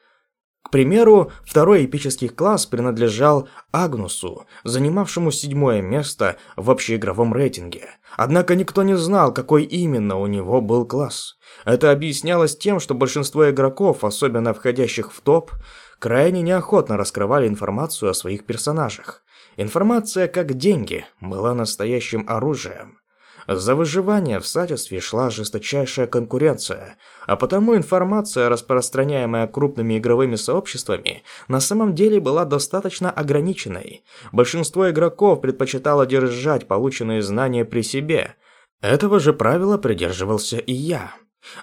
К примеру, второй эпический класс принадлежал Агнусу, занимавшему седьмое место в общеигровом рейтинге. Однако никто не знал, какой именно у него был класс. Это объяснялось тем, что большинство игроков, особенно входящих в топ, крайне неохотно раскрывали информацию о своих персонажах. Информация, как деньги, была настоящим оружием. За выживание в Сатисфе шла жесточайшая конкуренция, а потому информация, распространяемая крупными игровыми сообществами, на самом деле была достаточно ограниченной. Большинство игроков предпочитало держать полученные знания при себе. Этого же правила придерживался и я.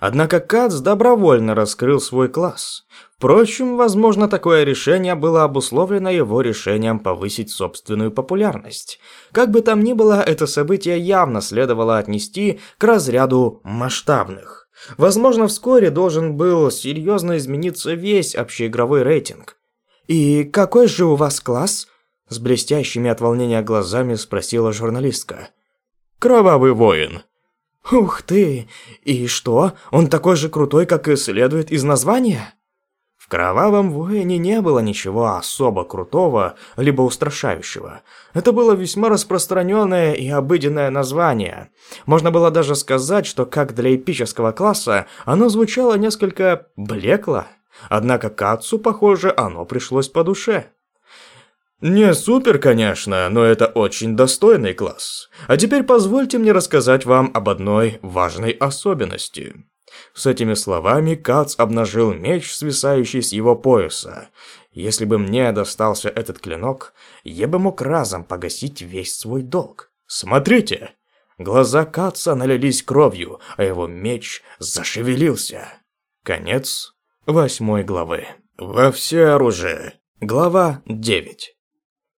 Однако Кац добровольно раскрыл свой класс. Впрочем, возможно, такое решение было обусловлено его решением повысить собственную популярность. Как бы там ни было, это событие явно следовало отнести к разряду масштабных. Возможно, вскоре должен был серьезно измениться весь общеигровой рейтинг. «И какой же у вас класс?» С блестящими от волнения глазами спросила журналистка. «Кровавый воин», Ух ты! И что, он такой же крутой, как и следует из названия? В Кровавом Воине не было ничего особо крутого, либо устрашающего. Это было весьма распространенное и обыденное название. Можно было даже сказать, что как для эпического класса, оно звучало несколько блекло. Однако Кацу, похоже, оно пришлось по душе. Не супер, конечно, но это очень достойный класс. А теперь позвольте мне рассказать вам об одной важной особенности. С этими словами Кац обнажил меч, свисающий с его пояса. Если бы мне достался этот клинок, я бы мог разом погасить весь свой долг. Смотрите! Глаза Каца налились кровью, а его меч зашевелился. Конец восьмой главы. Во все оружие. Глава 9.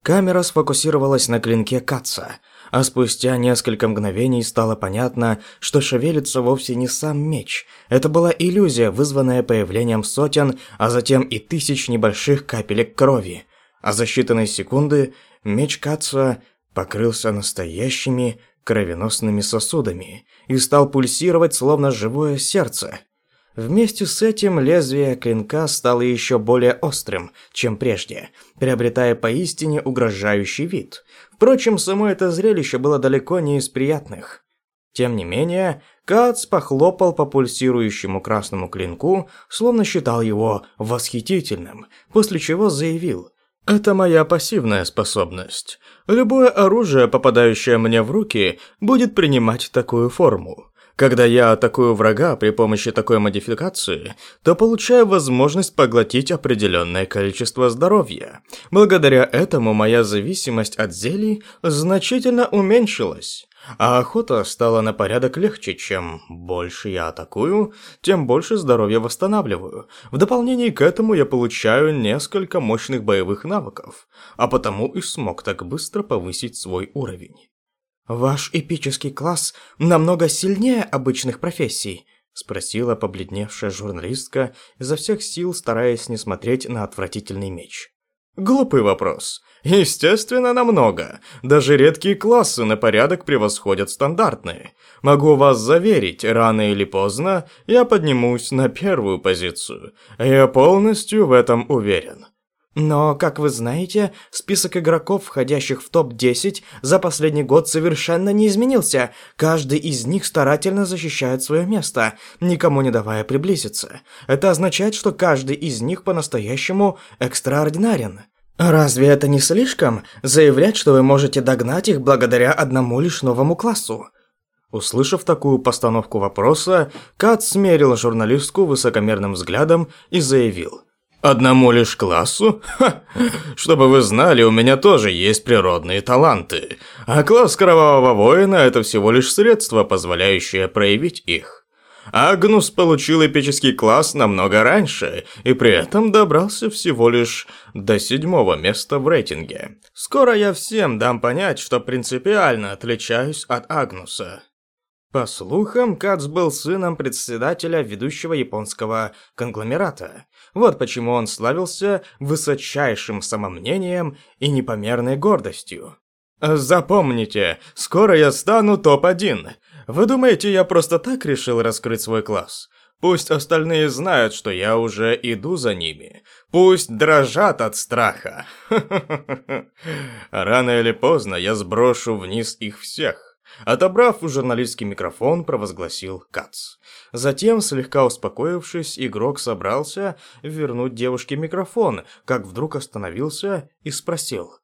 Камера сфокусировалась на клинке Катца, а спустя несколько мгновений стало понятно, что шевелится вовсе не сам меч. Это была иллюзия, вызванная появлением сотен, а затем и тысяч небольших капелек крови. А за считанные секунды меч Катца покрылся настоящими кровеносными сосудами и стал пульсировать словно живое сердце. Вместе с этим лезвие клинка стало еще более острым, чем прежде, приобретая поистине угрожающий вид. Впрочем, само это зрелище было далеко не из приятных. Тем не менее, Кац похлопал по пульсирующему красному клинку, словно считал его восхитительным, после чего заявил «Это моя пассивная способность. Любое оружие, попадающее мне в руки, будет принимать такую форму. Когда я атакую врага при помощи такой модификации, то получаю возможность поглотить определенное количество здоровья. Благодаря этому моя зависимость от зелий значительно уменьшилась. А охота стала на порядок легче, чем больше я атакую, тем больше здоровья восстанавливаю. В дополнение к этому я получаю несколько мощных боевых навыков, а потому и смог так быстро повысить свой уровень. «Ваш эпический класс намного сильнее обычных профессий?» – спросила побледневшая журналистка, изо всех сил стараясь не смотреть на отвратительный меч. Глупый вопрос. Естественно, намного. Даже редкие классы на порядок превосходят стандартные. Могу вас заверить, рано или поздно я поднимусь на первую позицию. Я полностью в этом уверен. Но, как вы знаете, список игроков, входящих в топ-10, за последний год совершенно не изменился. Каждый из них старательно защищает свое место, никому не давая приблизиться. Это означает, что каждый из них по-настоящему экстраординарен. Разве это не слишком заявлять, что вы можете догнать их благодаря одному лишь новому классу? Услышав такую постановку вопроса, Кат смерил журналистку высокомерным взглядом и заявил – Одному лишь классу? Ха! Чтобы вы знали, у меня тоже есть природные таланты. А класс Кровавого Воина – это всего лишь средство, позволяющее проявить их. Агнус получил эпический класс намного раньше, и при этом добрался всего лишь до седьмого места в рейтинге. Скоро я всем дам понять, что принципиально отличаюсь от Агнуса. По слухам, Кац был сыном председателя ведущего японского конгломерата. Вот почему он славился высочайшим самомнением и непомерной гордостью. Запомните, скоро я стану топ-1. Вы думаете, я просто так решил раскрыть свой класс? Пусть остальные знают, что я уже иду за ними. Пусть дрожат от страха. Рано или поздно я сброшу вниз их всех. Отобрав журналистский микрофон, провозгласил Кац. Затем, слегка успокоившись, игрок собрался вернуть девушке микрофон, как вдруг остановился и спросил.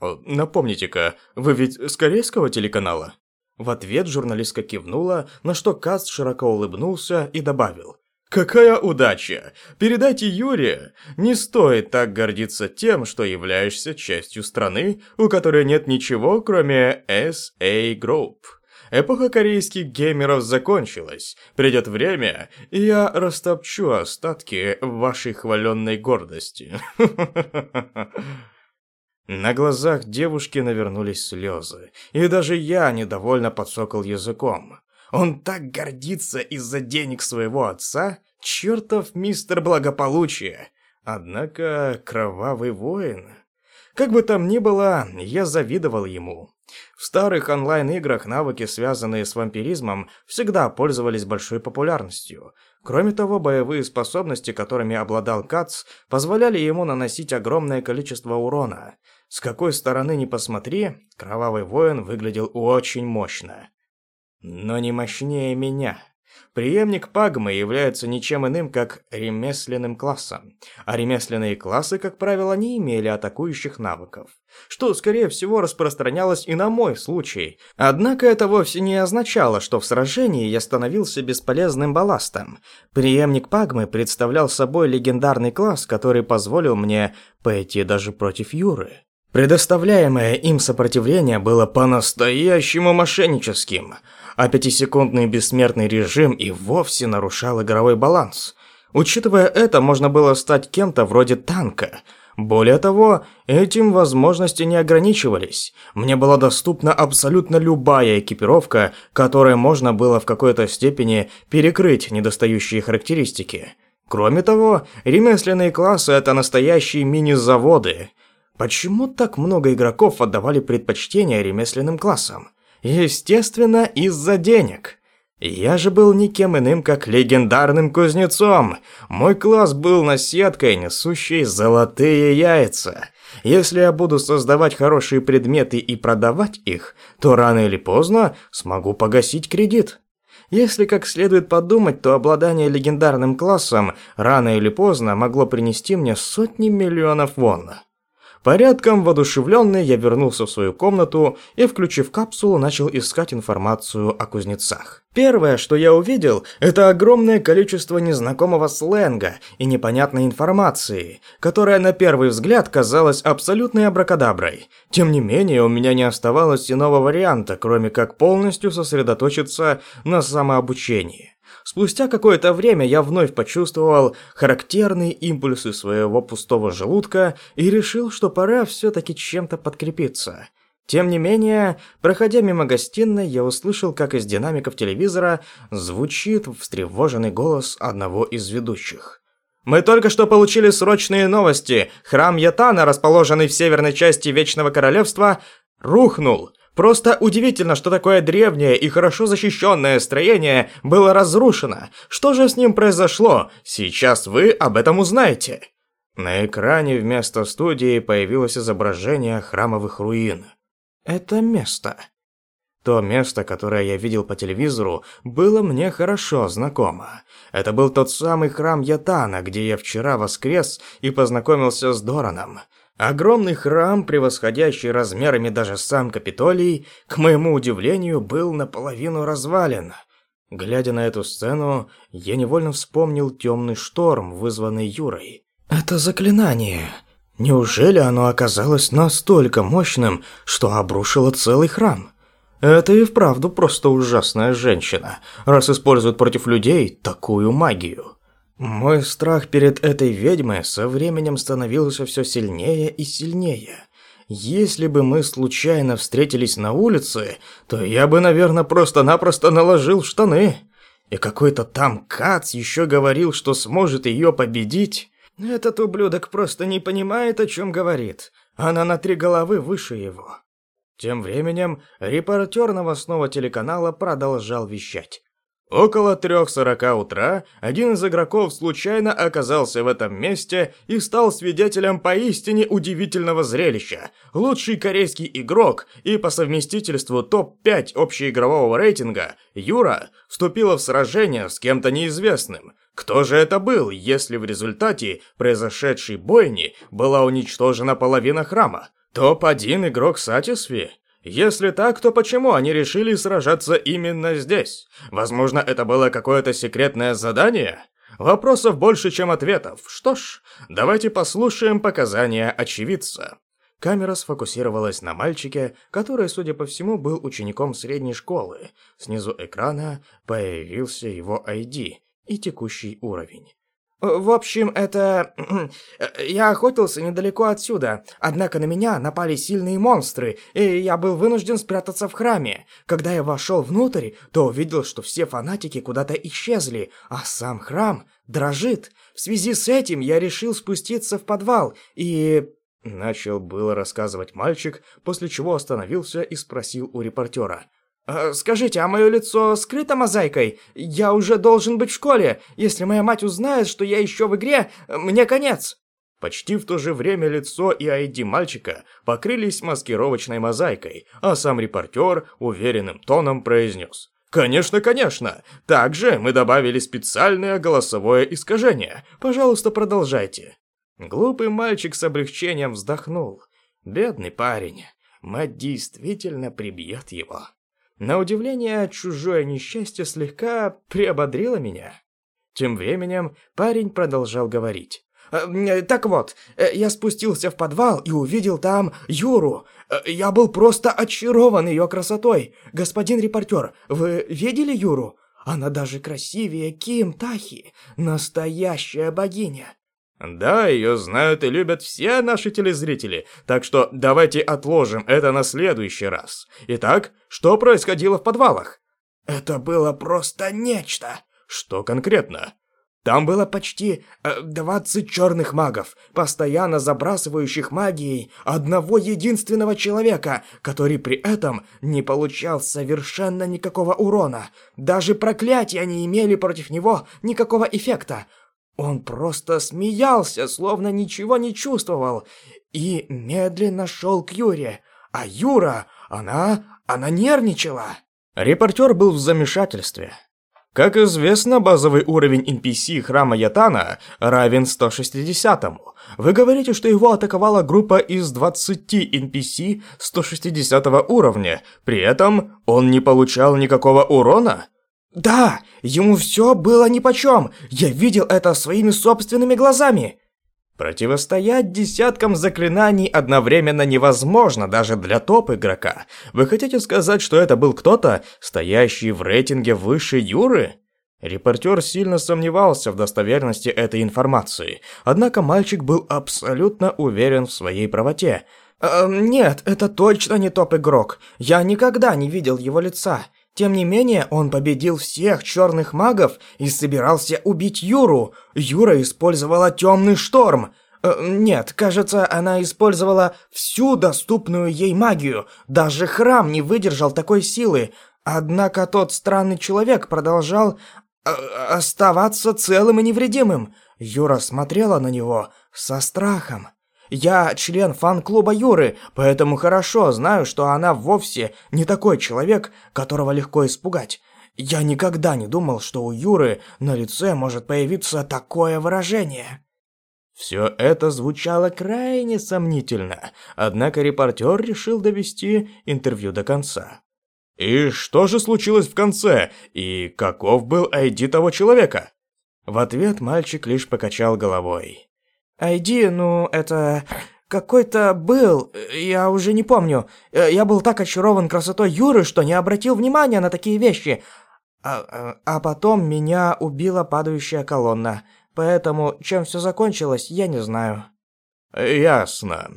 «Напомните-ка, вы ведь с корейского телеканала?» В ответ журналистка кивнула, на что Кац широко улыбнулся и добавил. Какая удача! Передайте Юре, не стоит так гордиться тем, что являешься частью страны, у которой нет ничего, кроме SA Group. Эпоха корейских геймеров закончилась. Придет время, и я растопчу остатки вашей хваленной гордости. На глазах девушки навернулись слезы, и даже я недовольно подсокал языком. Он так гордится из-за денег своего отца, чертов мистер благополучия. Однако кровавый воин... Как бы там ни было, я завидовал ему. В старых онлайн-играх навыки, связанные с вампиризмом, всегда пользовались большой популярностью. Кроме того, боевые способности, которыми обладал Кац, позволяли ему наносить огромное количество урона. С какой стороны ни посмотри, Кровавый Воин выглядел очень мощно но не мощнее меня. Преемник Пагмы является ничем иным, как ремесленным классом, а ремесленные классы, как правило, не имели атакующих навыков, что, скорее всего, распространялось и на мой случай. Однако это вовсе не означало, что в сражении я становился бесполезным балластом. Преемник Пагмы представлял собой легендарный класс, который позволил мне пойти даже против Юры. Предоставляемое им сопротивление было по-настоящему мошенническим – а пятисекундный бессмертный режим и вовсе нарушал игровой баланс. Учитывая это, можно было стать кем-то вроде танка. Более того, этим возможности не ограничивались. Мне была доступна абсолютно любая экипировка, которой можно было в какой-то степени перекрыть недостающие характеристики. Кроме того, ремесленные классы – это настоящие мини-заводы. Почему так много игроков отдавали предпочтение ремесленным классам? Естественно, из-за денег. Я же был никем иным, как легендарным кузнецом. Мой класс был наседкой, несущей золотые яйца. Если я буду создавать хорошие предметы и продавать их, то рано или поздно смогу погасить кредит. Если как следует подумать, то обладание легендарным классом рано или поздно могло принести мне сотни миллионов вон. Порядком воодушевленный, я вернулся в свою комнату и, включив капсулу, начал искать информацию о кузнецах. Первое, что я увидел, это огромное количество незнакомого сленга и непонятной информации, которая на первый взгляд казалась абсолютной абракадаброй. Тем не менее, у меня не оставалось иного варианта, кроме как полностью сосредоточиться на самообучении. Спустя какое-то время я вновь почувствовал характерные импульсы своего пустого желудка и решил, что пора все-таки чем-то подкрепиться. Тем не менее, проходя мимо гостиной, я услышал, как из динамиков телевизора звучит встревоженный голос одного из ведущих. Мы только что получили срочные новости. Храм Ятана, расположенный в северной части Вечного Королевства, рухнул. Просто удивительно, что такое древнее и хорошо защищенное строение было разрушено. Что же с ним произошло? Сейчас вы об этом узнаете. На экране вместо студии появилось изображение храмовых руин. Это место. То место, которое я видел по телевизору, было мне хорошо знакомо. Это был тот самый храм Ятана, где я вчера воскрес и познакомился с Дораном. Огромный храм, превосходящий размерами даже сам Капитолий, к моему удивлению, был наполовину развален. Глядя на эту сцену, я невольно вспомнил темный шторм, вызванный Юрой. Это заклинание. Неужели оно оказалось настолько мощным, что обрушило целый храм? Это и вправду просто ужасная женщина, раз использует против людей такую магию. Мой страх перед этой ведьмой со временем становился все сильнее и сильнее. Если бы мы случайно встретились на улице, то я бы, наверное, просто-напросто наложил штаны. И какой-то там Кац еще говорил, что сможет ее победить. Этот ублюдок просто не понимает, о чем говорит. Она на три головы выше его. Тем временем репортер новостного телеканала продолжал вещать. Около 3.40 утра один из игроков случайно оказался в этом месте и стал свидетелем поистине удивительного зрелища. Лучший корейский игрок и по совместительству топ-5 общеигрового рейтинга Юра вступила в сражение с кем-то неизвестным. Кто же это был, если в результате произошедшей бойни была уничтожена половина храма? Топ-1 игрок Сатисфи? Если так, то почему они решили сражаться именно здесь? Возможно, это было какое-то секретное задание? Вопросов больше, чем ответов. Что ж, давайте послушаем показания очевидца. Камера сфокусировалась на мальчике, который, судя по всему, был учеником средней школы. Снизу экрана появился его ID и текущий уровень. В общем, это... Я охотился недалеко отсюда, однако на меня напали сильные монстры, и я был вынужден спрятаться в храме. Когда я вошел внутрь, то увидел, что все фанатики куда-то исчезли, а сам храм дрожит. В связи с этим я решил спуститься в подвал и... Начал было рассказывать мальчик, после чего остановился и спросил у репортера. Э, «Скажите, а мое лицо скрыто мозаикой? Я уже должен быть в школе. Если моя мать узнает, что я еще в игре, мне конец». Почти в то же время лицо и ID мальчика покрылись маскировочной мозаикой, а сам репортер уверенным тоном произнес. «Конечно, конечно. Также мы добавили специальное голосовое искажение. Пожалуйста, продолжайте». Глупый мальчик с облегчением вздохнул. Бедный парень. Мать действительно прибьет его. На удивление, чужое несчастье слегка приободрило меня. Тем временем парень продолжал говорить. «Э, «Так вот, э, я спустился в подвал и увидел там Юру. Э, я был просто очарован ее красотой. Господин репортер, вы видели Юру? Она даже красивее Ким Тахи. Настоящая богиня. Да, ее знают и любят все наши телезрители, так что давайте отложим это на следующий раз. Итак, что происходило в подвалах? Это было просто нечто. Что конкретно? Там было почти э, 20 черных магов, постоянно забрасывающих магией одного единственного человека, который при этом не получал совершенно никакого урона. Даже проклятия не имели против него никакого эффекта. Он просто смеялся, словно ничего не чувствовал, и медленно шел к Юре. А Юра, она... она нервничала. Репортер был в замешательстве. Как известно, базовый уровень NPC храма Ятана равен 160-му. Вы говорите, что его атаковала группа из 20 NPC 160 уровня, при этом он не получал никакого урона? «Да, ему все было нипочем. Я видел это своими собственными глазами». Противостоять десяткам заклинаний одновременно невозможно даже для топ-игрока. Вы хотите сказать, что это был кто-то, стоящий в рейтинге выше Юры? Репортер сильно сомневался в достоверности этой информации, однако мальчик был абсолютно уверен в своей правоте. «Э, «Нет, это точно не топ-игрок. Я никогда не видел его лица. Тем не менее, он победил всех черных магов и собирался убить Юру. Юра использовала темный шторм. Э, нет, кажется, она использовала всю доступную ей магию. Даже храм не выдержал такой силы. Однако тот странный человек продолжал э, оставаться целым и невредимым. Юра смотрела на него со страхом. Я член фан-клуба Юры, поэтому хорошо знаю, что она вовсе не такой человек, которого легко испугать. Я никогда не думал, что у Юры на лице может появиться такое выражение. Все это звучало крайне сомнительно, однако репортер решил довести интервью до конца. «И что же случилось в конце? И каков был ID того человека?» В ответ мальчик лишь покачал головой. ID, ну, это... Какой-то был, я уже не помню. Я был так очарован красотой Юры, что не обратил внимания на такие вещи. А, а, а потом меня убила падающая колонна. Поэтому, чем все закончилось, я не знаю. Ясно.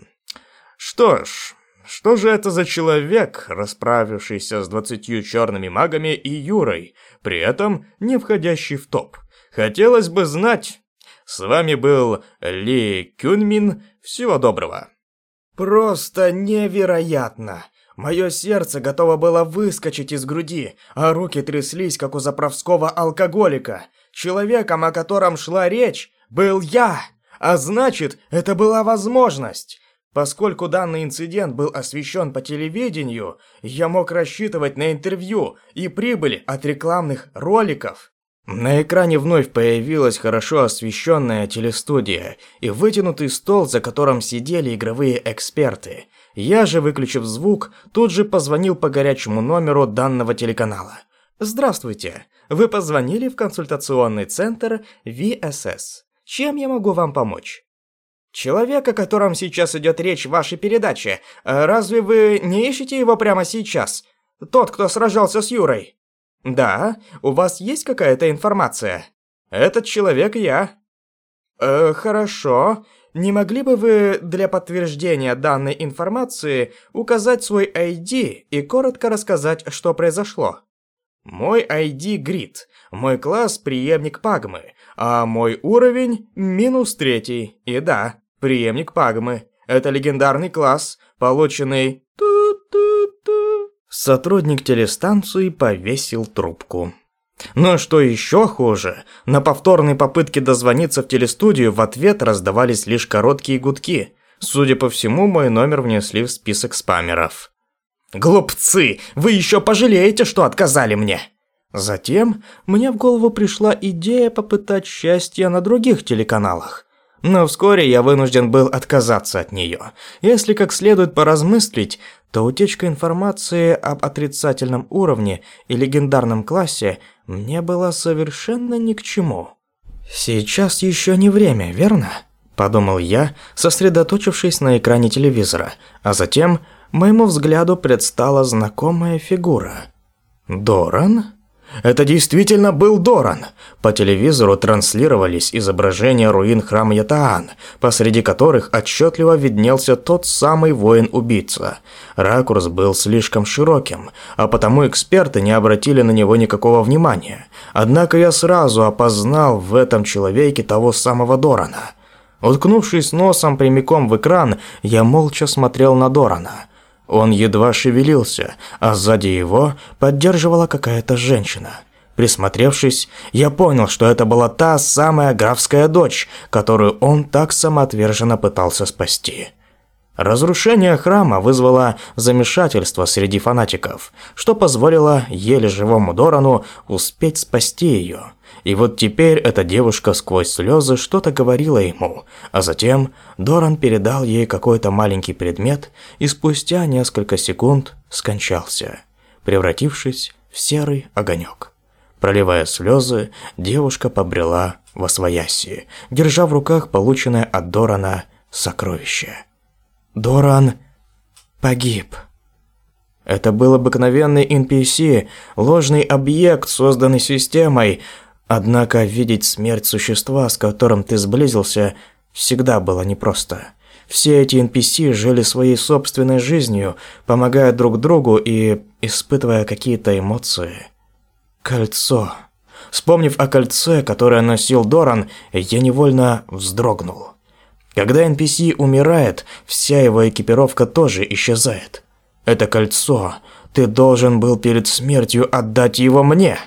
Что ж, что же это за человек, расправившийся с двадцатью черными магами и Юрой, при этом не входящий в топ? Хотелось бы знать, с вами был Ли Кюнмин. Всего доброго. Просто невероятно. Мое сердце готово было выскочить из груди, а руки тряслись, как у заправского алкоголика. Человеком, о котором шла речь, был я. А значит, это была возможность. Поскольку данный инцидент был освещен по телевидению, я мог рассчитывать на интервью и прибыль от рекламных роликов. На экране вновь появилась хорошо освещенная телестудия и вытянутый стол, за которым сидели игровые эксперты. Я же, выключив звук, тут же позвонил по горячему номеру данного телеканала. «Здравствуйте. Вы позвонили в консультационный центр VSS. Чем я могу вам помочь?» «Человек, о котором сейчас идет речь в вашей передаче, разве вы не ищете его прямо сейчас? Тот, кто сражался с Юрой?» Да, у вас есть какая-то информация? Этот человек я. Э, хорошо. Не могли бы вы для подтверждения данной информации указать свой ID и коротко рассказать, что произошло? Мой ID Грит, мой класс преемник Пагмы, а мой уровень минус третий. И да, преемник Пагмы. Это легендарный класс, полученный Сотрудник телестанции повесил трубку. Но что еще хуже, на повторной попытке дозвониться в телестудию в ответ раздавались лишь короткие гудки. Судя по всему, мой номер внесли в список спамеров. «Глупцы! Вы еще пожалеете, что отказали мне!» Затем мне в голову пришла идея попытать счастье на других телеканалах. Но вскоре я вынужден был отказаться от нее. Если как следует поразмыслить, то утечка информации об отрицательном уровне и легендарном классе мне была совершенно ни к чему. «Сейчас еще не время, верно?» – подумал я, сосредоточившись на экране телевизора, а затем моему взгляду предстала знакомая фигура. «Доран?» Это действительно был Доран. По телевизору транслировались изображения руин храма Ятаан, посреди которых отчетливо виднелся тот самый воин-убийца. Ракурс был слишком широким, а потому эксперты не обратили на него никакого внимания. Однако я сразу опознал в этом человеке того самого Дорана. Уткнувшись носом прямиком в экран, я молча смотрел на Дорана – он едва шевелился, а сзади его поддерживала какая-то женщина. Присмотревшись, я понял, что это была та самая графская дочь, которую он так самоотверженно пытался спасти. Разрушение храма вызвало замешательство среди фанатиков, что позволило еле живому Дорану успеть спасти ее. И вот теперь эта девушка сквозь слезы что-то говорила ему, а затем Доран передал ей какой-то маленький предмет и спустя несколько секунд скончался, превратившись в серый огонек. Проливая слезы, девушка побрела во свояси, держа в руках полученное от Дорана сокровище. Доран погиб. Это был обыкновенный NPC, ложный объект, созданный системой, Однако видеть смерть существа, с которым ты сблизился, всегда было непросто. Все эти NPC жили своей собственной жизнью, помогая друг другу и испытывая какие-то эмоции. Кольцо. Вспомнив о кольце, которое носил Доран, я невольно вздрогнул. Когда NPC умирает, вся его экипировка тоже исчезает. Это кольцо. Ты должен был перед смертью отдать его мне.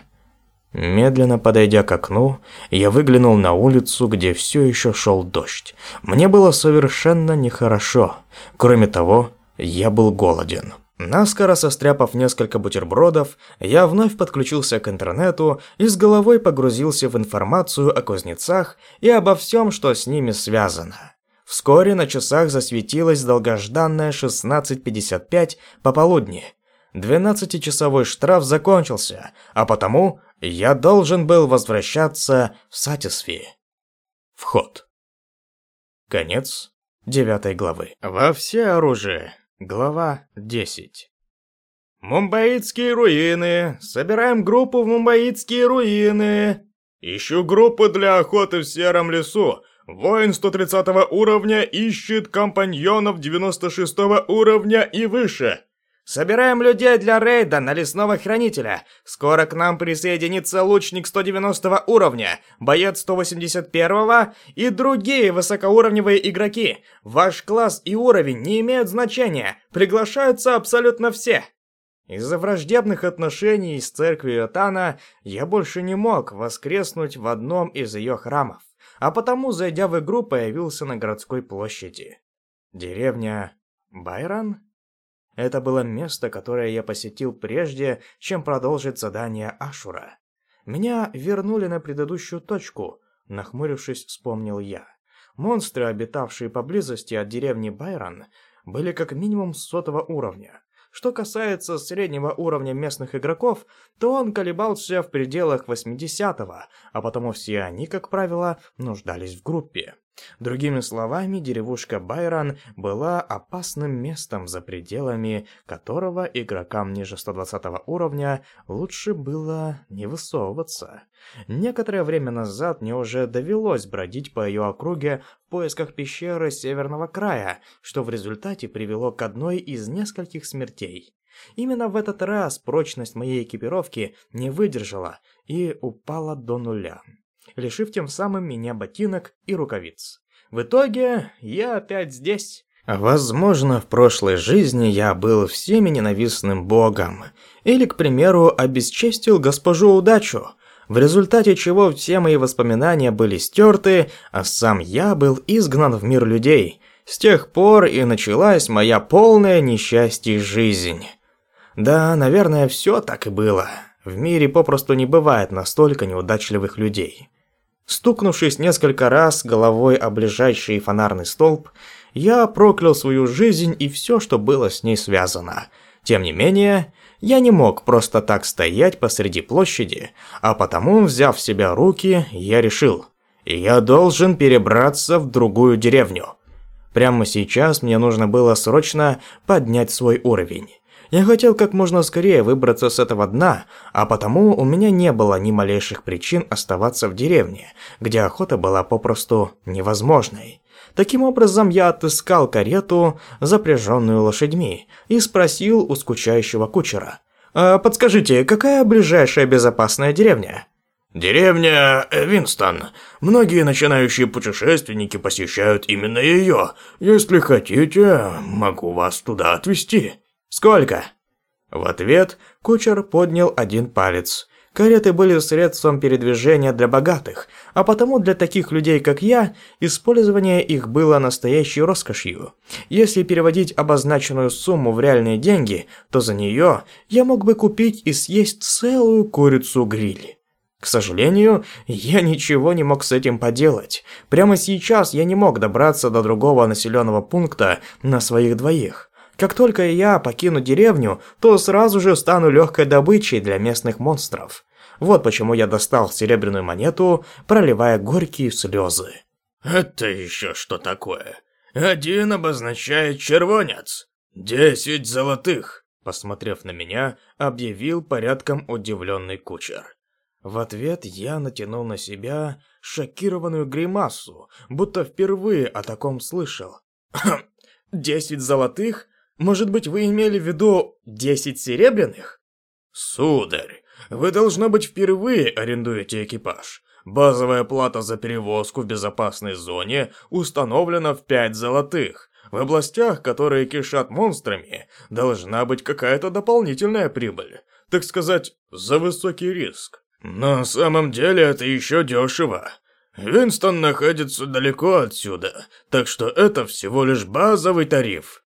Медленно подойдя к окну, я выглянул на улицу, где все еще шел дождь. Мне было совершенно нехорошо. Кроме того, я был голоден. Наскоро состряпав несколько бутербродов, я вновь подключился к интернету и с головой погрузился в информацию о кузнецах и обо всем, что с ними связано. Вскоре на часах засветилось долгожданное 16.55 пополудни. 12-часовой штраф закончился, а потому я должен был возвращаться в Сатисфи. Вход. Конец девятой главы. Во все оружие. Глава 10. Мумбаитские руины. Собираем группу в Мумбаитские руины. Ищу группу для охоты в Сером лесу. Воин 130 уровня ищет компаньонов 96 уровня и выше. Собираем людей для рейда на лесного хранителя. Скоро к нам присоединится лучник 190 уровня, боец 181 и другие высокоуровневые игроки. Ваш класс и уровень не имеют значения. Приглашаются абсолютно все. Из-за враждебных отношений с церковью Тана я больше не мог воскреснуть в одном из ее храмов, а потому, зайдя в игру, появился на городской площади. Деревня Байран? Это было место, которое я посетил прежде, чем продолжить задание Ашура. Меня вернули на предыдущую точку, нахмурившись, вспомнил я. Монстры, обитавшие поблизости от деревни Байрон, были как минимум сотого уровня. Что касается среднего уровня местных игроков, то он колебался в пределах 80-го, а потому все они, как правило, нуждались в группе. Другими словами, деревушка Байрон была опасным местом, за пределами которого игрокам ниже 120 уровня лучше было не высовываться. Некоторое время назад мне уже довелось бродить по ее округе в поисках пещеры Северного края, что в результате привело к одной из нескольких смертей. Именно в этот раз прочность моей экипировки не выдержала и упала до нуля лишив тем самым меня ботинок и рукавиц. В итоге я опять здесь. Возможно, в прошлой жизни я был всеми ненавистным богом. Или, к примеру, обесчестил госпожу удачу, в результате чего все мои воспоминания были стерты, а сам я был изгнан в мир людей. С тех пор и началась моя полная несчастье жизнь. Да, наверное, все так и было. В мире попросту не бывает настолько неудачливых людей. Стукнувшись несколько раз головой о ближайший фонарный столб, я проклял свою жизнь и все, что было с ней связано. Тем не менее, я не мог просто так стоять посреди площади, а потому, взяв в себя руки, я решил, я должен перебраться в другую деревню. Прямо сейчас мне нужно было срочно поднять свой уровень. Я хотел как можно скорее выбраться с этого дна, а потому у меня не было ни малейших причин оставаться в деревне, где охота была попросту невозможной. Таким образом, я отыскал карету, запряженную лошадьми, и спросил у скучающего кучера. «А подскажите, какая ближайшая безопасная деревня?» «Деревня Винстон. Многие начинающие путешественники посещают именно ее. Если хотите, могу вас туда отвезти». «Сколько?» В ответ кучер поднял один палец. Кареты были средством передвижения для богатых, а потому для таких людей, как я, использование их было настоящей роскошью. Если переводить обозначенную сумму в реальные деньги, то за нее я мог бы купить и съесть целую курицу-гриль. К сожалению, я ничего не мог с этим поделать. Прямо сейчас я не мог добраться до другого населенного пункта на своих двоих. Как только я покину деревню, то сразу же стану легкой добычей для местных монстров. Вот почему я достал серебряную монету, проливая горькие слезы. «Это еще что такое? Один обозначает червонец. Десять золотых!» Посмотрев на меня, объявил порядком удивленный кучер. В ответ я натянул на себя шокированную гримасу, будто впервые о таком слышал. Десять золотых? Может быть, вы имели в виду десять серебряных? Сударь, вы, должно быть, впервые арендуете экипаж. Базовая плата за перевозку в безопасной зоне установлена в пять золотых. В областях, которые кишат монстрами, должна быть какая-то дополнительная прибыль. Так сказать, за высокий риск. На самом деле это еще дешево. Винстон находится далеко отсюда, так что это всего лишь базовый тариф.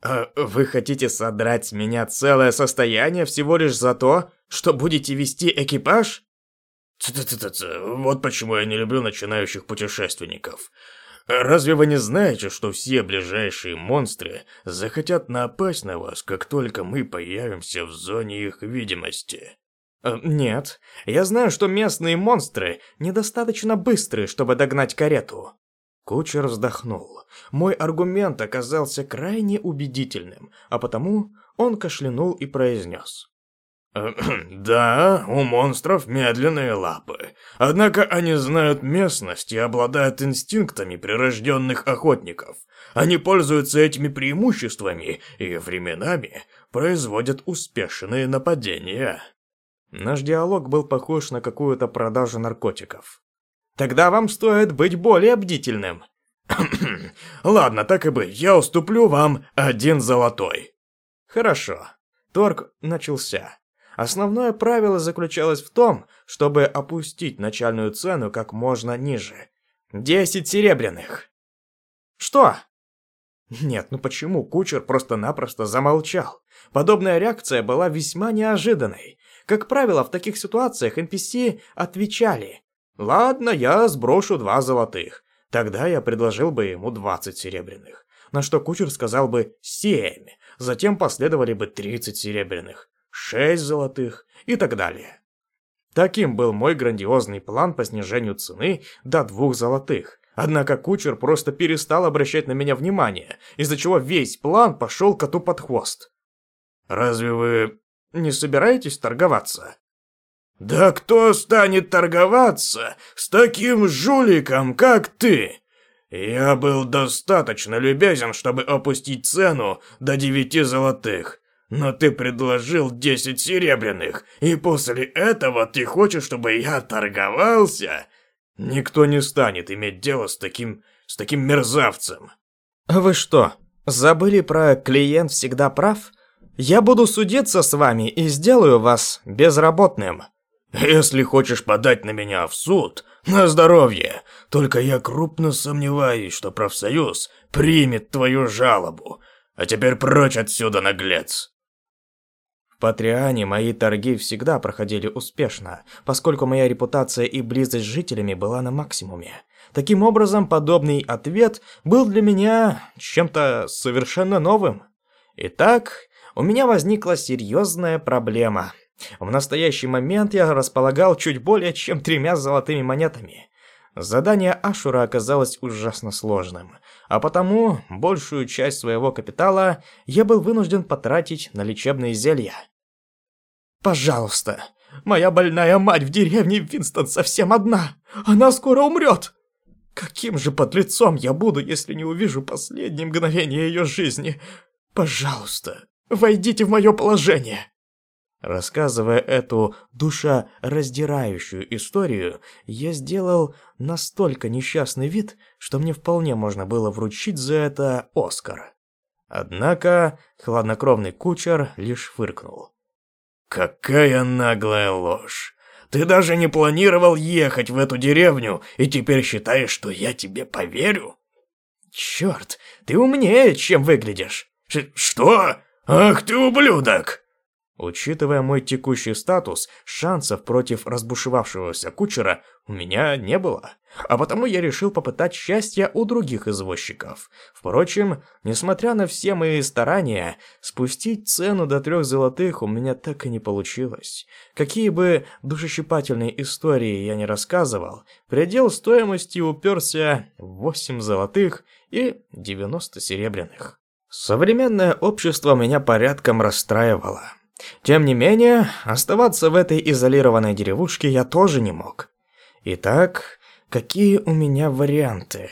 А вы хотите содрать с меня целое состояние всего лишь за то, что будете вести экипаж? Ц -ц -ц -ц вот почему я не люблю начинающих путешественников. Разве вы не знаете, что все ближайшие монстры захотят напасть на вас, как только мы появимся в зоне их видимости? Э, нет, я знаю, что местные монстры недостаточно быстрые, чтобы догнать карету. Кучер вздохнул. Мой аргумент оказался крайне убедительным, а потому он кашлянул и произнес. Да, у монстров медленные лапы. Однако они знают местность и обладают инстинктами прирожденных охотников. Они пользуются этими преимуществами и временами производят успешные нападения. Наш диалог был похож на какую-то продажу наркотиков. Тогда вам стоит быть более бдительным. Ладно, так и быть, я уступлю вам один золотой. Хорошо. Торг начался. Основное правило заключалось в том, чтобы опустить начальную цену как можно ниже. Десять серебряных. Что? Нет, ну почему кучер просто-напросто замолчал? Подобная реакция была весьма неожиданной. Как правило, в таких ситуациях NPC отвечали «Ладно, я сброшу два золотых». Тогда я предложил бы ему 20 серебряных. На что кучер сказал бы «семь». Затем последовали бы 30 серебряных шесть золотых и так далее. Таким был мой грандиозный план по снижению цены до двух золотых. Однако кучер просто перестал обращать на меня внимание, из-за чего весь план пошел коту под хвост. «Разве вы не собираетесь торговаться?» «Да кто станет торговаться с таким жуликом, как ты? Я был достаточно любезен, чтобы опустить цену до девяти золотых. Но ты предложил 10 серебряных, и после этого ты хочешь, чтобы я торговался? Никто не станет иметь дело с таким... с таким мерзавцем. Вы что, забыли про клиент всегда прав? Я буду судиться с вами и сделаю вас безработным. Если хочешь подать на меня в суд, на здоровье. Только я крупно сомневаюсь, что профсоюз примет твою жалобу. А теперь прочь отсюда, наглец. В Патриане мои торги всегда проходили успешно, поскольку моя репутация и близость с жителями была на максимуме. Таким образом, подобный ответ был для меня чем-то совершенно новым. Итак, у меня возникла серьезная проблема. В настоящий момент я располагал чуть более чем тремя золотыми монетами. Задание Ашура оказалось ужасно сложным, а потому большую часть своего капитала я был вынужден потратить на лечебные зелья. «Пожалуйста, моя больная мать в деревне Винстон совсем одна, она скоро умрет!» Каким же подлецом я буду, если не увижу последние мгновения ее жизни? Пожалуйста, войдите в мое положение. Рассказывая эту душераздирающую историю, я сделал настолько несчастный вид, что мне вполне можно было вручить за это Оскар. Однако хладнокровный кучер лишь фыркнул. «Какая наглая ложь! Ты даже не планировал ехать в эту деревню и теперь считаешь, что я тебе поверю?» «Черт, ты умнее, чем выглядишь!» Ш «Что? Ах ты ублюдок!» Учитывая мой текущий статус, шансов против разбушевавшегося кучера у меня не было, а потому я решил попытать счастье у других извозчиков. Впрочем, несмотря на все мои старания, спустить цену до трех золотых у меня так и не получилось. Какие бы душещипательные истории я не рассказывал, предел стоимости уперся в 8 золотых и 90 серебряных. Современное общество меня порядком расстраивало. Тем не менее, оставаться в этой изолированной деревушке я тоже не мог. Итак, какие у меня варианты?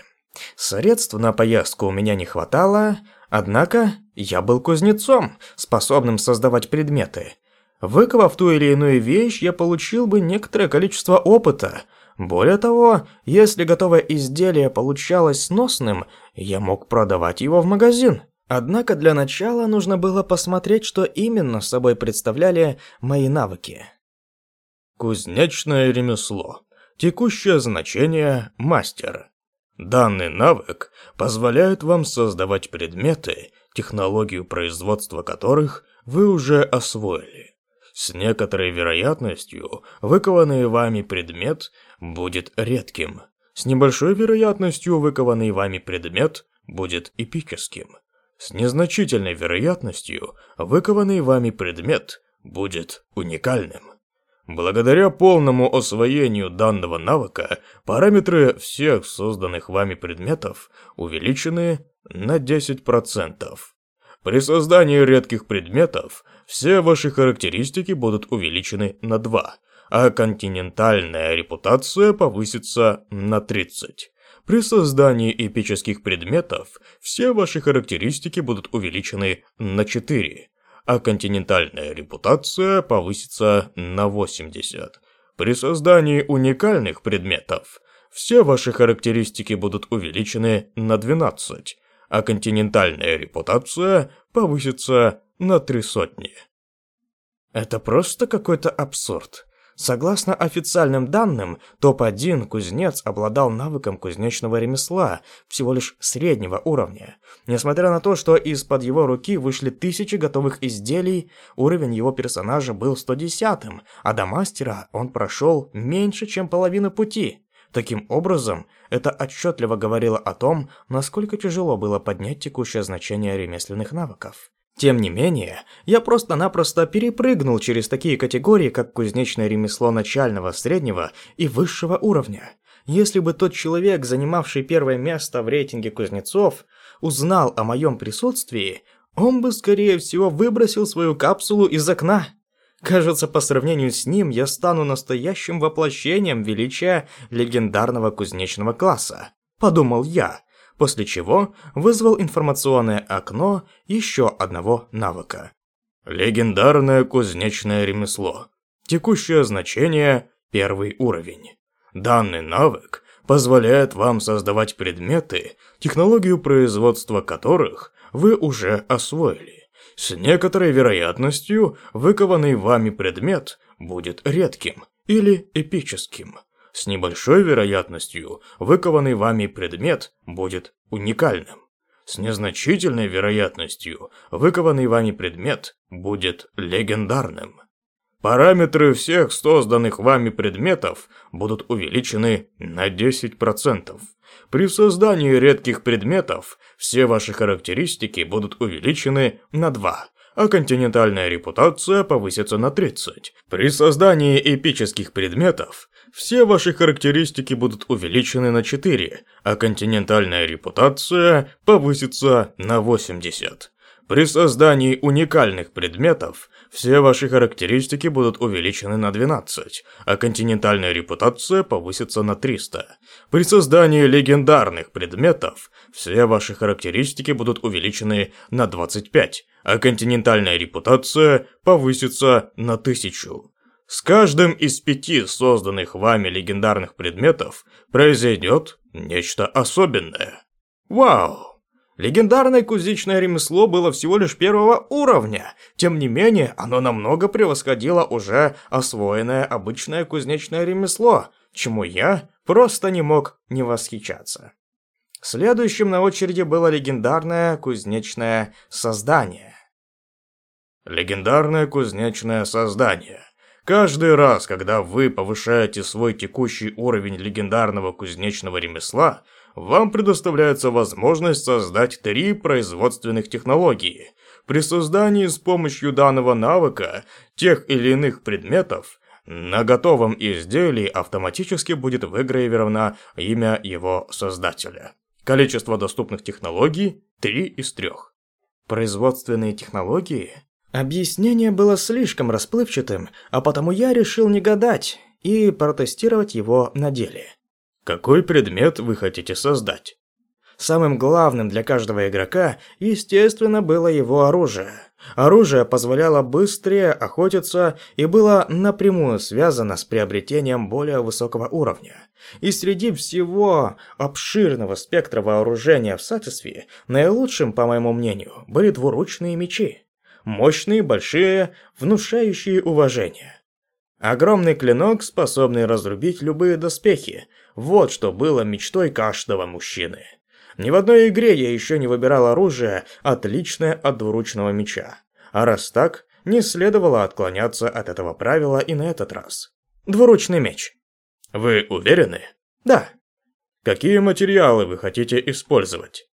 Средств на поездку у меня не хватало, однако я был кузнецом, способным создавать предметы. Выковав ту или иную вещь, я получил бы некоторое количество опыта. Более того, если готовое изделие получалось сносным, я мог продавать его в магазин. Однако для начала нужно было посмотреть, что именно собой представляли мои навыки. Кузнечное ремесло. Текущее значение – мастер. Данный навык позволяет вам создавать предметы, технологию производства которых вы уже освоили. С некоторой вероятностью выкованный вами предмет будет редким. С небольшой вероятностью выкованный вами предмет будет эпическим. С незначительной вероятностью выкованный вами предмет будет уникальным. Благодаря полному освоению данного навыка, параметры всех созданных вами предметов увеличены на 10%. При создании редких предметов все ваши характеристики будут увеличены на 2, а континентальная репутация повысится на 30. При создании эпических предметов все ваши характеристики будут увеличены на 4, а континентальная репутация повысится на 80. При создании уникальных предметов все ваши характеристики будут увеличены на 12, а континентальная репутация повысится на три сотни. Это просто какой-то абсурд. Согласно официальным данным, топ-1 кузнец обладал навыком кузнечного ремесла всего лишь среднего уровня. Несмотря на то, что из-под его руки вышли тысячи готовых изделий, уровень его персонажа был 110-м, а до мастера он прошел меньше, чем половину пути. Таким образом, это отчетливо говорило о том, насколько тяжело было поднять текущее значение ремесленных навыков. Тем не менее, я просто-напросто перепрыгнул через такие категории, как кузнечное ремесло начального, среднего и высшего уровня. Если бы тот человек, занимавший первое место в рейтинге кузнецов, узнал о моем присутствии, он бы, скорее всего, выбросил свою капсулу из окна. Кажется, по сравнению с ним я стану настоящим воплощением величия легендарного кузнечного класса. Подумал я, после чего вызвал информационное окно еще одного навыка. Легендарное кузнечное ремесло. Текущее значение – первый уровень. Данный навык позволяет вам создавать предметы, технологию производства которых вы уже освоили. С некоторой вероятностью выкованный вами предмет будет редким или эпическим. С небольшой вероятностью выкованный вами предмет будет уникальным. С незначительной вероятностью выкованный вами предмет будет легендарным. Параметры всех созданных вами предметов будут увеличены на 10%. При создании редких предметов все ваши характеристики будут увеличены на 2, а континентальная репутация повысится на 30. При создании эпических предметов все ваши характеристики будут увеличены на 4, а континентальная репутация повысится на 80. При создании уникальных предметов все ваши характеристики будут увеличены на 12, а континентальная репутация повысится на 300. При создании легендарных предметов все ваши характеристики будут увеличены на 25, а континентальная репутация повысится на 1000. С каждым из пяти созданных вами легендарных предметов произойдет нечто особенное. Вау! Легендарное кузнечное ремесло было всего лишь первого уровня. Тем не менее, оно намного превосходило уже освоенное обычное кузнечное ремесло, чему я просто не мог не восхищаться. Следующим на очереди было легендарное кузнечное создание. Легендарное кузнечное создание. Каждый раз, когда вы повышаете свой текущий уровень легендарного кузнечного ремесла, вам предоставляется возможность создать три производственных технологии. При создании с помощью данного навыка тех или иных предметов на готовом изделии автоматически будет выгравировано имя его создателя. Количество доступных технологий – 3 из 3. Производственные технологии? Объяснение было слишком расплывчатым, а потому я решил не гадать и протестировать его на деле. Какой предмет вы хотите создать? Самым главным для каждого игрока, естественно, было его оружие. Оружие позволяло быстрее охотиться и было напрямую связано с приобретением более высокого уровня. И среди всего обширного спектра вооружения в Сатисфи, наилучшим, по моему мнению, были двуручные мечи. Мощные, большие, внушающие уважение. Огромный клинок, способный разрубить любые доспехи. Вот что было мечтой каждого мужчины. Ни в одной игре я еще не выбирал оружие, отличное от двуручного меча. А раз так, не следовало отклоняться от этого правила и на этот раз. Двуручный меч. Вы уверены? Да. Какие материалы вы хотите использовать?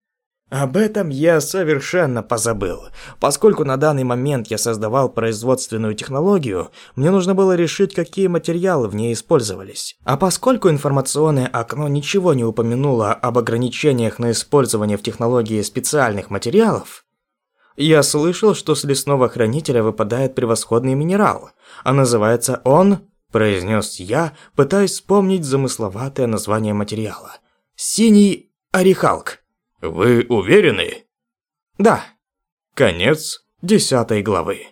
Об этом я совершенно позабыл. Поскольку на данный момент я создавал производственную технологию, мне нужно было решить, какие материалы в ней использовались. А поскольку информационное окно ничего не упомянуло об ограничениях на использование в технологии специальных материалов, я слышал, что с лесного хранителя выпадает превосходный минерал, а называется он, произнес я, пытаясь вспомнить замысловатое название материала. Синий орехалк. Вы уверены? Да. Конец десятой главы.